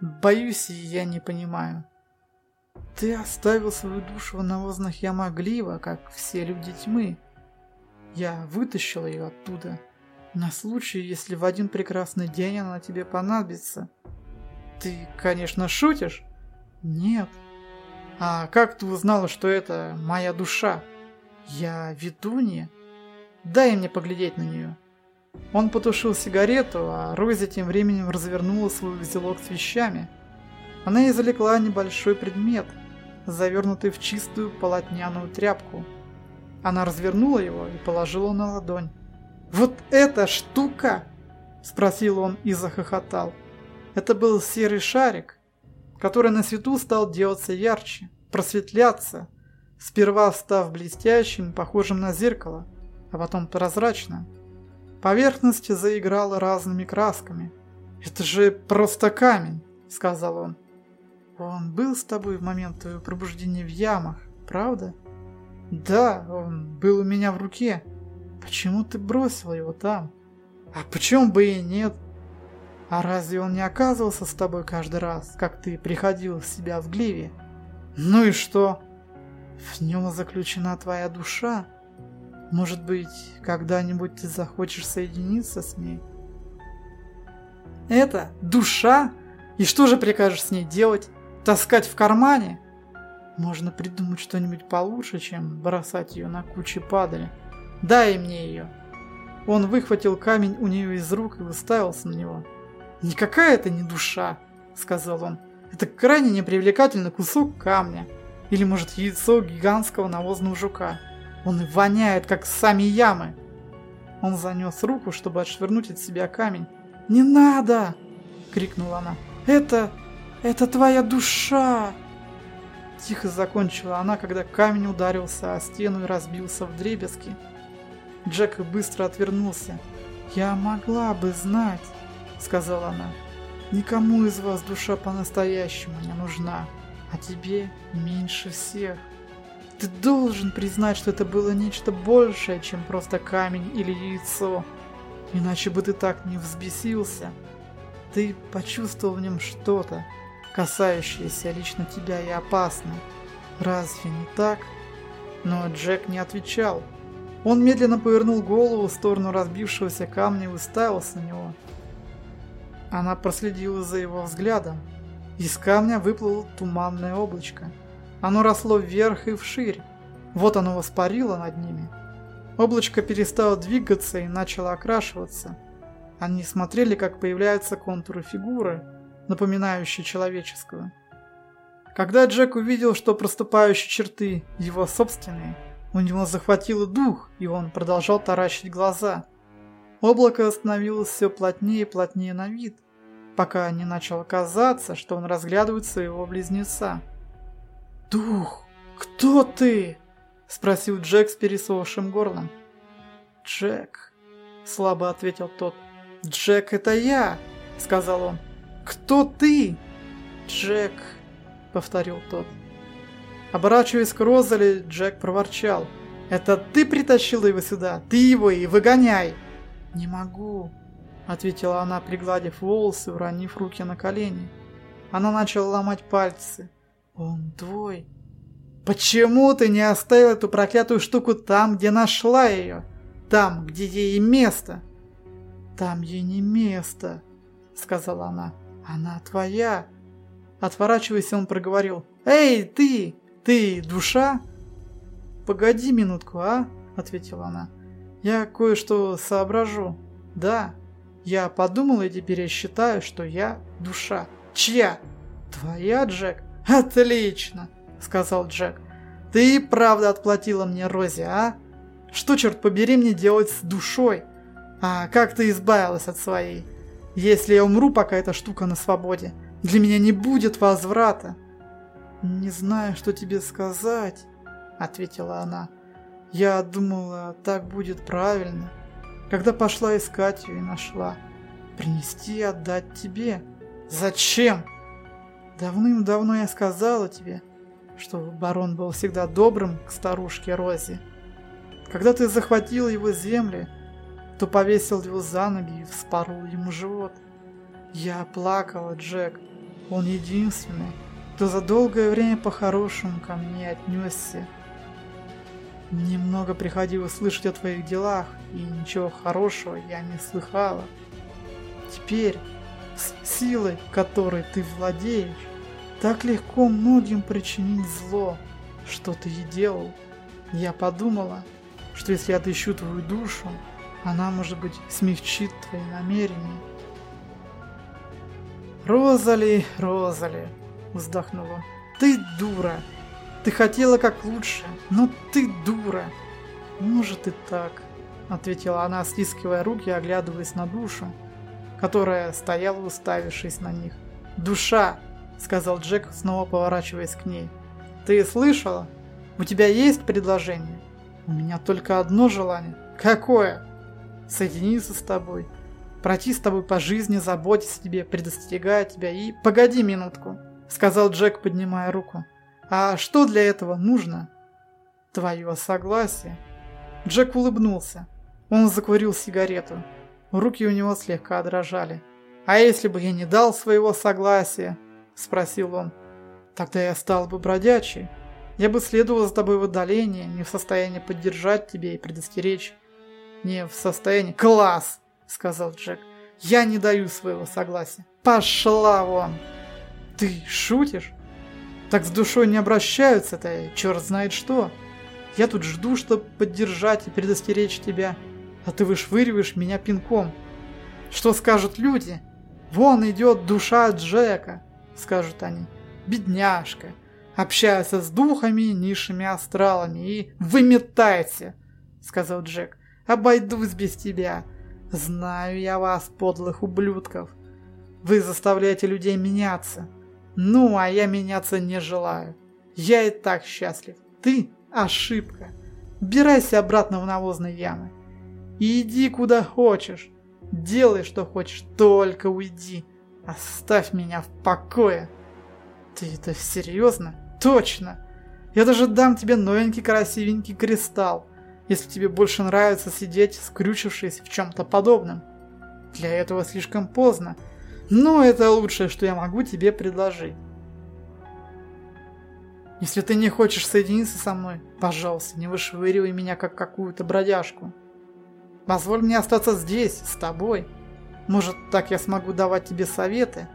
Боюсь, я не понимаю. Ты оставил свою душу в навозных ямах Глива, как все люди тьмы. Я вытащил ее оттуда. На случай, если в один прекрасный день она тебе понадобится. Ты, конечно, шутишь? Нет. А как ты узнала, что это моя душа? Я ведунья? Дай мне поглядеть на нее. Он потушил сигарету, а Рози тем временем развернула свой узелок с вещами. Она извлекла небольшой предмет, завернутый в чистую полотняную тряпку. Она развернула его и положила на ладонь. «Вот эта штука!» – спросил он и захохотал. Это был серый шарик, который на свету стал делаться ярче, просветляться, сперва став блестящим, похожим на зеркало, а потом прозрачным. Поверхность заиграла разными красками. «Это же просто камень», — сказал он. «Он был с тобой в момент твоего пробуждения в ямах, правда?» «Да, он был у меня в руке. Почему ты бросил его там?» «А почему бы и нет?» «А разве он не оказывался с тобой каждый раз, как ты приходил в себя в Гливе?» «Ну и что?» «В нем заключена твоя душа», может быть, когда-нибудь ты захочешь соединиться с ней? Это душа? И что же прикажешь с ней делать? Таскать в кармане? Можно придумать что-нибудь получше, чем бросать ее на куче падали. Дай мне ее. Он выхватил камень у нее из рук и выставился на него. «Никакая это не душа», — сказал он. «Это крайне непривлекательный кусок камня. Или, может, яйцо гигантского навозного жука. Он воняет, как сами ямы. Он занес руку, чтобы отшвырнуть от себя камень. «Не надо!» — крикнула она. «Это... это твоя душа!» Тихо закончила она, когда камень ударился о стену и разбился в дребезги. Джек быстро отвернулся. «Я могла бы знать», — сказала она. «Никому из вас душа по-настоящему не нужна, а тебе меньше всех». Ты должен признать, что это было нечто большее, чем просто камень или яйцо. Иначе бы ты так не взбесился. Ты почувствовал в нем что-то, касающееся лично тебя и опасное. Разве не так? Но Джек не отвечал. Он медленно повернул голову в сторону разбившегося камня и уставился на него. Она проследила за его взглядом. Из камня выплыло туманное облачко. Оно росло вверх и вширь. Вот оно воспарило над ними. Облачко перестало двигаться и начало окрашиваться. Они смотрели, как появляются контуры фигуры, напоминающие человеческую. Когда Джек увидел, что проступающие черты его собственные, у него захватило дух, и он продолжал таращить глаза. Облако становилось все плотнее и плотнее на вид, пока не начало казаться, что он разглядывает своего близнеца. «Дух, кто ты?» – спросил Джек с пересохшим горлом. «Джек», – слабо ответил тот. «Джек, это я!» – сказал он. «Кто ты?» «Джек», – повторил тот. Оборачиваясь к Розали, Джек проворчал. «Это ты притащила его сюда? Ты его и выгоняй!» «Не могу», — ответила она, пригладив волосы, уронив руки на колени. Она начала ломать пальцы. Он твой. Почему ты не оставил эту проклятую штуку там, где нашла ее? Там, где ей место? Там ей не место, сказала она. Она твоя. Отворачиваясь, он проговорил. Эй, ты! Ты душа? Погоди минутку, а? Ответила она. Я кое-что соображу. Да, я подумала и теперь я считаю, что я душа. Чья? Твоя, Джек? «Отлично!» — сказал Джек. «Ты правда отплатила мне, Рози, а? Что, черт побери, мне делать с душой? А как ты избавилась от своей? Если я умру, пока эта штука на свободе, для меня не будет возврата». «Не знаю, что тебе сказать», — ответила она. Я думала, так будет правильно. Когда пошла искать ее и нашла. Принести и отдать тебе. Зачем? Давным-давно я сказала тебе, что барон был всегда добрым к старушке Розе. Когда ты захватил его земли, то повесил его за ноги и вспорол ему живот. Я плакала, Джек. Он единственный, кто за долгое время по-хорошему ко мне отнесся. Немного приходилось слышать о твоих делах, и ничего хорошего я не слыхала. Теперь, с силой, которой ты владеешь, так легко многим причинить зло, что ты и делал. Я подумала, что если отыщу твою душу, она, может быть, смягчит твои намерения. «Розали, Розали!» – вздохнула. «Ты дура! Ты хотела как лучше, но ты дура!» «Может и так», – ответила она, стискивая руки, оглядываясь на душу, которая стояла, уставившись на них. «Душа!» – сказал Джек, снова поворачиваясь к ней. «Ты слышала? У тебя есть предложение?» «У меня только одно желание». «Какое?» «Соединиться с тобой» пройти с тобой по жизни, заботиться тебе, предостерегая тебя и... Погоди минутку, сказал Джек, поднимая руку. А что для этого нужно? Твое согласие. Джек улыбнулся. Он закурил сигарету. Руки у него слегка дрожали. «А если бы я не дал своего согласия?» – спросил он. «Тогда я стал бы бродячий. Я бы следовал за тобой в отдалении, не в состоянии поддержать тебя и предостеречь. Не в состоянии...» «Класс!» сказал Джек. «Я не даю своего согласия. Пошла вон!» «Ты шутишь? Так с душой не обращаются-то, черт знает что. Я тут жду, чтобы поддержать и предостеречь тебя, а ты вышвыриваешь меня пинком. Что скажут люди? Вон идет душа Джека, скажут они. Бедняжка, общается с духами, низшими астралами и выметайся, сказал Джек. Обойдусь без тебя. Знаю я вас, подлых ублюдков. Вы заставляете людей меняться. Ну, а я меняться не желаю. Я и так счастлив. Ты – ошибка. Бирайся обратно в навозные ямы. Иди куда хочешь. Делай, что хочешь, только уйди. Оставь меня в покое. Ты это серьезно? Точно. Я даже дам тебе новенький красивенький кристалл если тебе больше нравится сидеть, скрючившись в чем-то подобном. Для этого слишком поздно, но это лучшее, что я могу тебе предложить. Если ты не хочешь соединиться со мной, пожалуйста, не вышвыривай меня как какую-то бродяжку. Позволь мне остаться здесь, с тобой. Может, так я смогу давать тебе советы,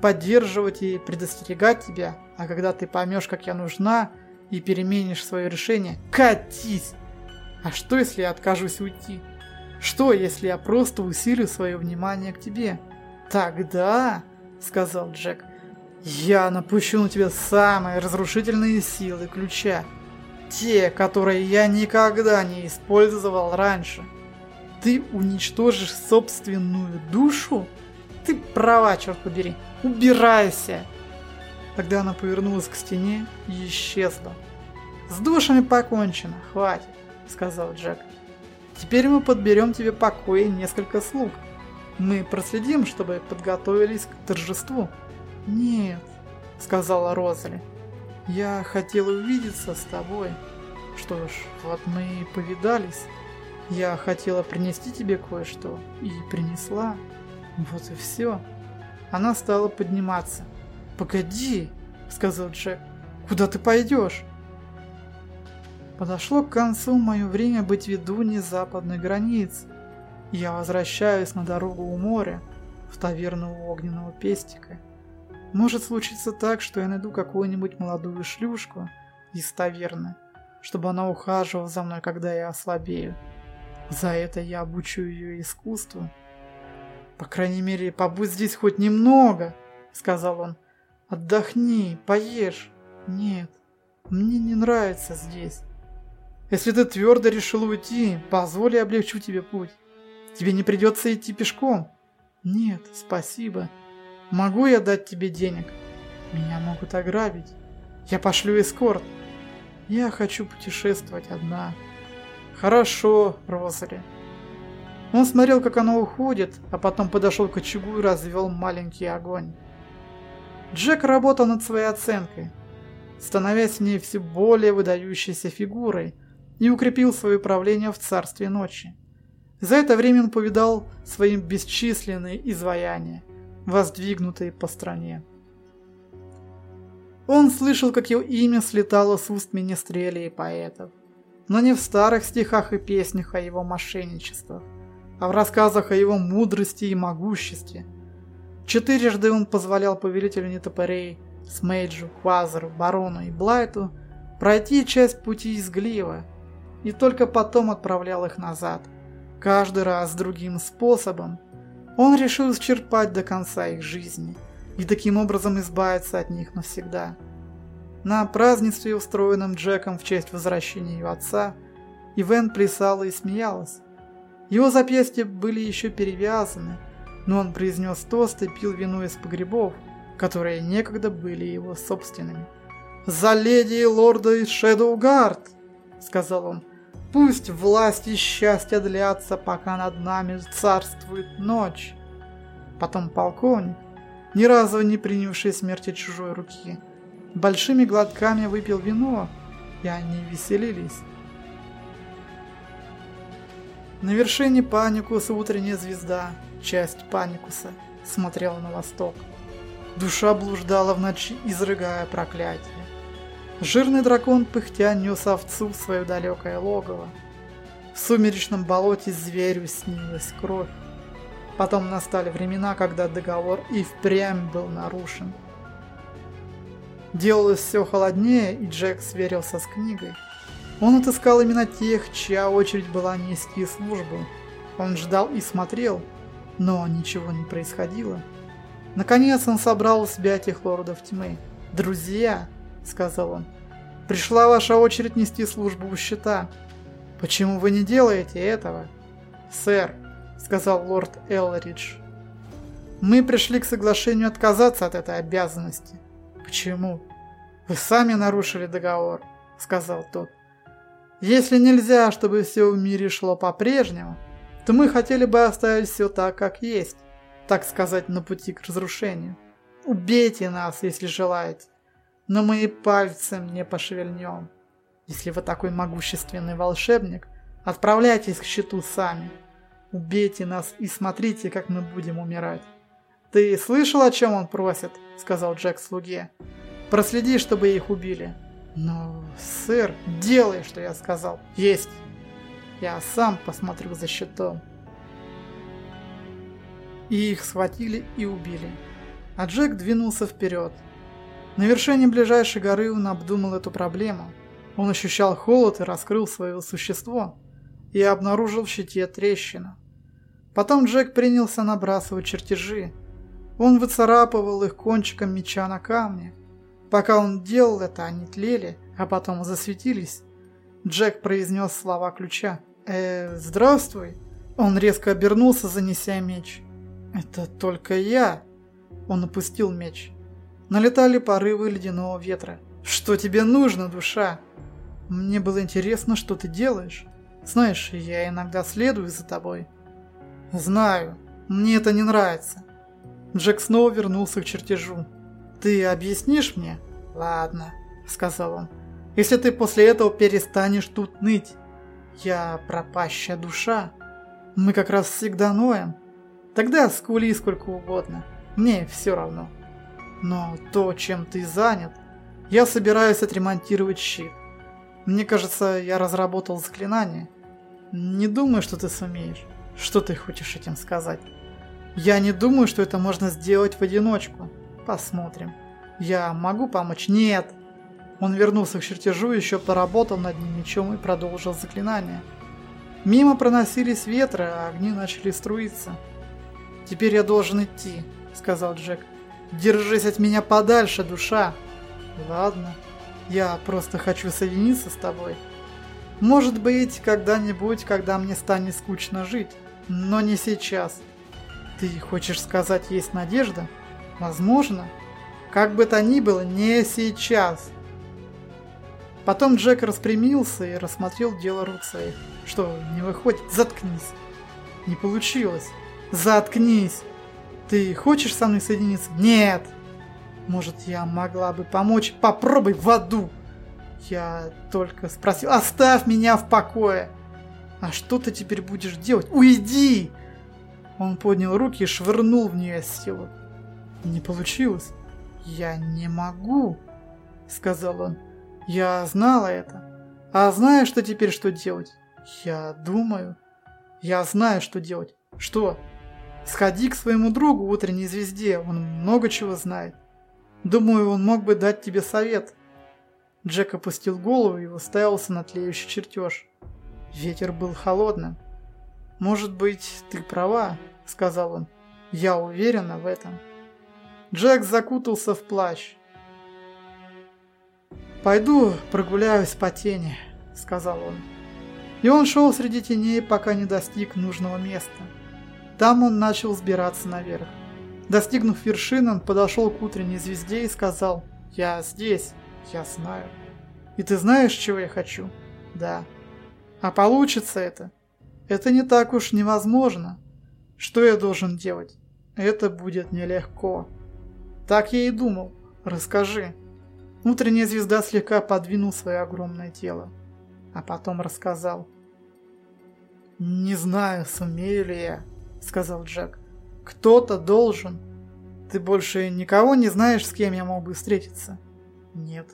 поддерживать и предостерегать тебя, а когда ты поймешь, как я нужна, и переменишь свое решение, катись! А что, если я откажусь уйти? Что, если я просто усилю свое внимание к тебе? Тогда, сказал Джек, я напущу на тебя самые разрушительные силы ключа. Те, которые я никогда не использовал раньше. Ты уничтожишь собственную душу? Ты права, черт побери. Убирайся! Тогда она повернулась к стене и исчезла. С душами покончено, хватит. — сказал Джек. «Теперь мы подберем тебе покой и несколько слуг. Мы проследим, чтобы подготовились к торжеству». «Нет», — сказала Розали. «Я хотела увидеться с тобой. Что ж, вот мы и повидались. Я хотела принести тебе кое-что, и принесла. Вот и все». Она стала подниматься. «Погоди», — сказал Джек. «Куда ты пойдешь?» Подошло к концу мое время быть ведуньей западной границы. Я возвращаюсь на дорогу у моря, в таверну у огненного пестика. Может случиться так, что я найду какую-нибудь молодую шлюшку из таверны, чтобы она ухаживала за мной, когда я ослабею. За это я обучу ее искусству. По крайней мере, побудь здесь хоть немного, сказал он. Отдохни, поешь. Нет, мне не нравится здесь. Если ты твердо решил уйти, позволь я облегчу тебе путь. Тебе не придется идти пешком. Нет, спасибо. Могу я дать тебе денег? Меня могут ограбить. Я пошлю эскорт. Я хочу путешествовать одна. Хорошо, Розали. Он смотрел, как оно уходит, а потом подошел к очагу и развел маленький огонь. Джек работал над своей оценкой, становясь в ней все более выдающейся фигурой, и укрепил свое правление в царстве ночи. За это время он повидал своим бесчисленные изваяния, воздвигнутые по стране. Он слышал, как его имя слетало с уст министрелей и поэтов, но не в старых стихах и песнях о его мошенничествах, а в рассказах о его мудрости и могуществе. Четырежды он позволял повелителю Нетопырей, Смейджу, Квазару, Барону и Блайту пройти часть пути из Глива, и только потом отправлял их назад, каждый раз другим способом. Он решил исчерпать до конца их жизни и таким образом избавиться от них навсегда. На празднестве, устроенном Джеком в честь возвращения ее отца, Ивен плясала и смеялась. Его запястья были еще перевязаны, но он произнес тост и пил вино из погребов, которые некогда были его собственными. «За леди и лорда из Шэдоугард!» — сказал он. Пусть власть и счастье длятся, пока над нами царствует ночь. Потом полковник, ни разу не принявший смерти чужой руки, большими глотками выпил вино, и они веселились. На вершине Паникуса утренняя звезда, часть Паникуса, смотрела на восток. Душа блуждала в ночи, изрыгая проклятие. Жирный дракон пыхтя нес овцу в свое далекое логово. В сумеречном болоте зверю снилась кровь. Потом настали времена, когда договор и впрямь был нарушен. Делалось все холоднее, и Джек сверился с книгой. Он отыскал именно тех, чья очередь была нести службу. Он ждал и смотрел, но ничего не происходило. Наконец он собрал у себя этих лордов тьмы. «Друзья!» — сказал он. «Пришла ваша очередь нести службу у щита. Почему вы не делаете этого?» «Сэр», — сказал лорд Элридж, — «мы пришли к соглашению отказаться от этой обязанности». «Почему?» «Вы сами нарушили договор», — сказал тот. «Если нельзя, чтобы все в мире шло по-прежнему, то мы хотели бы оставить все так, как есть, так сказать, на пути к разрушению. Убейте нас, если желаете но мы и пальцем не пошевельнем. Если вы такой могущественный волшебник, отправляйтесь к щиту сами. Убейте нас и смотрите, как мы будем умирать. «Ты слышал, о чем он просит?» — сказал Джек слуге. «Проследи, чтобы их убили». «Но, сэр, делай, что я сказал». «Есть!» «Я сам посмотрю за щитом». И их схватили и убили. А Джек двинулся вперед, на вершине ближайшей горы он обдумал эту проблему. Он ощущал холод и раскрыл свое существо. И обнаружил в щите трещину. Потом Джек принялся набрасывать чертежи. Он выцарапывал их кончиком меча на камне. Пока он делал это, они тлели, а потом засветились. Джек произнес слова ключа. «Э, здравствуй!» Он резко обернулся, занеся меч. «Это только я!» Он опустил меч. Налетали порывы ледяного ветра. «Что тебе нужно, душа?» «Мне было интересно, что ты делаешь. Знаешь, я иногда следую за тобой». «Знаю. Мне это не нравится». Джек снова вернулся к чертежу. «Ты объяснишь мне?» «Ладно», — сказал он. «Если ты после этого перестанешь тут ныть. Я пропащая душа. Мы как раз всегда ноем. Тогда скули сколько угодно. Мне все равно». Но то, чем ты занят, я собираюсь отремонтировать щит. Мне кажется, я разработал заклинание. Не думаю, что ты сумеешь. Что ты хочешь этим сказать? Я не думаю, что это можно сделать в одиночку. Посмотрим. Я могу помочь? Нет. Он вернулся к чертежу, еще поработал над ним мечом и продолжил заклинание. Мимо проносились ветры, а огни начали струиться. «Теперь я должен идти», — сказал Джек. Держись от меня подальше, душа. Ладно, я просто хочу соединиться с тобой. Может быть, когда-нибудь, когда мне станет скучно жить, но не сейчас. Ты хочешь сказать, есть надежда? Возможно. Как бы то ни было, не сейчас. Потом Джек распрямился и рассмотрел дело рук своих. Что, не выходит? Заткнись. Не получилось. Заткнись. Ты хочешь со мной соединиться? Нет. Может, я могла бы помочь? Попробуй в аду. Я только спросил, оставь меня в покое. А что ты теперь будешь делать? Уйди! Он поднял руки и швырнул в нее силу. Не получилось. Я не могу, сказал он. Я знала это. А знаешь, что теперь что делать? Я думаю. Я знаю, что делать. Что? Сходи к своему другу утренней звезде, он много чего знает. Думаю, он мог бы дать тебе совет. Джек опустил голову и уставился на тлеющий чертеж. Ветер был холодным. «Может быть, ты права», — сказал он. «Я уверена в этом». Джек закутался в плащ. «Пойду прогуляюсь по тени», — сказал он. И он шел среди теней, пока не достиг нужного места. Там он начал взбираться наверх. Достигнув вершины, он подошел к утренней звезде и сказал «Я здесь, я знаю». «И ты знаешь, чего я хочу?» «Да». «А получится это?» «Это не так уж невозможно. Что я должен делать?» «Это будет нелегко». «Так я и думал. Расскажи». Утренняя звезда слегка подвинул свое огромное тело, а потом рассказал. «Не знаю, сумею ли я», — сказал Джек. «Кто-то должен. Ты больше никого не знаешь, с кем я мог бы встретиться?» «Нет».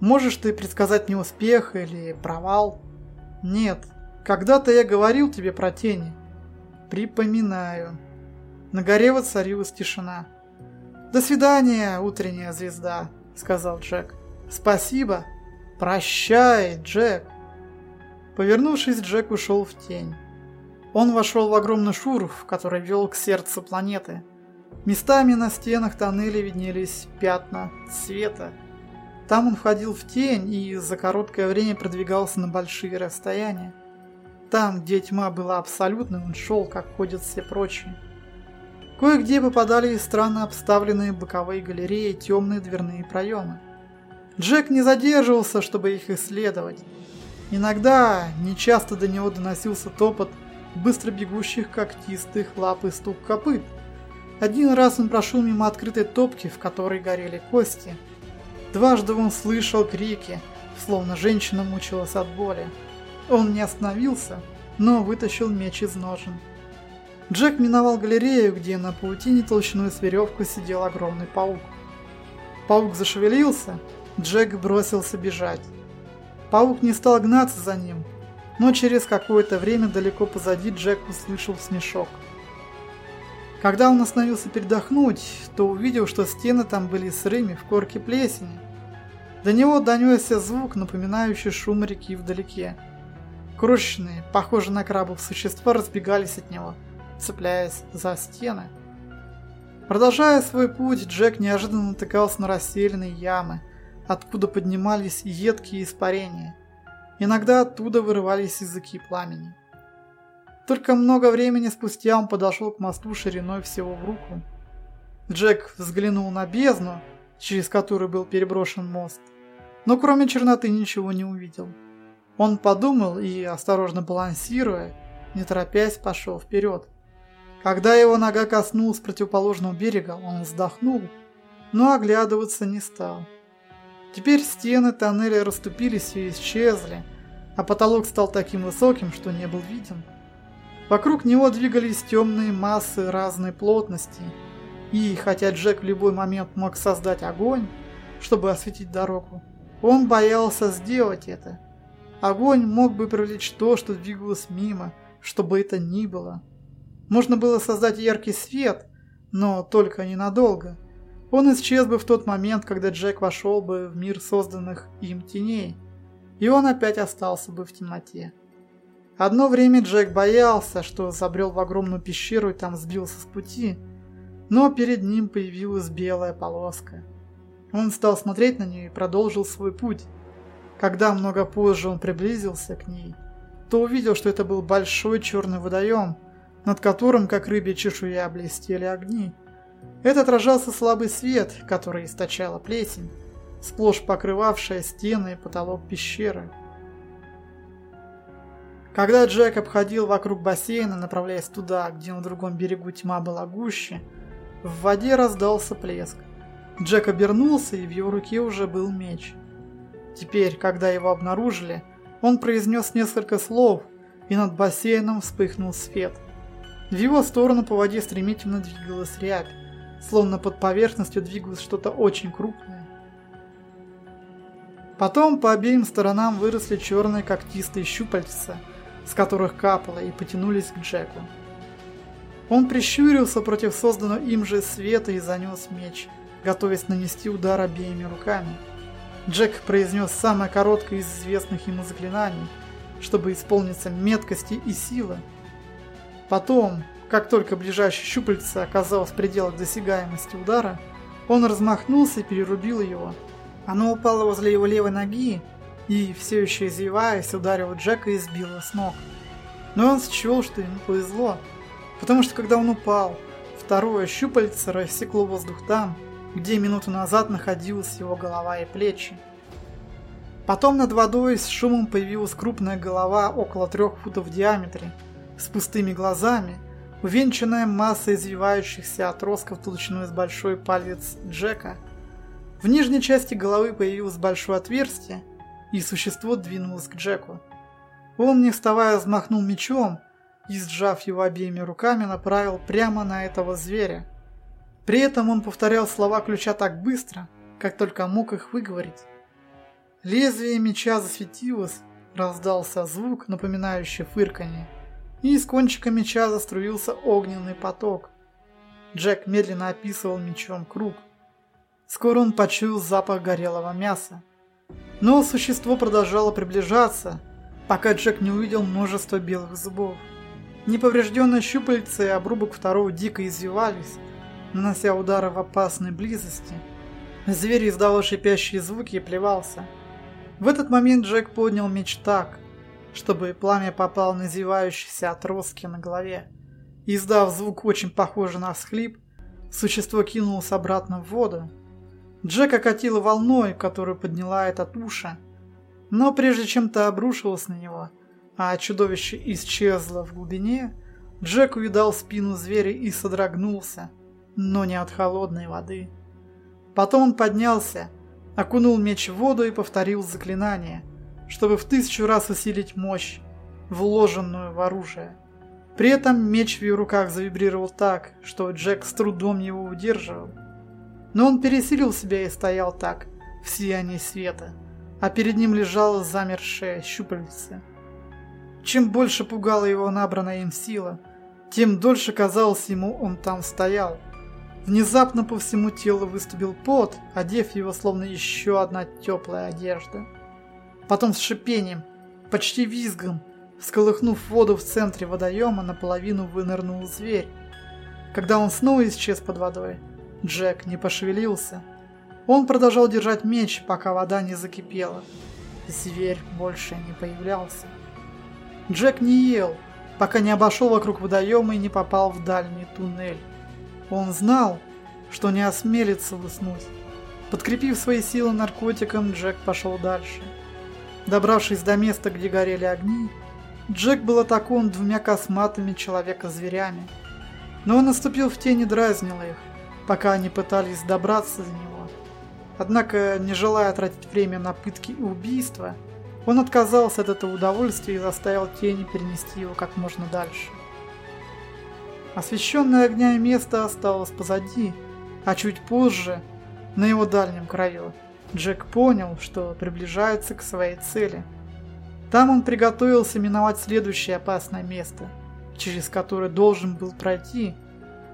«Можешь ты предсказать мне успех или провал?» «Нет. Когда-то я говорил тебе про тени». «Припоминаю». На горе воцарилась тишина. «До свидания, утренняя звезда», — сказал Джек. «Спасибо! Прощай, Джек!» Повернувшись, Джек ушел в тень. Он вошел в огромный шурф, который вел к сердцу планеты. Местами на стенах тоннеля виднелись пятна света. Там он входил в тень и за короткое время продвигался на большие расстояния. Там, где тьма была абсолютной, он шел, как ходят все прочие. Кое-где попадали странно обставленные боковые галереи и темные дверные проемы. Джек не задерживался, чтобы их исследовать. Иногда, нечасто до него доносился топот быстро бегущих когтистых лап и стук копыт. Один раз он прошел мимо открытой топки, в которой горели кости. Дважды он слышал крики, словно женщина мучилась от боли. Он не остановился, но вытащил меч из ножен. Джек миновал галерею, где на паутине толщиной с веревку сидел огромный паук. Паук зашевелился, Джек бросился бежать. Паук не стал гнаться за ним, но через какое-то время далеко позади Джек услышал смешок. Когда он остановился передохнуть, то увидел, что стены там были сырыми в корке плесени. До него донесся звук, напоминающий шум реки вдалеке. Крошечные, похожие на крабов существа разбегались от него – цепляясь за стены. Продолжая свой путь, Джек неожиданно натыкался на расселенные ямы, откуда поднимались едкие испарения. Иногда оттуда вырывались языки пламени. Только много времени спустя он подошел к мосту шириной всего в руку. Джек взглянул на бездну, через которую был переброшен мост, но кроме черноты ничего не увидел. Он подумал и, осторожно балансируя, не торопясь, пошел вперед. Когда его нога коснулась противоположного берега, он вздохнул, но оглядываться не стал. Теперь стены тоннеля расступились и исчезли, а потолок стал таким высоким, что не был виден. Вокруг него двигались темные массы разной плотности, и хотя Джек в любой момент мог создать огонь, чтобы осветить дорогу, он боялся сделать это. Огонь мог бы привлечь то, что двигалось мимо, чтобы это ни было. Можно было создать яркий свет, но только ненадолго. Он исчез бы в тот момент, когда Джек вошел бы в мир созданных им теней, и он опять остался бы в темноте. Одно время Джек боялся, что забрел в огромную пещеру и там сбился с пути, но перед ним появилась белая полоска. Он стал смотреть на нее и продолжил свой путь. Когда много позже он приблизился к ней, то увидел, что это был большой черный водоем, над которым, как рыбья чешуя, блестели огни. Это отражался слабый свет, который источала плесень. сплошь покрывавшая стены и потолок пещеры. Когда Джек обходил вокруг бассейна, направляясь туда, где на другом берегу тьма была гуще, в воде раздался плеск. Джек обернулся, и в его руке уже был меч. Теперь, когда его обнаружили, он произнес несколько слов, и над бассейном вспыхнул свет. В его сторону по воде стремительно двигалась рябь, словно под поверхностью двигалось что-то очень крупное. Потом по обеим сторонам выросли черные когтистые щупальца, с которых капало и потянулись к Джеку. Он прищурился против созданного им же света и занес меч, готовясь нанести удар обеими руками. Джек произнес самое короткое из известных ему заклинаний, чтобы исполниться меткости и силы. Потом, как только ближайшее щупальце оказалось в пределах досягаемости удара, он размахнулся и перерубил его. Оно упало возле его левой ноги и, все еще извиваясь, ударило Джека и сбило с ног. Но он счел, что ему повезло, потому что когда он упал, второе щупальце рассекло воздух там, где минуту назад находилась его голова и плечи. Потом над водой с шумом появилась крупная голова около трех футов в диаметре, с пустыми глазами, увенчанная массой извивающихся отростков толщиной с большой палец Джека. В нижней части головы появилось большое отверстие, и существо двинулось к Джеку. Он, не вставая, взмахнул мечом и, сжав его обеими руками, направил прямо на этого зверя. При этом он повторял слова ключа так быстро, как только мог их выговорить. Лезвие меча засветилось, раздался звук, напоминающий фырканье, и из кончика меча заструился огненный поток. Джек медленно описывал мечом круг. Скоро он почуял запах горелого мяса. Но существо продолжало приближаться, пока Джек не увидел множество белых зубов. Неповрежденные щупальца и обрубок второго дико извивались, нанося удары в опасной близости. Зверь издал шипящие звуки и плевался. В этот момент Джек поднял меч так, чтобы пламя попало на зевающиеся отростки на голове. Издав звук очень похожий на всхлип, существо кинулось обратно в воду. Джек окатило волной, которую подняла эта туша, но прежде чем то обрушилась на него, а чудовище исчезло в глубине, Джек увидал спину зверя и содрогнулся – но не от холодной воды. Потом он поднялся, окунул меч в воду и повторил заклинание, чтобы в тысячу раз усилить мощь, вложенную в оружие. При этом меч в ее руках завибрировал так, что Джек с трудом его удерживал. Но он пересилил себя и стоял так, в сиянии света, а перед ним лежала замершая щупальце. Чем больше пугала его набранная им сила, тем дольше казалось ему он там стоял, Внезапно по всему телу выступил пот, одев его словно еще одна теплая одежда. Потом с шипением, почти визгом, всколыхнув воду в центре водоема, наполовину вынырнул зверь. Когда он снова исчез под водой, Джек не пошевелился. Он продолжал держать меч, пока вода не закипела. Зверь больше не появлялся. Джек не ел, пока не обошел вокруг водоема и не попал в дальний туннель. Он знал, что не осмелится уснуть. Подкрепив свои силы наркотиком, Джек пошел дальше. Добравшись до места, где горели огни, Джек был атакован двумя косматыми человека-зверями. Но он наступил в тень и дразнил их, пока они пытались добраться до него. Однако, не желая тратить время на пытки и убийства, он отказался от этого удовольствия и заставил тени перенести его как можно дальше. Освещенное огнями место осталось позади, а чуть позже, на его дальнем краю, Джек понял, что приближается к своей цели. Там он приготовился миновать следующее опасное место, через которое должен был пройти.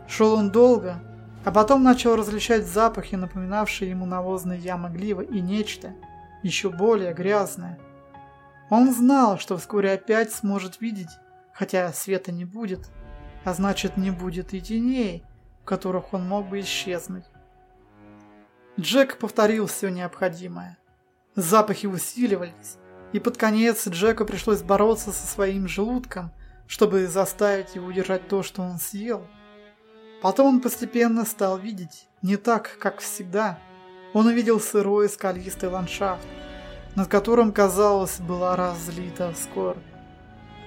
Шел он долго, а потом начал различать запахи, напоминавшие ему навозные ямы глива и нечто, еще более грязное. Он знал, что вскоре опять сможет видеть, хотя света не будет а значит не будет и теней, в которых он мог бы исчезнуть. Джек повторил все необходимое. Запахи усиливались, и под конец Джеку пришлось бороться со своим желудком, чтобы заставить его удержать то, что он съел. Потом он постепенно стал видеть не так, как всегда. Он увидел сырой скалистый ландшафт, над которым, казалось, была разлита скорбь.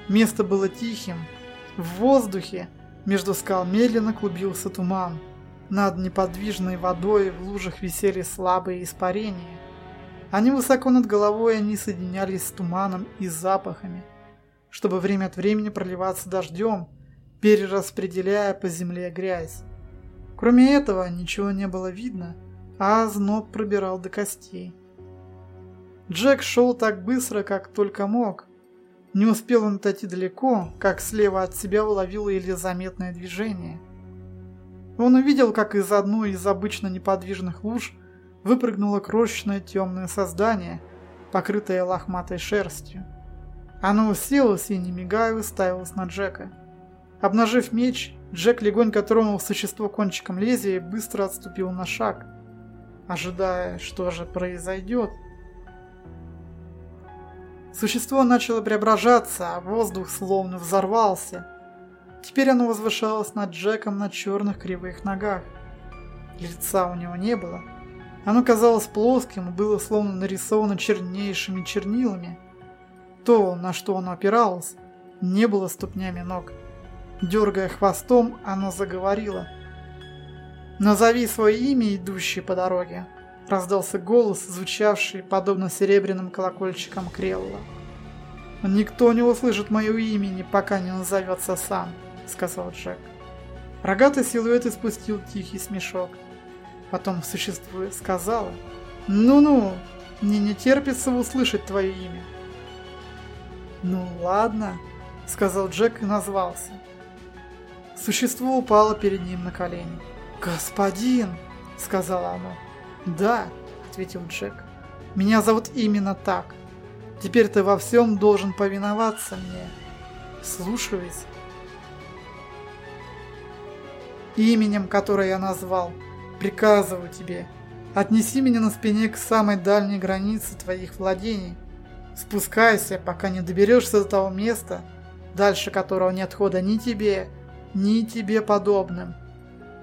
Место было тихим. В воздухе между скал медленно клубился туман. Над неподвижной водой в лужах висели слабые испарения. Они высоко над головой они соединялись с туманом и запахами, чтобы время от времени проливаться дождем, перераспределяя по земле грязь. Кроме этого, ничего не было видно, а зноб пробирал до костей. Джек шел так быстро, как только мог. Не успел он отойти далеко, как слева от себя уловил еле заметное движение. Он увидел, как из одной из обычно неподвижных луж выпрыгнуло крошечное темное создание, покрытое лохматой шерстью. Оно уселось и, не мигая, уставилось на Джека. Обнажив меч, Джек легонько тронул существо кончиком лезвия и быстро отступил на шаг, ожидая, что же произойдет. Существо начало преображаться, а воздух словно взорвался. Теперь оно возвышалось над Джеком на черных кривых ногах. Лица у него не было. Оно казалось плоским и было словно нарисовано чернейшими чернилами. То, на что оно опиралось, не было ступнями ног. Дергая хвостом, оно заговорило. «Назови свое имя, идущий по дороге», – раздался голос, звучавший подобно серебряным колокольчикам Крелла. «Никто не услышит мое имени, пока не назовется сам», – сказал Джек. Рогатый силуэт испустил тихий смешок. Потом существо сказала, «Ну-ну, мне не терпится услышать твое имя». «Ну ладно», – сказал Джек и назвался. Существо упало перед ним на колени. «Господин!» – сказала оно. «Да», — ответил Джек. «Меня зовут именно так. Теперь ты во всем должен повиноваться мне. Слушаюсь». Именем, которое я назвал, приказываю тебе, отнеси меня на спине к самой дальней границе твоих владений. Спускайся, пока не доберешься до того места, дальше которого нет хода ни тебе, ни тебе подобным.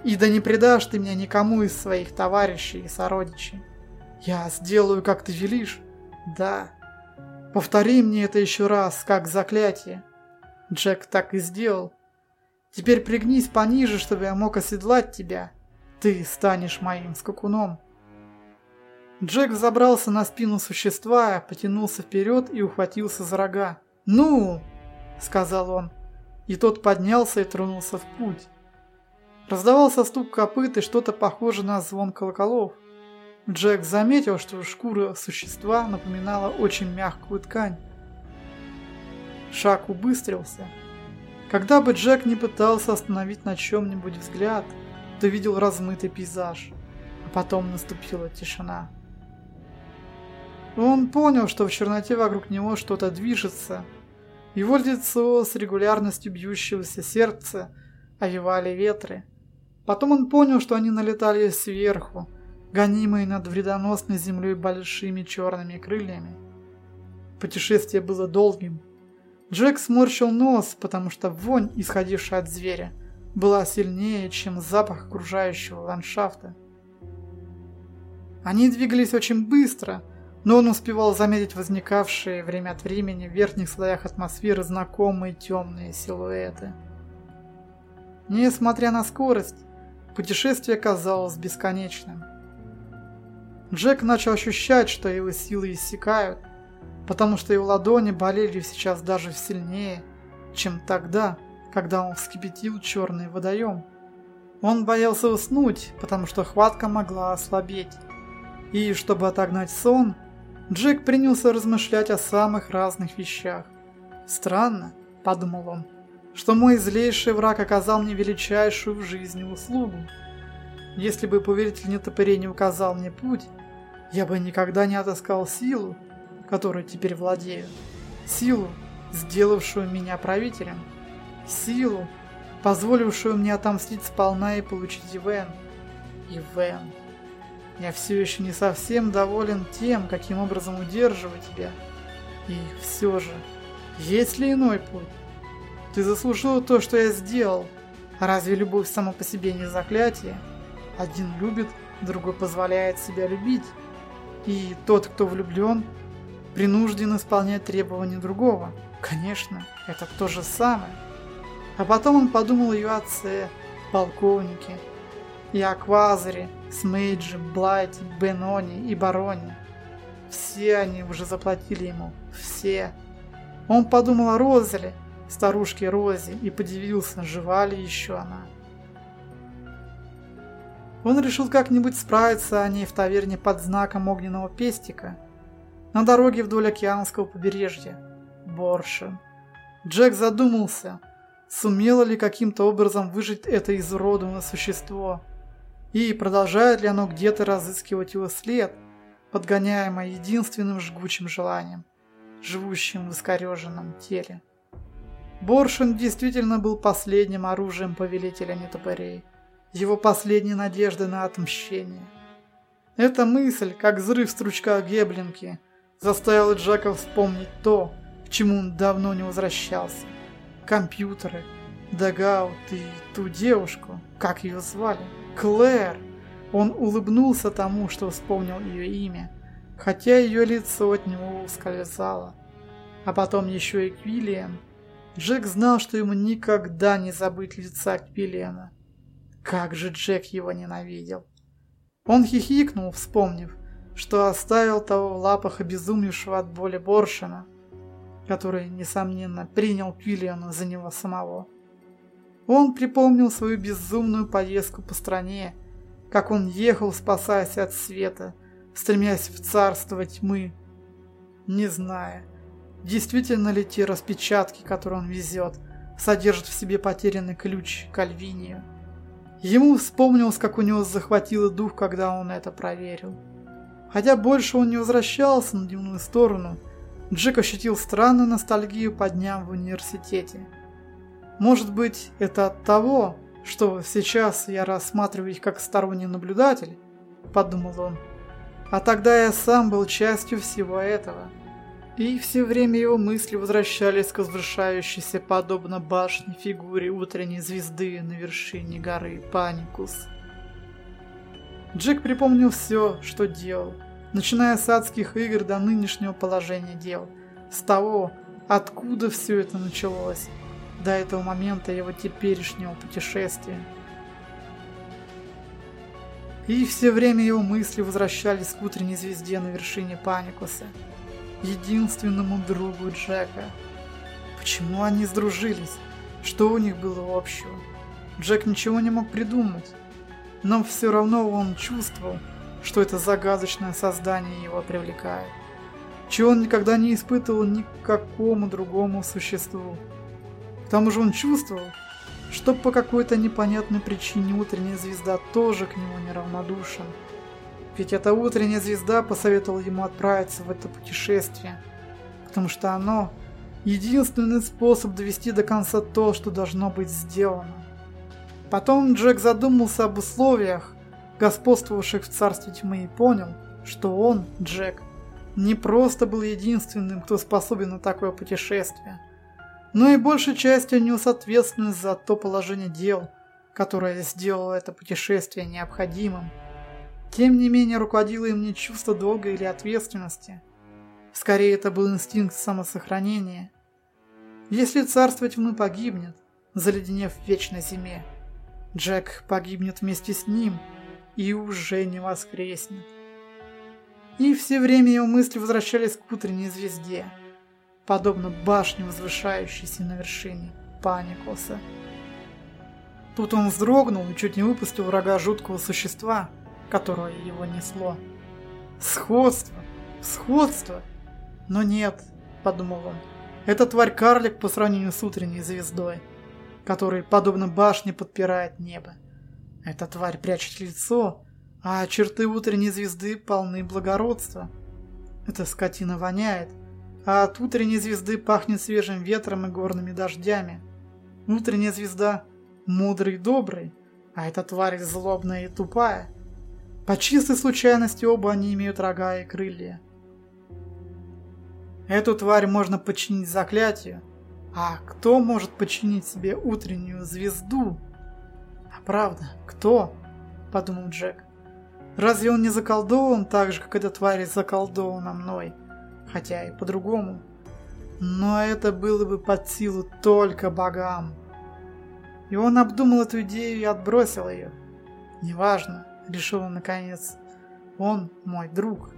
И да не предашь ты меня никому из своих товарищей и сородичей. Я сделаю, как ты велишь. Да. Повтори мне это еще раз, как заклятие. Джек так и сделал. Теперь пригнись пониже, чтобы я мог оседлать тебя. Ты станешь моим скакуном. Джек забрался на спину существа, потянулся вперед и ухватился за рога. «Ну!» – сказал он. И тот поднялся и тронулся в путь. Раздавался стук копыт и что-то похожее на звон колоколов. Джек заметил, что шкура существа напоминала очень мягкую ткань. Шаг убыстрился. Когда бы Джек не пытался остановить на чем-нибудь взгляд, то видел размытый пейзаж, а потом наступила тишина. Он понял, что в черноте вокруг него что-то движется. Его лицо с регулярностью бьющегося сердца овивали ветры. Потом он понял, что они налетали сверху, гонимые над вредоносной землей большими черными крыльями. Путешествие было долгим. Джек сморщил нос, потому что вонь, исходившая от зверя, была сильнее, чем запах окружающего ландшафта. Они двигались очень быстро, но он успевал заметить возникавшие время от времени в верхних слоях атмосферы знакомые темные силуэты. Несмотря на скорость, Путешествие казалось бесконечным. Джек начал ощущать, что его силы иссякают, потому что его ладони болели сейчас даже сильнее, чем тогда, когда он вскипятил черный водоем. Он боялся уснуть, потому что хватка могла ослабеть. И чтобы отогнать сон, Джек принялся размышлять о самых разных вещах. «Странно», – подумал он, – что мой злейший враг оказал мне величайшую в жизни услугу. Если бы повелитель нетопырей не указал мне путь, я бы никогда не отыскал силу, которой теперь владею. Силу, сделавшую меня правителем. Силу, позволившую мне отомстить сполна и получить Ивен. Ивен. Я все еще не совсем доволен тем, каким образом удерживаю тебя. И все же, есть ли иной путь? Ты заслужил то, что я сделал. Разве любовь сама по себе не заклятие? Один любит, другой позволяет себя любить. И тот, кто влюблен, принужден исполнять требования другого. Конечно, это то же самое. А потом он подумал ее отце, полковнике, и о Квазаре, Смейджи, Блайте, Беноне и Бароне. Все они уже заплатили ему. Все. Он подумал о Розеле, старушке Розе, и подивился, жива ли еще она. Он решил как-нибудь справиться о ней в таверне под знаком огненного пестика на дороге вдоль океанского побережья. Боршин. Джек задумался, сумело ли каким-то образом выжить это изуродованное существо, и продолжает ли оно где-то разыскивать его след, подгоняемое единственным жгучим желанием, живущим в искореженном теле. Боршин действительно был последним оружием повелителя нетопырей его последней надежды на отмщение. Эта мысль, как взрыв стручка Геблинки, заставила Джека вспомнить то, к чему он давно не возвращался. Компьютеры, Дагаут и ту девушку, как ее звали, Клэр. Он улыбнулся тому, что вспомнил ее имя, хотя ее лицо от него ускользало. А потом еще и Квиллиан. Джек знал, что ему никогда не забыть лица Квиллиана. Как же Джек его ненавидел. Он хихикнул, вспомнив, что оставил того в лапах обезумевшего от боли Боршина, который, несомненно, принял Квиллиана за него самого. Он припомнил свою безумную поездку по стране, как он ехал, спасаясь от света, стремясь в царство тьмы, не зная, действительно ли те распечатки, которые он везет, содержат в себе потерянный ключ к Альвинию. Ему вспомнилось, как у него захватило дух, когда он это проверил. Хотя больше он не возвращался на дневную сторону, Джек ощутил странную ностальгию по дням в университете. Может быть, это от того, что сейчас я рассматриваю их как сторонний наблюдатель, подумал он. А тогда я сам был частью всего этого. И все время его мысли возвращались к возвышающейся подобно башне фигуре утренней звезды на вершине горы Паникус. Джек припомнил все, что делал, начиная с адских игр до нынешнего положения дел, с того, откуда все это началось, до этого момента его теперешнего путешествия. И все время его мысли возвращались к утренней звезде на вершине Паникуса – единственному другу Джека. Почему они сдружились? Что у них было общего? Джек ничего не мог придумать. Но все равно он чувствовал, что это загадочное создание его привлекает. Чего он никогда не испытывал ни к какому другому существу. К тому же он чувствовал, что по какой-то непонятной причине утренняя звезда тоже к нему неравнодушен. Ведь эта утренняя звезда посоветовала ему отправиться в это путешествие, потому что оно – единственный способ довести до конца то, что должно быть сделано. Потом Джек задумался об условиях, господствовавших в царстве тьмы, и понял, что он, Джек, не просто был единственным, кто способен на такое путешествие, но и большей частью нес ответственность за то положение дел, которое сделало это путешествие необходимым. Тем не менее, руководило им не чувство долга или ответственности. Скорее, это был инстинкт самосохранения. Если царство тьмы погибнет, заледенев в вечной зиме, Джек погибнет вместе с ним и уже не воскреснет. И все время его мысли возвращались к утренней звезде, подобно башне, возвышающейся на вершине Паникоса. Тут он вздрогнул и чуть не выпустил врага жуткого существа, которое его несло. Сходство, сходство. Но нет, подумал он, это тварь-карлик по сравнению с утренней звездой, который, подобно башне, подпирает небо. Эта тварь прячет лицо, а черты утренней звезды полны благородства. Эта скотина воняет, а от утренней звезды пахнет свежим ветром и горными дождями. Утренняя звезда мудрый и добрый, а эта тварь злобная и тупая. По чистой случайности оба они имеют рога и крылья. Эту тварь можно подчинить заклятию, а кто может подчинить себе утреннюю звезду? А правда, кто? Подумал Джек. Разве он не заколдован так же, как эта тварь заколдована мной? Хотя и по-другому. Но это было бы под силу только богам. И он обдумал эту идею и отбросил ее. Неважно, решил он наконец. Он мой друг.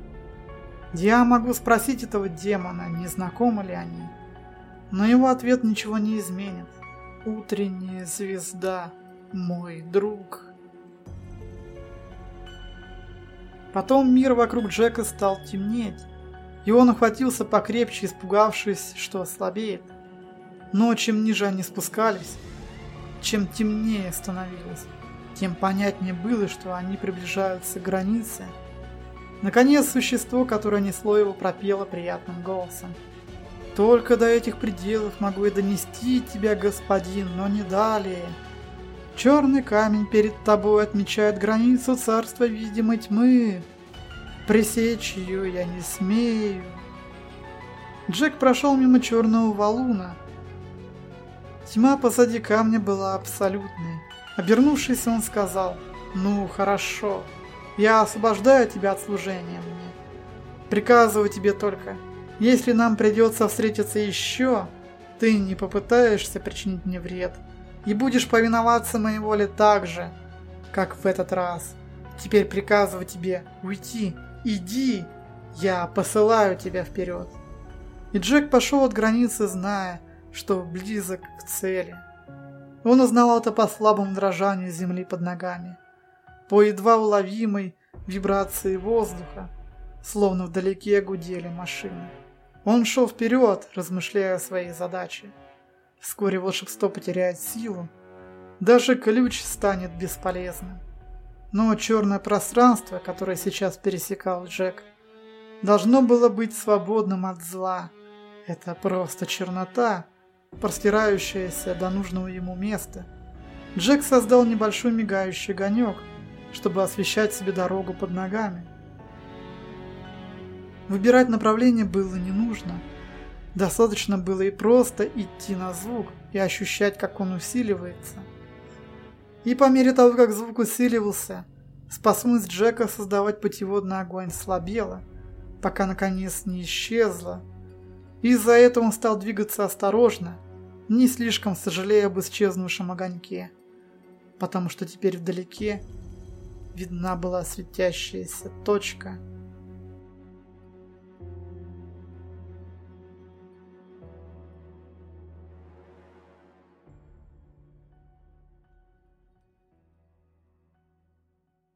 Я могу спросить этого демона, не знакомы ли они. Но его ответ ничего не изменит. Утренняя звезда, мой друг. Потом мир вокруг Джека стал темнеть, и он охватился покрепче, испугавшись, что ослабеет. Но чем ниже они спускались, чем темнее становилось, тем понятнее было, что они приближаются к границе. Наконец, существо, которое несло его, пропело приятным голосом. «Только до этих пределов могу я донести тебя, господин, но не далее. Черный камень перед тобой отмечает границу царства видимой тьмы. Пресечь ее я не смею». Джек прошел мимо черного валуна, Тьма позади камня была абсолютной. Обернувшись, он сказал, «Ну, хорошо, я освобождаю тебя от служения мне. Приказываю тебе только, если нам придется встретиться еще, ты не попытаешься причинить мне вред и будешь повиноваться моей воле так же, как в этот раз. Теперь приказываю тебе уйти. Иди, я посылаю тебя вперед». И Джек пошел от границы, зная, что близок к цели. Он узнал это по слабому дрожанию земли под ногами, по едва уловимой вибрации воздуха, словно вдалеке гудели машины. Он шел вперед, размышляя о своей задаче. Вскоре волшебство потеряет силу, даже ключ станет бесполезным. Но черное пространство, которое сейчас пересекал Джек, должно было быть свободным от зла. Это просто чернота, простирающаяся до нужного ему места. Джек создал небольшой мигающий огонек, чтобы освещать себе дорогу под ногами. Выбирать направление было не нужно. Достаточно было и просто идти на звук и ощущать, как он усиливается. И по мере того, как звук усиливался, способность Джека создавать путеводный огонь слабела, пока наконец не исчезла, из-за этого он стал двигаться осторожно, не слишком сожалея об исчезнувшем огоньке, потому что теперь вдалеке видна была светящаяся точка –